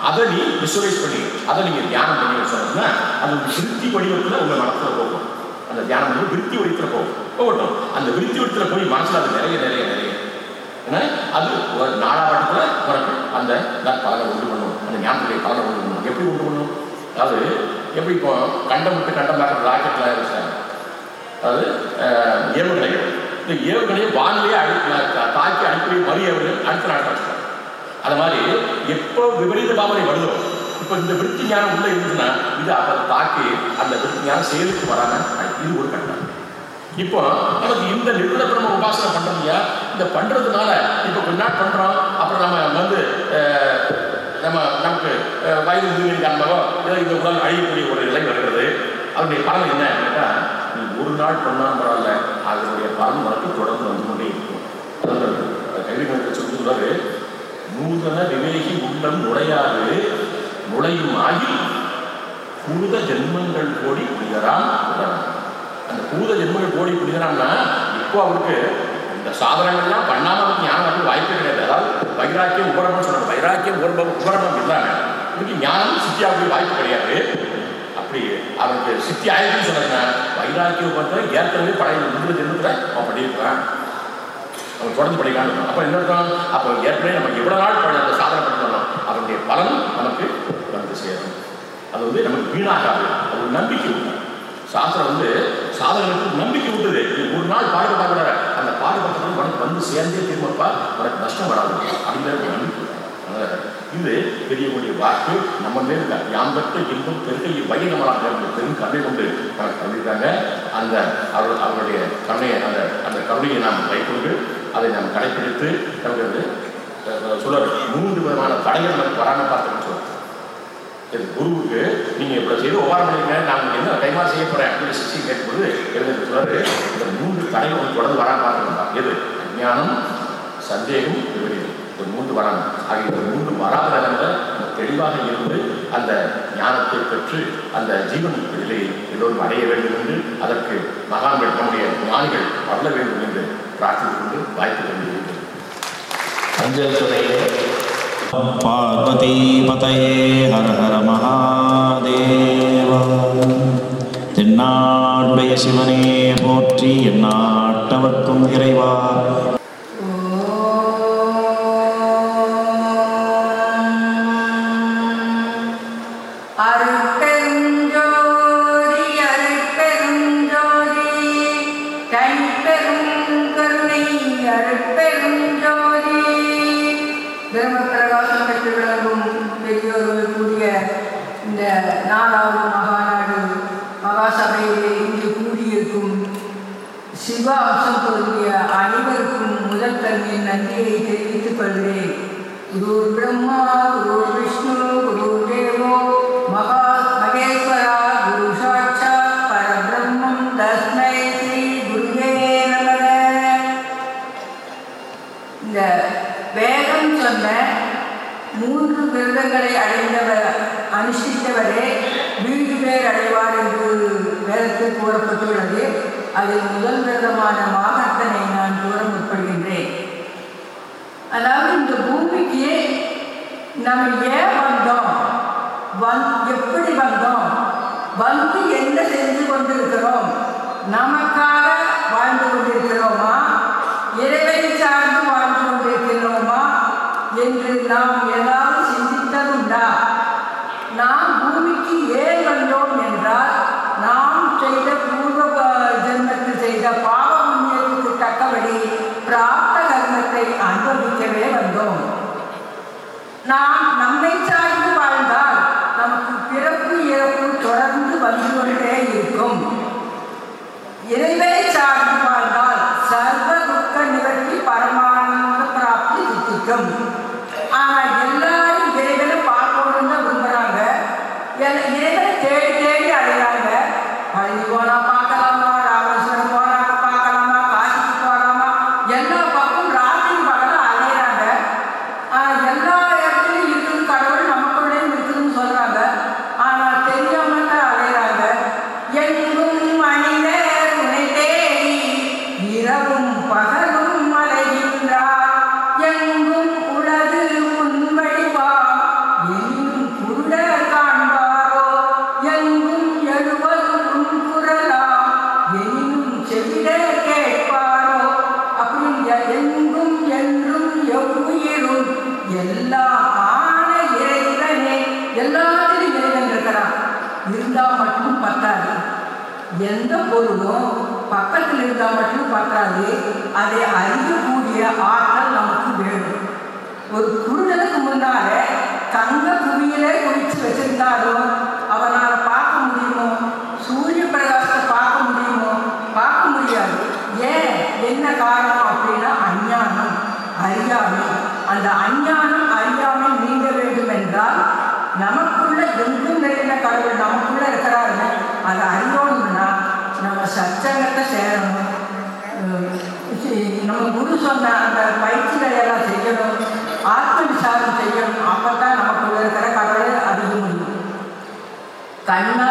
அதை நீ விசுவலைஸ் பண்ணி அதை நீங்கள் தியானம் பண்ணி சொன்னீங்கன்னா அது ஒரு விருத்தி வடிவத்தில் உங்கள் மனத்தில் போகும். அந்த தியானம் வந்து விருத்தி வடிவத்தில் போகும். போகட்டும். அந்த விருத்தி வடிவத்தில் போய் மனசில் அது நிறைய நிறைய நிறைய. ஏன்னா அது ஒரு நாளாவட்டத்தில் பிறக்கும். அந்த பலனை உண்டு பண்ணும். அந்த ஞானத்துடைய பலனை உண்டு பண்ணும். எப்படி உண்டு பண்ணும்? அதாவது எப்படி இப்போ கண்டம் விட்டு கண்டம் பார்க்குற ராக்கெட்டில் இருக்காங்க அதாவது ஏவுகளை இந்த ஏவுகணையை வானிலையே அடி தாக்கி அடிப்படை மறு ஏவுகணை அடுத்த நாள் அது மாதிரி எப்போ விபரீத பாவனை வருதோ இப்போ இந்த விருத்தி ஞானம் உள்ள இருந்துச்சுன்னா இது அதை தாக்கி அந்த விருத்தி ஞானம் செயலுக்கு வராம இது ஒரு கட்டம். இப்போ நமக்கு இந்த நிர்குண பிரம்ம உபாசனை பண்ணுறீங்க இந்த பண்றதுனால இப்போ கொஞ்ச நாள் பண்றோம் அப்புறம் நம்ம வந்து நம்ம நமக்கு வயது முதுகின் காரணமாகோ ஏதோ இந்த உடல் அழியக்கூடிய ஒரு நிலை வருகிறது. அதனுடைய பலன் என்ன அப்படின்னா நீ ஒரு நாள் பண்ணால் பரவாயில்ல அதனுடைய பலன் வரைக்கும் தொடர்ந்து வந்து கொண்டே இருக்கும். கல்வி மன்றத்தில் சொல்லி நூதன விவேகி உள்ளம் நுழையாது நுழையும் ஆயில் பூத ஜென்மங்கள் கோடி புனிதராம் அந்த பூத ஜென்மங்கள் கோடி புனிதராம்னா இப்போ அவருக்கு இந்த சாதனங்கள்லாம் பண்ணாம அவருக்கு ஞானம் வந்து வாய்ப்பே கிடையாது. அதாவது வைராக்கியம் உபரமம் சொல்றாங்க வைராக்கியம் உபரமம் உபரமம் இல்லாம இதுக்கு ஞானம் சித்தியாவுக்கு வாய்ப்பு கிடையாது. அப்படி அவனுக்கு சித்தி ஆயிருக்குன்னு சொன்னாங்க வைராக்கியம் பொறுத்தவரை ஏற்கனவே பழைய முழு ஜென்மத்தில் அவன் பண்ணியிருக்கிறான். அவன் தொடர்ந்து படிக்காம அப்போ என்ன அர்த்தம்? அப்போ ஏற்கனவே நம்ம எவ்வளோ நாள் பழைய அந்த சாதனை பண்ணிருந்தோம் அதனுடைய பலன் நமக்கு வந்து சேரும். அது வந்து நமக்கு வீணாகாது. அது ஒரு நம்பிக்கை உண்டு. சாஸ்திரம் வந்து சாதகனுக்கு நம்பிக்கை விட்டுது ஒரு நாள் பாடுபட்டா கூட அந்த பாடுபட்டது உனக்கு வந்து சேர்ந்தே திரும்பப்பா உனக்கு நஷ்டம் வராது. அப்படிங்கிற ஒரு நம்பிக்கை இது பெரியக்கூடிய வாக்கு. நம்ம மேல் இருக்க யாம்பற்ற இன்பம் பெருகை வயனமலாக பெரும் கருணை கொண்டு நமக்கு தந்திருக்காங்க. அந்த அவர் அவருடைய கருணையை அந்த அந்த கருணையை நாம் கைக்கொண்டு அதை நாம் கடைப்பிடித்து நமக்கு வந்து அஹ், மூன்று விதமான தடைகள் நமக்கு வராமல் பார்த்துக்கணும் சொல்றாரு இது குருவுக்கு நீங்க இவ்வளவு செய்து உபாரம் பண்ணிருங்க நான் என்ன கைமா செய்ய போறேன் அப்படின்னு சிஷ்டி கேட்கும்போது எழுதி சொல்றாரு? இந்த மூன்று தடைகள் உங்களுக்கு தொடர்ந்து வராம பார்க்கணும் எது? ஞானம் சந்தேகம் விபரீதம். ஒரு மூன்று வராமல் ஆகிய இந்த மூன்று வராத நிலைமையில நம்ம தெளிவாக இருந்து அந்த ஞானத்தை பெற்று அந்த ஜீவன் நிலையை எல்லோரும் அடைய வேண்டும் என்று அதற்கு மகான்கள் நம்முடைய ஞானிகள் வரல வேண்டும் என்று பிரார்த்தித்துக் கொண்டு வாய்ப்பு தந்திருக்கிறது அஞ்சல் துறையிலே பார்வதிபதயே ஹர ஹர மகாதேவ தென்னாடுடைய சிவனே போற்றி எந்நாட்டவர்க்கும் இறைவா விசுவாசம் கொள்கிற அனைவருக்கும் முதல் தன்மை நன்றியை தெரிவித்துக் கொள்கிறேன். குரு பிரம்மா குரு விஷ்ணு குரு தேவோ மகா மகேஸ்வரா குரு சாட்சா பரபிரம்மம் தஸ்மை ஸ்ரீ குருவே நமக. இந்த வேதம் சொன்ன மூன்று விரதங்களை அடைந்தவர் அனுஷ்டித்தவரே வீடு பேர் அடைவார் என்று வேதத்தில் கூறப்பட்டுள்ளது அதில் முதல் விரதமான மாகத்தனை நான் கூற முற்படுகின்றேன் அதாவது இந்த பூமிக்கு நம்ம ஏன் வந்தோம்? வந் எப்படி வந்தோம்? வந்து என்ன செஞ்சு கொண்டிருக்கிறோம்? நமக்காக வாழ்ந்து கொண்டிருக்கிறோமா? இறைவனை சார்ந்து வாழ்ந்து கொண்டிருக்கிறோமா? என்று நாம் பொருளும் பக்கத்தில் இருந்தால் மட்டும் பற்றாது அதை அறியக்கூடிய ஆற்றல் நமக்கு வேணும் ஒரு குருடனுக்கு முன்னால தங்க குவியிலே குவிச்சு வச்சிருந்தாலும் அவனால் பார்க்க முடியுமோ? சூரிய பிரகாசத்தை பார்க்க முடியுமோ? பார்க்க முடியாது. ஏன்? என்ன காரணம் அப்படின்னா அஞ்ஞானம். அறியாமை. அந்த அஞ்ஞானம் அறியாமை நீங்க வேண்டும் என்றால் நமக்குள்ள எங்கும் நிறைந்த கடவுள் நமக்குள்ள இருக்கிறார்கள் அதை அறிவோம் ಸತ್ಸಂಗತ ಸೇರನು ನಮ್ಮ గురు சொன்ன அந்த பயிற்சிகளை எல்லாம் செய்யணும் ஆத்ம விசாரம் செய்யணும் அப்போ தான் நமக்கு இருக்கிற கடவுளை அறிய முடியும் கண்ணா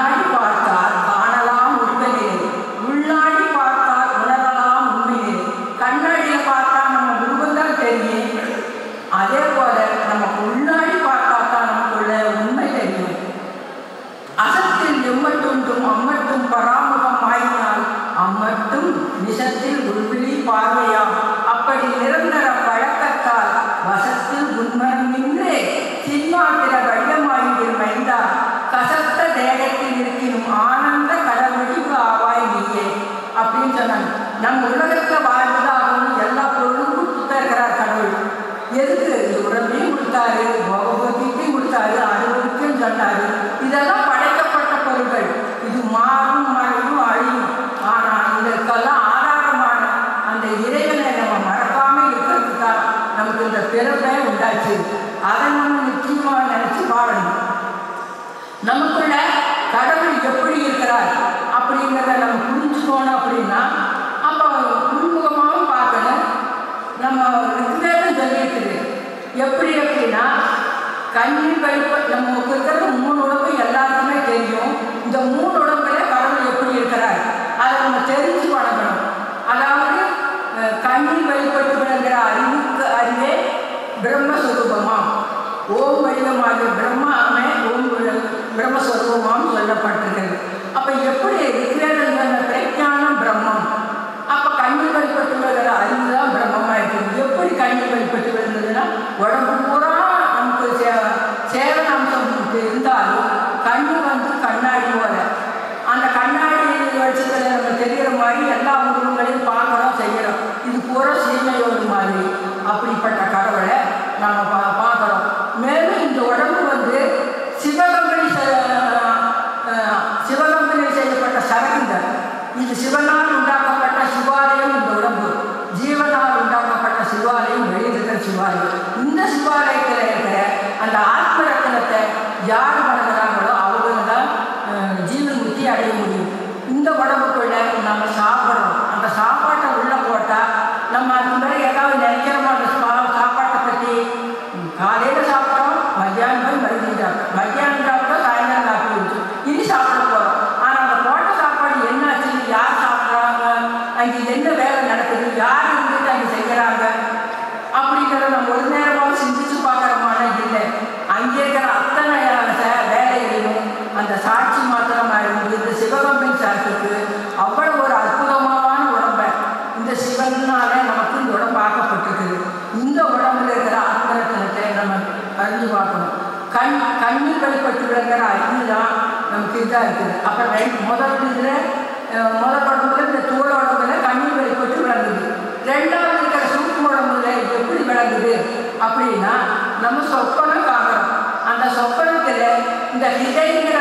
இந்த ஹிதைங்கிற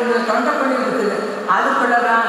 ஒரு தொண்டக்குழி இருக்குது. அதுக்குள்ளே தான்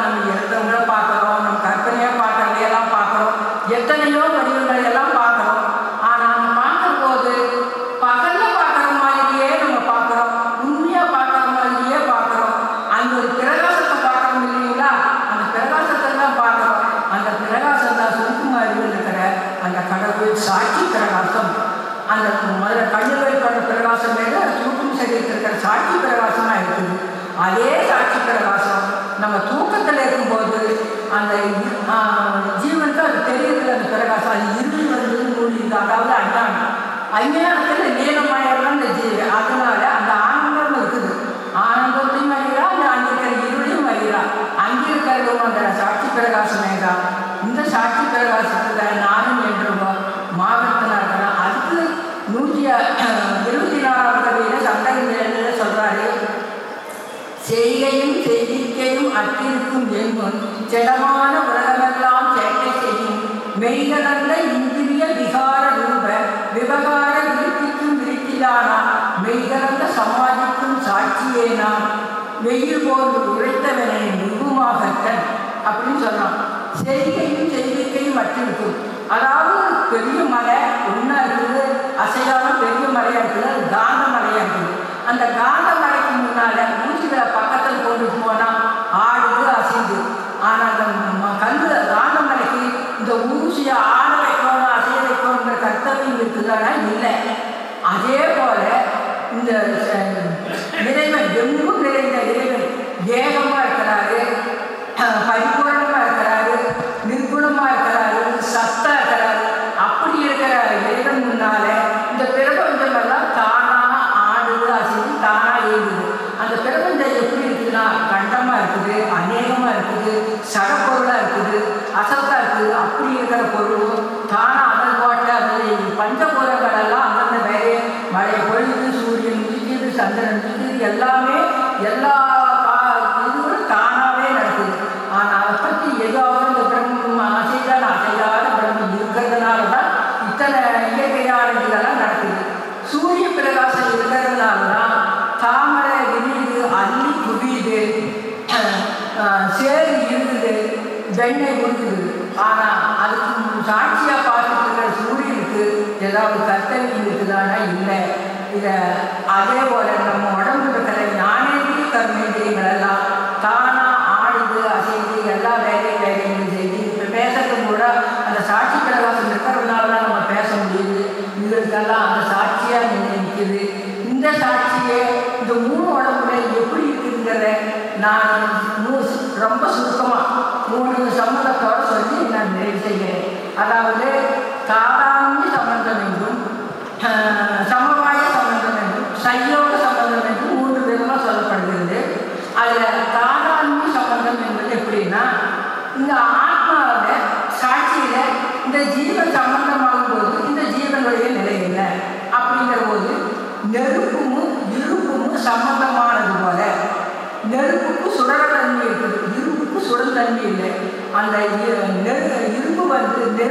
போன்று உழைத்தவனை நிபுமாகத்தன் அப்படின்னு சொன்னான் செய்கையும் செய்கையும் வச்சிருக்கும் அதாவது பெரிய மலை ஒன்றா இருக்குது அசையாத பெரிய மலையாக இருக்குது அது காந்த மலையாக இருக்குது. அந்த காந்த மலைக்கு முன்னால் மூச்சுகளை பக்கத்தில் கொண்டு போனால் ஆடுது அசைந்து ஆனால் அந்த கல் காந்த மலைக்கு இந்த ஊசியை ஆட வைக்கணும் அசைய வைக்கணுங்கிற கர்த்தவியம் இருக்குதானா? இல்லை. அதே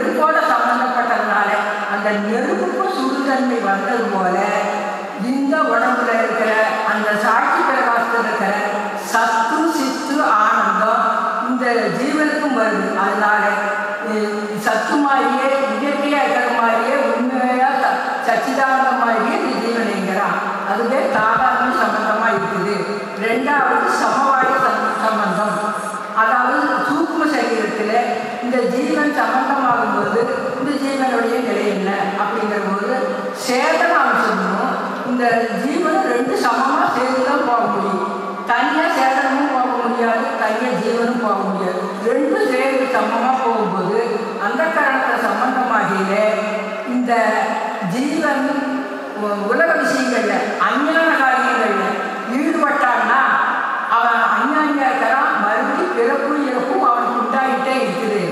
நெருப்போட சம்மந்தப்பட்டதுனால அந்த நெருப்புக்கும் சுடுதன்மை வந்தது போல இந்த உடம்புல இருக்கிற அந்த சாட்சி பிரகாசத்தில் இருக்கிற சத்து சித்து ஆனந்தம் இந்த ஜீவனுக்கும் வருது. வகையிலே இந்த ஜீவன் உலக விஷயங்களில் அஞ்ஞான காரியங்களில் ஈடுபட்டான்னா அவன் அஞ்ஞானியாக மறுபடி பிறப்பு இறப்பும் அவனுக்கு உண்டாகிட்டே இருக்குது.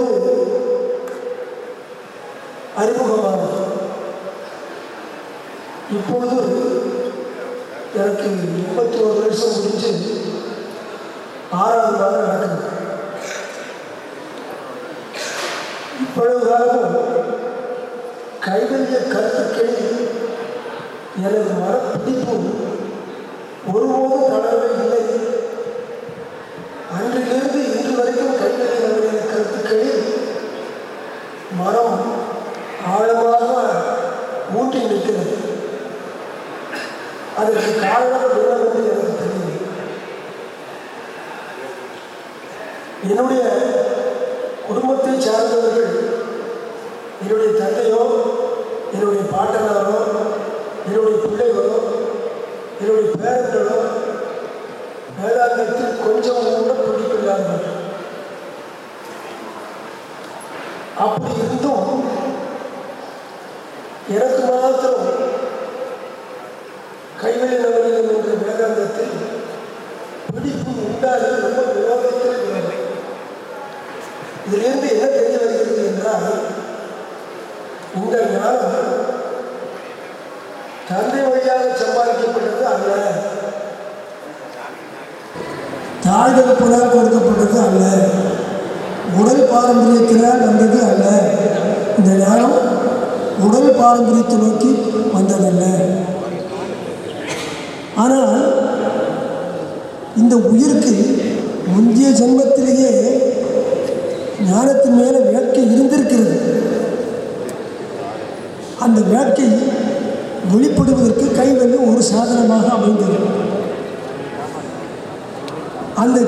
போது அறிமுகமானது இப்பொழுது எனக்கு முப்பத்தி ஒரு வருஷம் முடிஞ்சு ஆறாவது வாரம் நடக்குது. இவ்வளவு காலம் கைவல்ய கருத்துக்கள் எனது மரப்பிடிப்பு ஒருபோதும் தளரவே இல்லை. ஆயிரம் விரதத்தில் என்னுடைய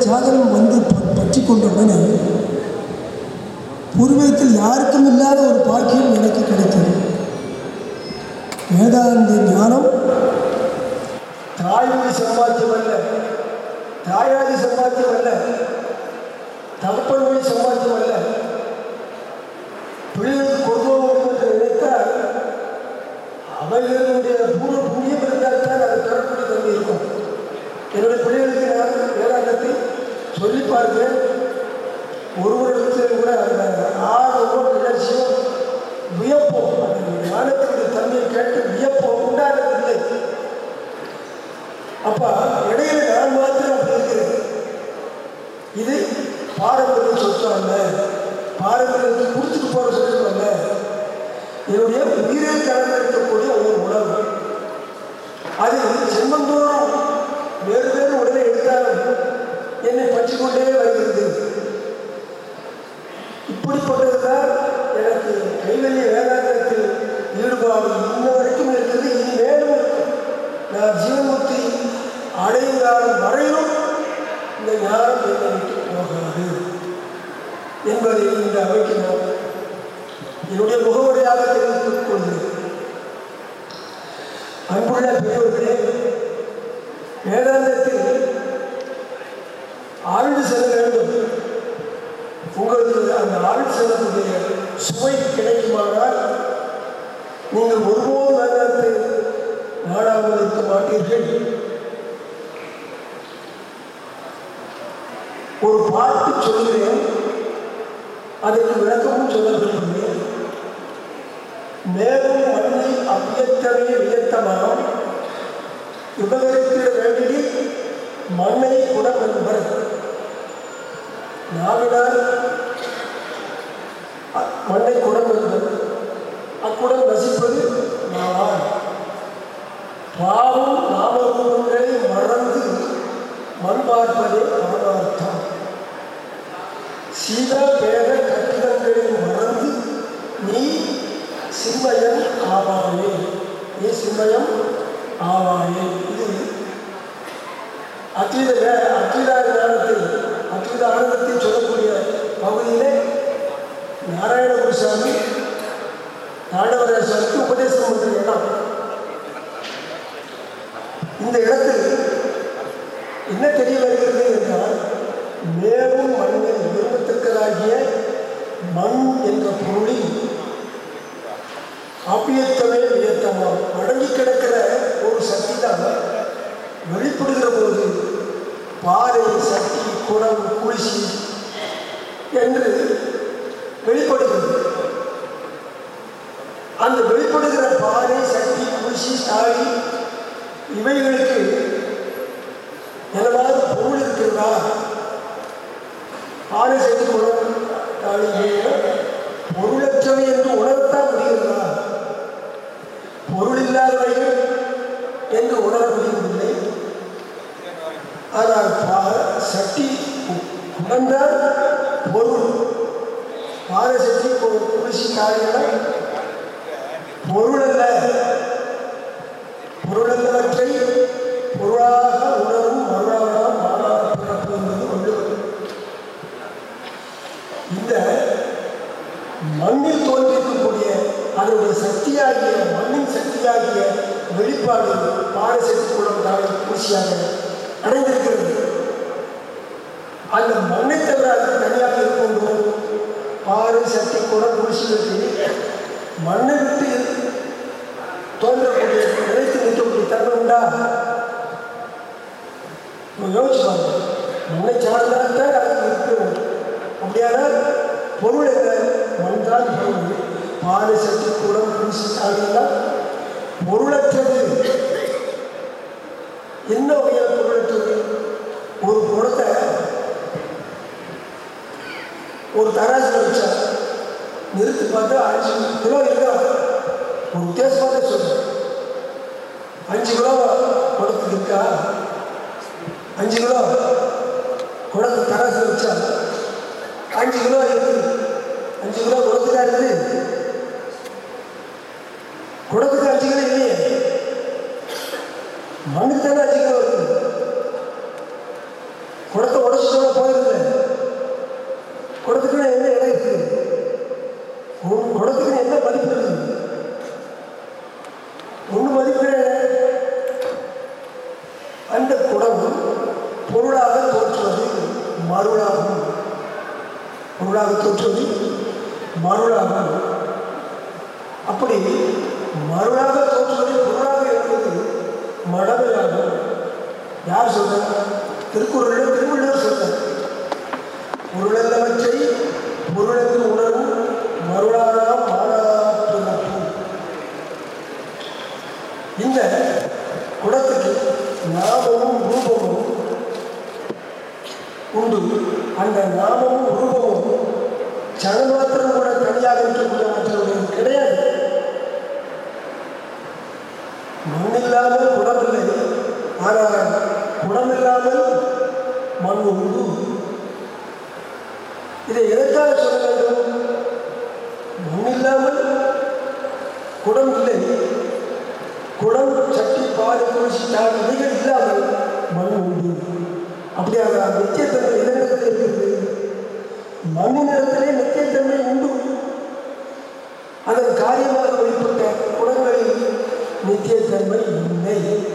சாதனம் வந்து பற்றி கொண்ட உடனே பூர்வீகத்தில் யாருக்கும் இல்லாத ஒரு பாக்கியம் எனக்கு கிடைத்தது. வேதாந்த ஒரு பாட்டு சொல்கிறேன் அதற்கு விளக்கமும் சொல்ல விரும்புகிறேன் மேலும் மண்ணை அவ்வியத்தமே வியத்தமாம் விபகரித்திட வேண்டி மண்ணை குணம் என்பர் நாவினால் மண்ணை குடம் என்பது அக்குடம் வசிப்பது நான் பாவம் நாமரூபங்களை மறந்து மண் பார்ப்பதே பரமார்த்தம் சீத பேர கட்டிடங்களை மறந்து நீ சிம்மயம் ஆவாயே. நீ சிம்மயம் ஆவாயே. இது அத்வித அத்வித அத்வைத அத்வித அத்வைத ஆனந்தத்தை சொல்லக்கூடிய பகுதியிலே நாராயண குருசாமி நாடவராசாமிக்கு உபதேசம் பண்ற இடம் இந்த இடத்தில் என்ன தெரிய வருகிறது என்றால் மேலும் மண்ணில் விரும்பத்தக்கதாகிய மண் என்ற பொருளில் ஆப்பியத்தமே வியத்தமாம் அடங்கி கிடக்கிற ஒரு சக்தி தான் வெளிப்படுகிற போது பாறை சக்தி குடம் குளிசி என்று வெளிப்படுகிறது. அந்த வெளிப்படுகிற பாறை சக்தி குளிசி தாடி இவைகளுக்கு எனவாத பொருள் இருக்கிறதா? பாறை செய்து குடம் தாடி இவைகள் பொருளற்றவை என்று உணரத்தான் முடிகிறதா பொருள் இல்லாதவைகள் என்று உணர முடியவில்லை ஆனால் சட்டி சக்தி பொருள். பொருள் பாரசக்தி குளிசி காரியங்கள் பொருள் அல்ல பொருளல்லவற்றை பொருளாக உணரும் மண்ணில் தோன்றிருக்கக்கூடிய அதனுடைய சக்தியாகிய மண்ணின் சக்தியாகிய வெளிப்பாடு பாரசக்தி குளம் தாழ் பூசியாக அடைந்திருக்கிறது. அந்த மண்ணை தவிர அது தனியாக இருக்கின்றோம் பாறை சக்தி கூட பூசிகளுக்கு மண்ணை விட்டு தோன்றக்கூடிய நிலைத்து நிற்கக்கூடிய தன்மை உண்டா? யோசிச்சு பாருங்க. மண்ணை சார்ந்தால்தான் அது இருக்கும் அப்படியானால் பொருள் என்ன மண் தான் பொருள் பாறை சக்தி குளம் பூசி பொருளற்றது. என்ன வகையான பொருளற்றது? ஒரு குளத்தை ஒரு தராசில் வச்சா நிறுத்தி பார்த்து அஞ்சு கிலோ இருக்கா? ஒரு வித்தியாசமாக சொல்றேன் அஞ்சு கிலோ குடத்துக்கு இருக்கா? அஞ்சு கிலோ குளத்தை தராசில் வச்சா அஞ்சு கிலோ இருக்குது. அஞ்சு கிலோ குளத்துக்கா இருக்குது. குளத்துக்கு அஞ்சு கிலோ இல்லையே. மண்ணுக்கு தானே அஞ்சு கிலோ இருக்குது. குளத்தை உடச்சிட்டோட போயிருந்தேன் மருளாக தோற்றுவதை பொருளாக இருப்பது மடமையாகும். யார் சொல்றாங்க திருக்குறளில் திருவள்ளுவர் சொல்றார் பொருளல்லவற்றை பொருளத்தில் உணரும் மருளாதாம் மாறாப்பிறப்பும் இந்த குடத்துக்கு நாமமும் ரூபமும் உண்டு. அந்த நாமமும் ரூபமும் சனமாத்திரம் கூட தனியாக இருக்கக்கூடிய மற்றவர்களுக்கு கிடையாது. மண்ணில்லாமல் குடமில்லை. ஆனால் குடமில்லாமல் மண் உண்டு. இதை எதற்காக சொல்ல வேண்டும்? மண்ணில்லாமல் குடம் இல்லை. குடம் சட்டி பால் குளிச்சு தாள் இவைகள் இல்லாமல் மண் உண்டு. அப்படியான நித்தியத்தன்மை எதனிடத்தில் இருக்கிறது மண்ணின் இடத்திலே உண்டு அதன் காரியமாக வெளிப்பட்ட குடங்களில் நித்தியத்தன்மை இல்லை இப்பொழுது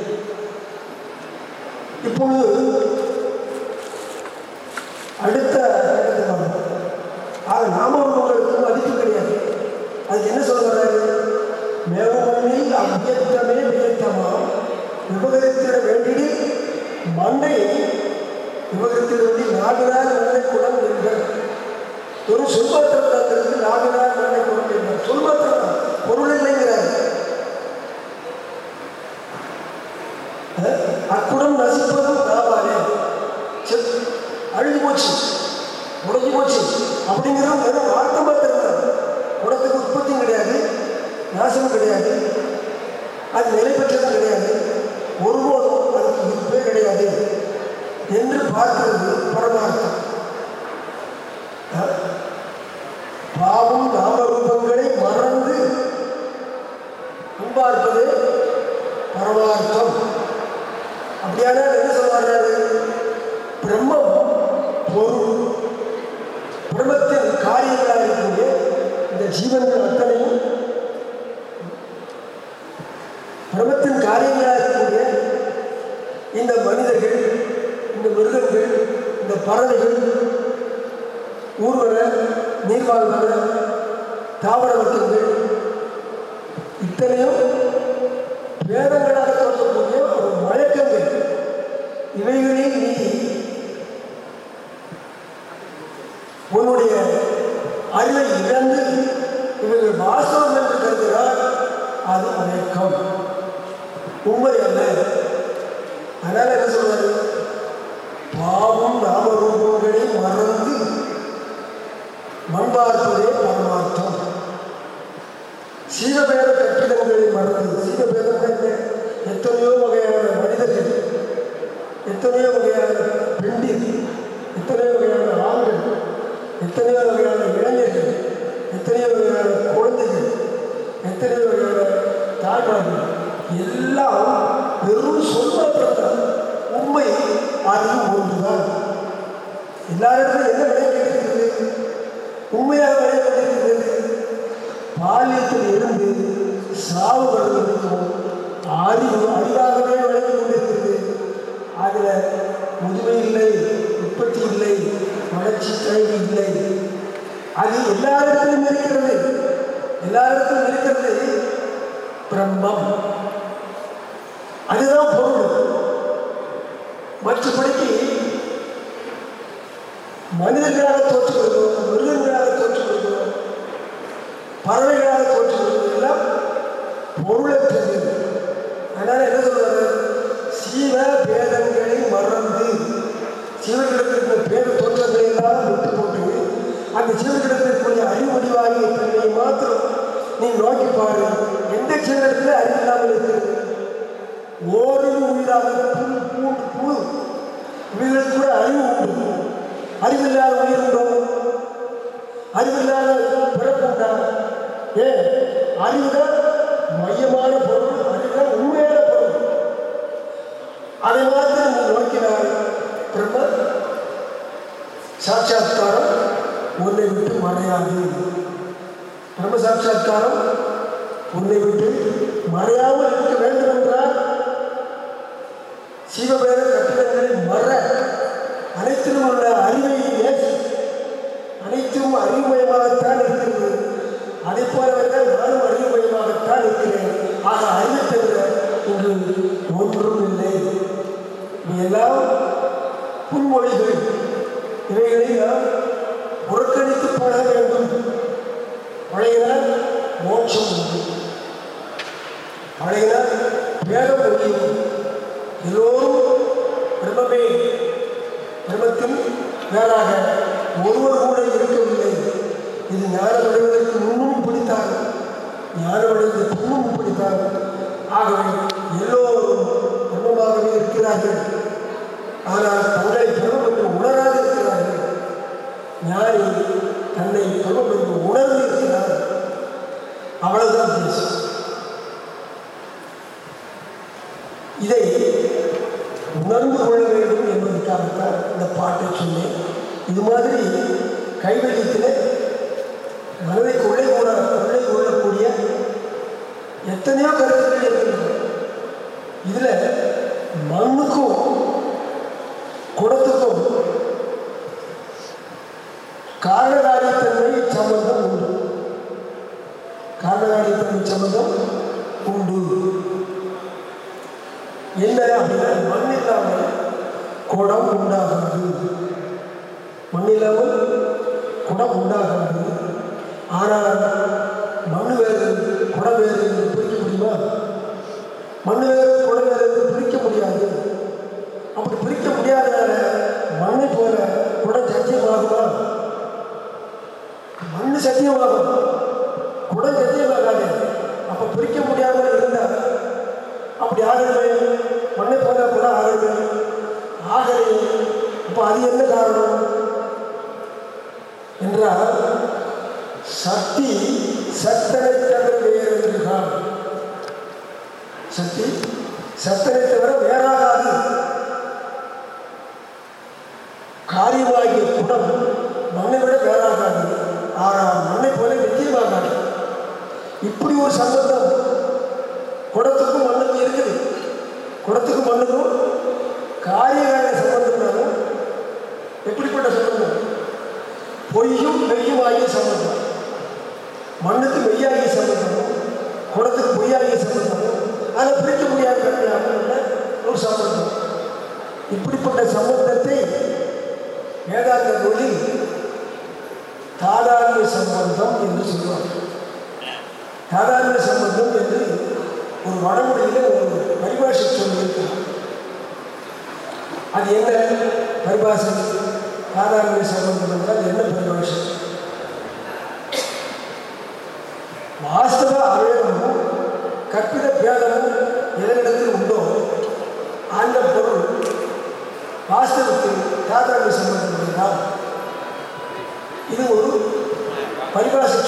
பறவைகளாக தோற்றுவதெல்லாம் பொருளை பொருளற்றது அதனால் என்ன சொல்றாரு? சீவ பேதங்களை மறந்து சிவனிடத்தில் இருக்கிற பேத தோற்றங்களை எல்லாம் விட்டு போட்டு அந்த சிவனிடத்தில் இருக்கக்கூடிய அறிவுடிவாகிய தன்மையை மாத்திரம் நீ நோக்கி பாரு. எந்த சிவனிடத்தில் அறிவில்லாமல் இருக்கிறது? ஓரிரு உயிராக புல் பூண்டு புழு இவைகளுக்கு கூட அறிவு உண்டு. அறிவில்லாத உயிர் உண்டோ? அறிவில்லாத பிறப்பு உண்டா? ஏன் அறிவுதான் மையமான பொருள் அறிவுதான் உண்மையான பொருள். அதை மாத்திரம் நோக்கினால் பிரம்ம சாட்சாத்காரம் உன்னை விட்டு மறையாது. பிரம்ம சாட்சாத்காரம் உன்னை விட்டு மறையாமல் இருக்க வேண்டும் என்றால் சிவபேத கட்டிடங்களை மற அனைத்திலும் உள்ள அறிவை அனைத்தும் அறிவுமயமாகத்தான் இருக்கிறது. அதை போலவர்கள் நானும் அறிவு மையமாகத்தான் இருக்கிறேன். ஆக அறிவு தவிர இன்று ஒன்றும் இல்லை. எல்லாம் புன்மொழிகள் இவைகளை நாம் புறக்கணித்து பழக வேண்டும். பழையனால் மோட்சம் உண்டு. பழையனால் வேதம் முடியும் எல்லோரும் பிரம்மே பிரம்மத்தின் மேலாக ஒருவர் கூட இருக்கவில்லை. இது ஞானம் அடைவதற்கு முன்னும் பிடித்தார் ஞான அடைந்த பின்னும் பிடித்தார் ஆகவே எல்லோரும் பிரம்மமாகவே இருக்கிறார்கள். ஆனால் தங்களை பிரம்மம் என்று உணராது இருக்கிறார்கள். ஞானி தன்னை பிரம்மம் என்று உணர்ந்து இருக்கிறார். அவ்வளவுதான் பேசும். இதை உணர்ந்து கொள்ள வேண்டும் என்பதற்காகத்தான் இந்த பாட்டை சொன்னேன். இது மாதிரி கைவல்யத்தில் மனதை உள்ளே கூட உள்ளே கொள்ளக்கூடிய எத்தனையோ கருத்துக்கள் இருக்கின்றன. இதில் மண்ணுக்கும் குடத்துக்கும் காரணகாரியத்தன்மை சம்பந்தம் உண்டு. காரணகாரியத்தன்மை சம்பந்தம் உண்டு. என்ன அப்படின்னா மண் இல்லாமல் குடம் உண்டாகாது. மண் இல்லாமல் குடம் உண்டாகாது. ஆனால் மண் வேறு குடம் வேறு என்று பிரிக்க முடியுமா? மண் வேறு குடம் வேறு என்று பிரிக்க முடியாது. அப்படி பிரிக்க முடியாதனால மண்ணை போல குடம் சத்தியமாகுமா? மண் சத்தியமாகும். குடம் சத்தியமாகாது. அப்போ பிரிக்க முடியாமல் இருந்தால் அப்படி ஆகவே மண்ணை போல கூட ஆகவே ஆகவே இப்போ அது என்ன காரணம்? என்றால் சக்தி சத்தனை தவிர வேறு என்று சக்தி சத்தனை தவிர வேறாகாது. காரியமாகிய குணம் மண்ணை விட வேறாகாது. ஆனால் மண்ணை போல நிச்சயமாகாது இப்படி ஒரு சம்பந்தம் குடத்துக்கும் மண்ணுக்கும் இருக்குது. குடத்துக்கும் மண்ணுக்கும் காரியகாரிய சம்பந்தம்னாலும் எப்படிப்பட்ட சம்பந்தம்? பொய்யும் மெய்யும் ஆகிய சம்பந்தம். மண்ணுக்கு மெய்யாகிய சம்பந்தமும் குடத்துக்கு பொய்யாகிய சம்பந்தமும் அதை பிரிக்க முடியாத. ஒரு சம்பந்தம் இப்படிப்பட்ட சம்பந்தத்தை வேதாந்த மொழி தாதாரிய சம்பந்தம் என்று சொல்வார்கள் தாதாரிய சம்பந்தம் என்று ஒரு வடமொழியில் ஒரு பரிபாஷை சொல்லியிருக்கிறார் அது என்ன பரிபாஷை? தாதாத்மிய சம்பந்தம் என்றால் என்ன பரிபாஷை? வேதமும் பேதமும் எதனிடத்தில் உண்டோ? அந்த பொருள் வாஸ்தவத்தில் தாதாத்மிய சம்பந்தம் இது ஒரு பரிபாஷை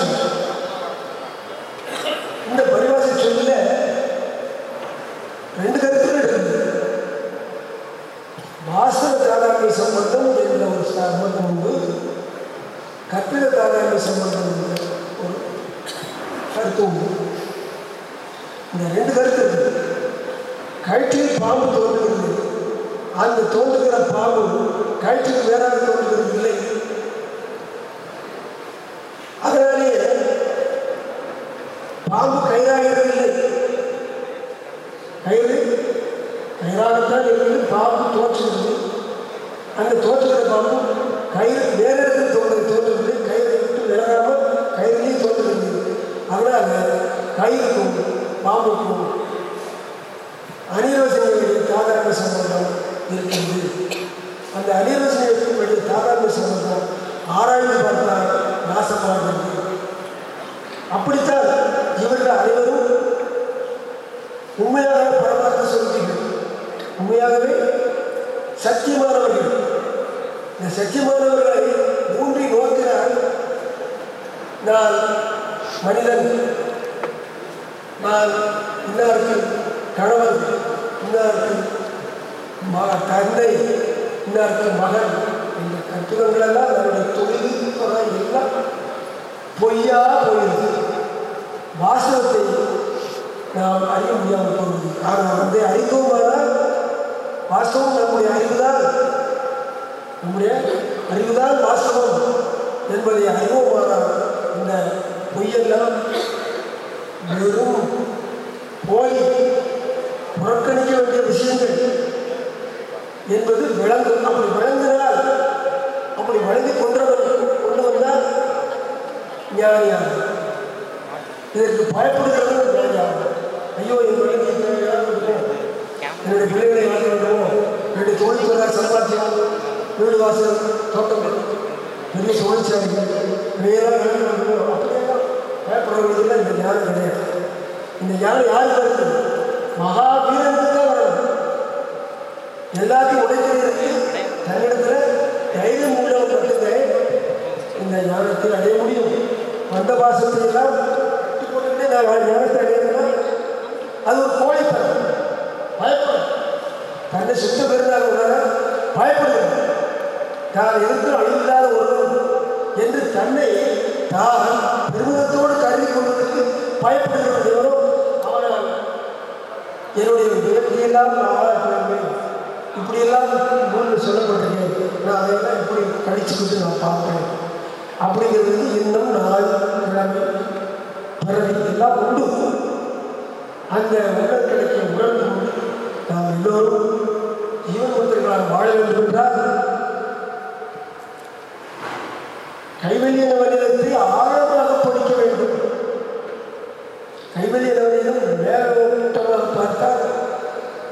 கைவதி அளவிலும் மேலோட்டமாக பார்த்தால்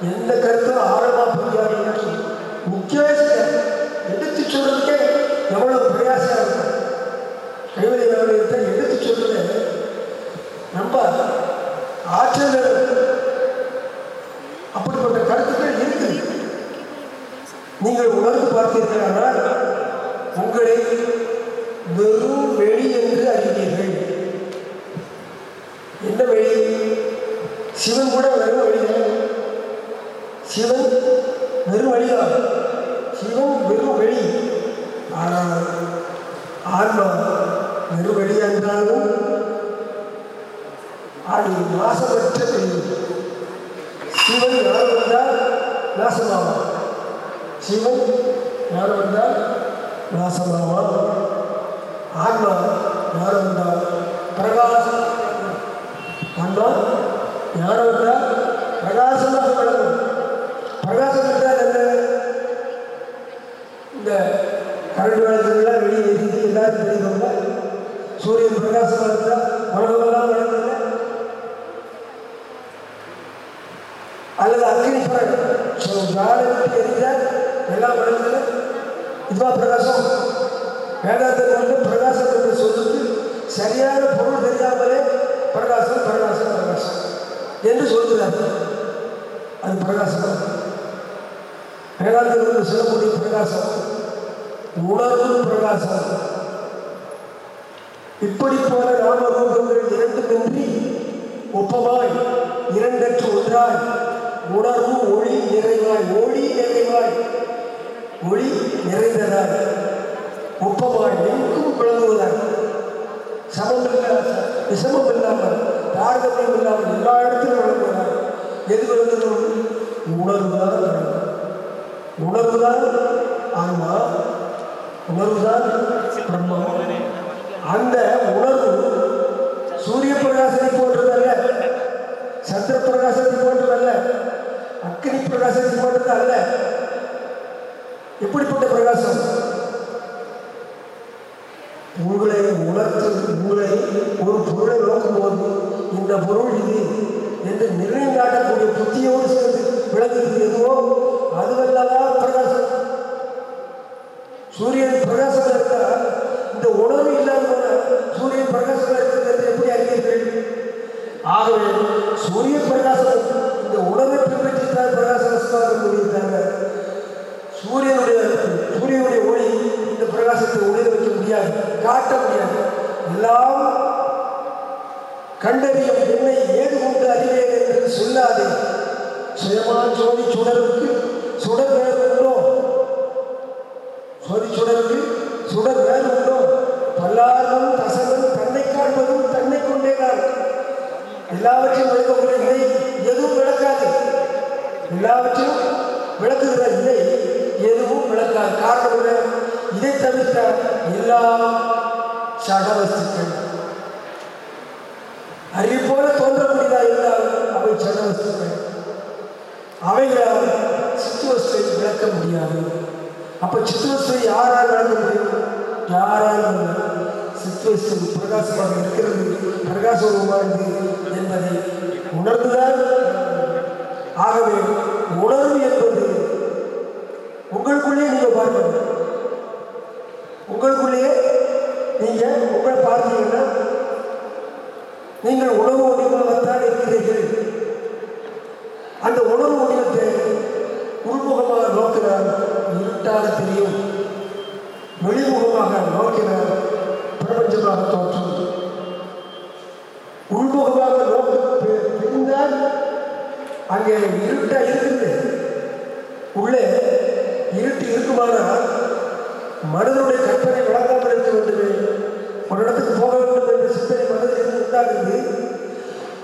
எந்த கருத்தும் ஆழமாக புரியாது முக்கியஸ்தம் எடுத்து சொல்றதுக்கே எவ்வளவு பிரயாசம் இருக்கும் கைவதி அளவிலத்தை எடுத்து சொல்றது ரொம்ப ஆச்சரியம் அப்படிப்பட்ட கருத்துக்கள் இருக்குது நீங்கள் உணர்ந்து பார்த்தீர்களானால் உங்களை வெறும் ஆகவே உணர்வு என்பது உங்களுக்குள்ளே நீங்கள் பார்க்கணும். உங்களுக்குள்ளேயே நீங்கள் உங்களை பார்த்தீங்கன்னா நீங்கள் உணவு வடிவமாகத்தான் இருக்கிறீர்கள். அந்த உணவு வடிவத்தை உள்முகமாக நோக்கினால் இருட்டாக தெரியும். வெளிமுகமாக நோக்கினால் இருட்டா இருக்குது உள்ளே இருட்டு இருக்குமானால் மனதனுடைய கற்பனை வளர்க்காமல் இருக்க வேண்டுமே ஒரு இடத்துக்கு போக வேண்டும் என்ற சிந்தனை மனதில் உண்டாகிறது உண்டாகுது.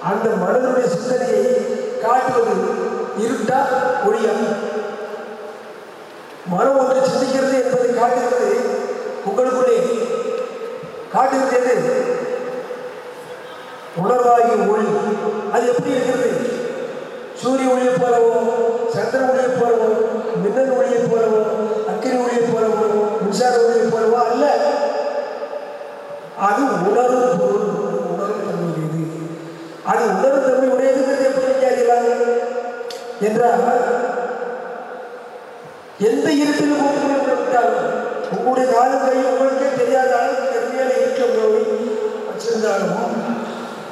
அந்த மனதனுடைய சிந்தனையை காட்டுவது இருட்டா ஒழியா? மனம் ஒன்றை சிந்திக்கிறது என்பதை காட்டுகிறது. உங்களுக்குள்ளே காட்டுகிறது எது? ஒளி. அது எப்படி இருக்கிறது? சூரிய ஒளியை போலவோ சந்திர ஒளியை போலவோ மின்னல் ஒளியை போலவோ அக்கினி ஒளியை போலவோ மின்சார ஒளியை போலவோ அல்ல. அது உணர்வு பொருள் உணரும் தன்மையுடையது. அது உணர்வு தன்மை உடையதுங்கிறது எப்படி அறியலாம் என்றால் எந்த இருட்டிலும் உங்களுக்கு விட்டாலும் உங்களுடைய காலம் கை உங்களுக்கே தெரியாத அளவுக்கு கடுமையான இருக்க நோய் வச்சிருந்தாலும்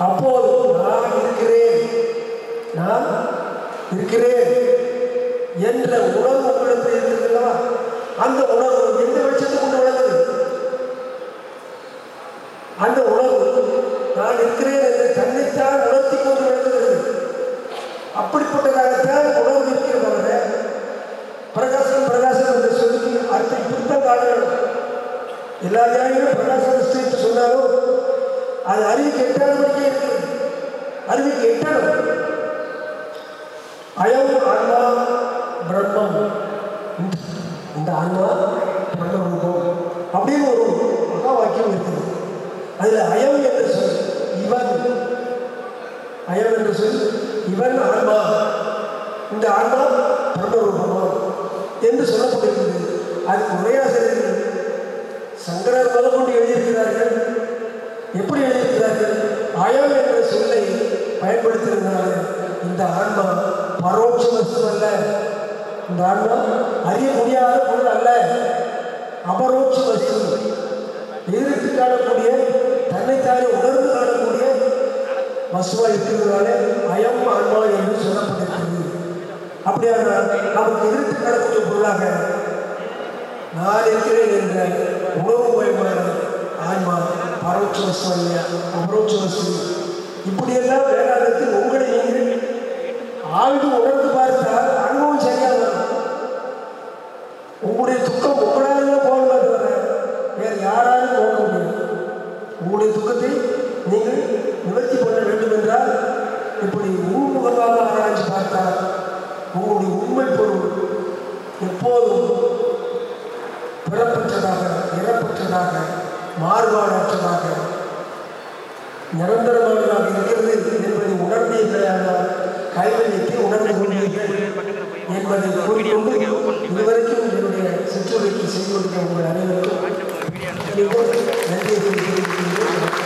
அப்போது நான் இருக்கிறேன். நான் இருக்கிறேன் என்ற உணர்வு உங்களுக்கு இருக்கிறதா அந்த உணர்வு எந்த வெளிச்சத்தை கொண்டு வளர்ந்தது அந்த உணர்வு நான் இருக்கிறேன் என்று தன்னைத்தான் உணர்த்தி கொண்டு வளர்ந்தது அப்படிப்பட்டதாகத்தான் உணர்வு இருக்கிறவரை பிரகாசம் பிரகாசம் என்று சொல்லி அடுத்த திருத்தம் காண எல்லா தியாகிகளும் பிரகாசம் என்று சொன்னாலும் அது அறிவுக்கு எட்டாதபடியே இருக்கிறது. அறிவுக்கு எட்டாது அயம் ஆன்மா பிரம்மம். இந்த ஆன்மா பிரம்மரூபம் அப்படின்னு ஒரு மகா வாக்கியம் இருக்குது. அதில் அயம் என்று சொல் இவன். அயம் என்று சொல் இவன் ஆன்மா. இந்த ஆன்மா பிரம்மரூபமா என்று சொல்லப்பட்டிருக்கிறது அது உரையாசிரியர்கள் சங்கரர் முதற்கொண்டு எழுதியிருக்கிறார்கள். எப்படி எழுதியிருக்கிறார்கள்? அயம் என்ற சொல்லை பயன்படுத்தியிருந்தார்கள். இந்த ஆன்மா பரோட்ச வஸ்துவல்ல இந்த ஆன்மா அறிய முடியாத பொருள் அல்ல. அபரோட்ச வஸ்து எதிர்த்து காணக்கூடிய தன்னைத்தானே உணர்ந்து காணக்கூடிய வசுவா இருக்கிறதுனால அயம் ஆன்மா என்று சொல்லப்பட்டிருக்கிறது. அப்படியான நமக்கு எதிர்த்து காணக்கூடிய பொருளாக நான் இருக்கிறேன் என்ற உணவு மயமான ஆன்மா பரோட்ச வஸ்து அல்ல அபரோட்ச வசு. இப்படியெல்லாம் வேதாந்தத்தில் உங்களை நீங்கள் ஆழ்ந்து உணர்ந்து பார்த்தால் அனுபவம் சரியாக வரும் உங்களுடைய துக்கம் உங்களாலேயே போக தவிர வேறு யாராலும் போக முடியாது. உங்களுடைய துக்கத்தை நீங்கள் நிவர்த்தி பண்ண வேண்டும் என்றால் இப்படி உள்முகமாக ஆராய்ச்சி பார்த்தால் உங்களுடைய உண்மை பொருள் எப்போதும் பிறப்பற்றதாக இறப்பற்றதாக மாறுபாடற்றதாக நிரந்தரமானதாக இருக்கிறது என்பதை உணர்ந்தீர்களானால் கைவல்யத்தை உணர்ந்து கொண்டீர்கள் என்பதை கூறிக்கொண்டு இதுவரைக்கும் என்னுடைய சுற்றுலைக்கு செய்து கொடுத்த உங்கள் அனைவருக்கும் நன்றியை தெரிவிக்கின்றேன்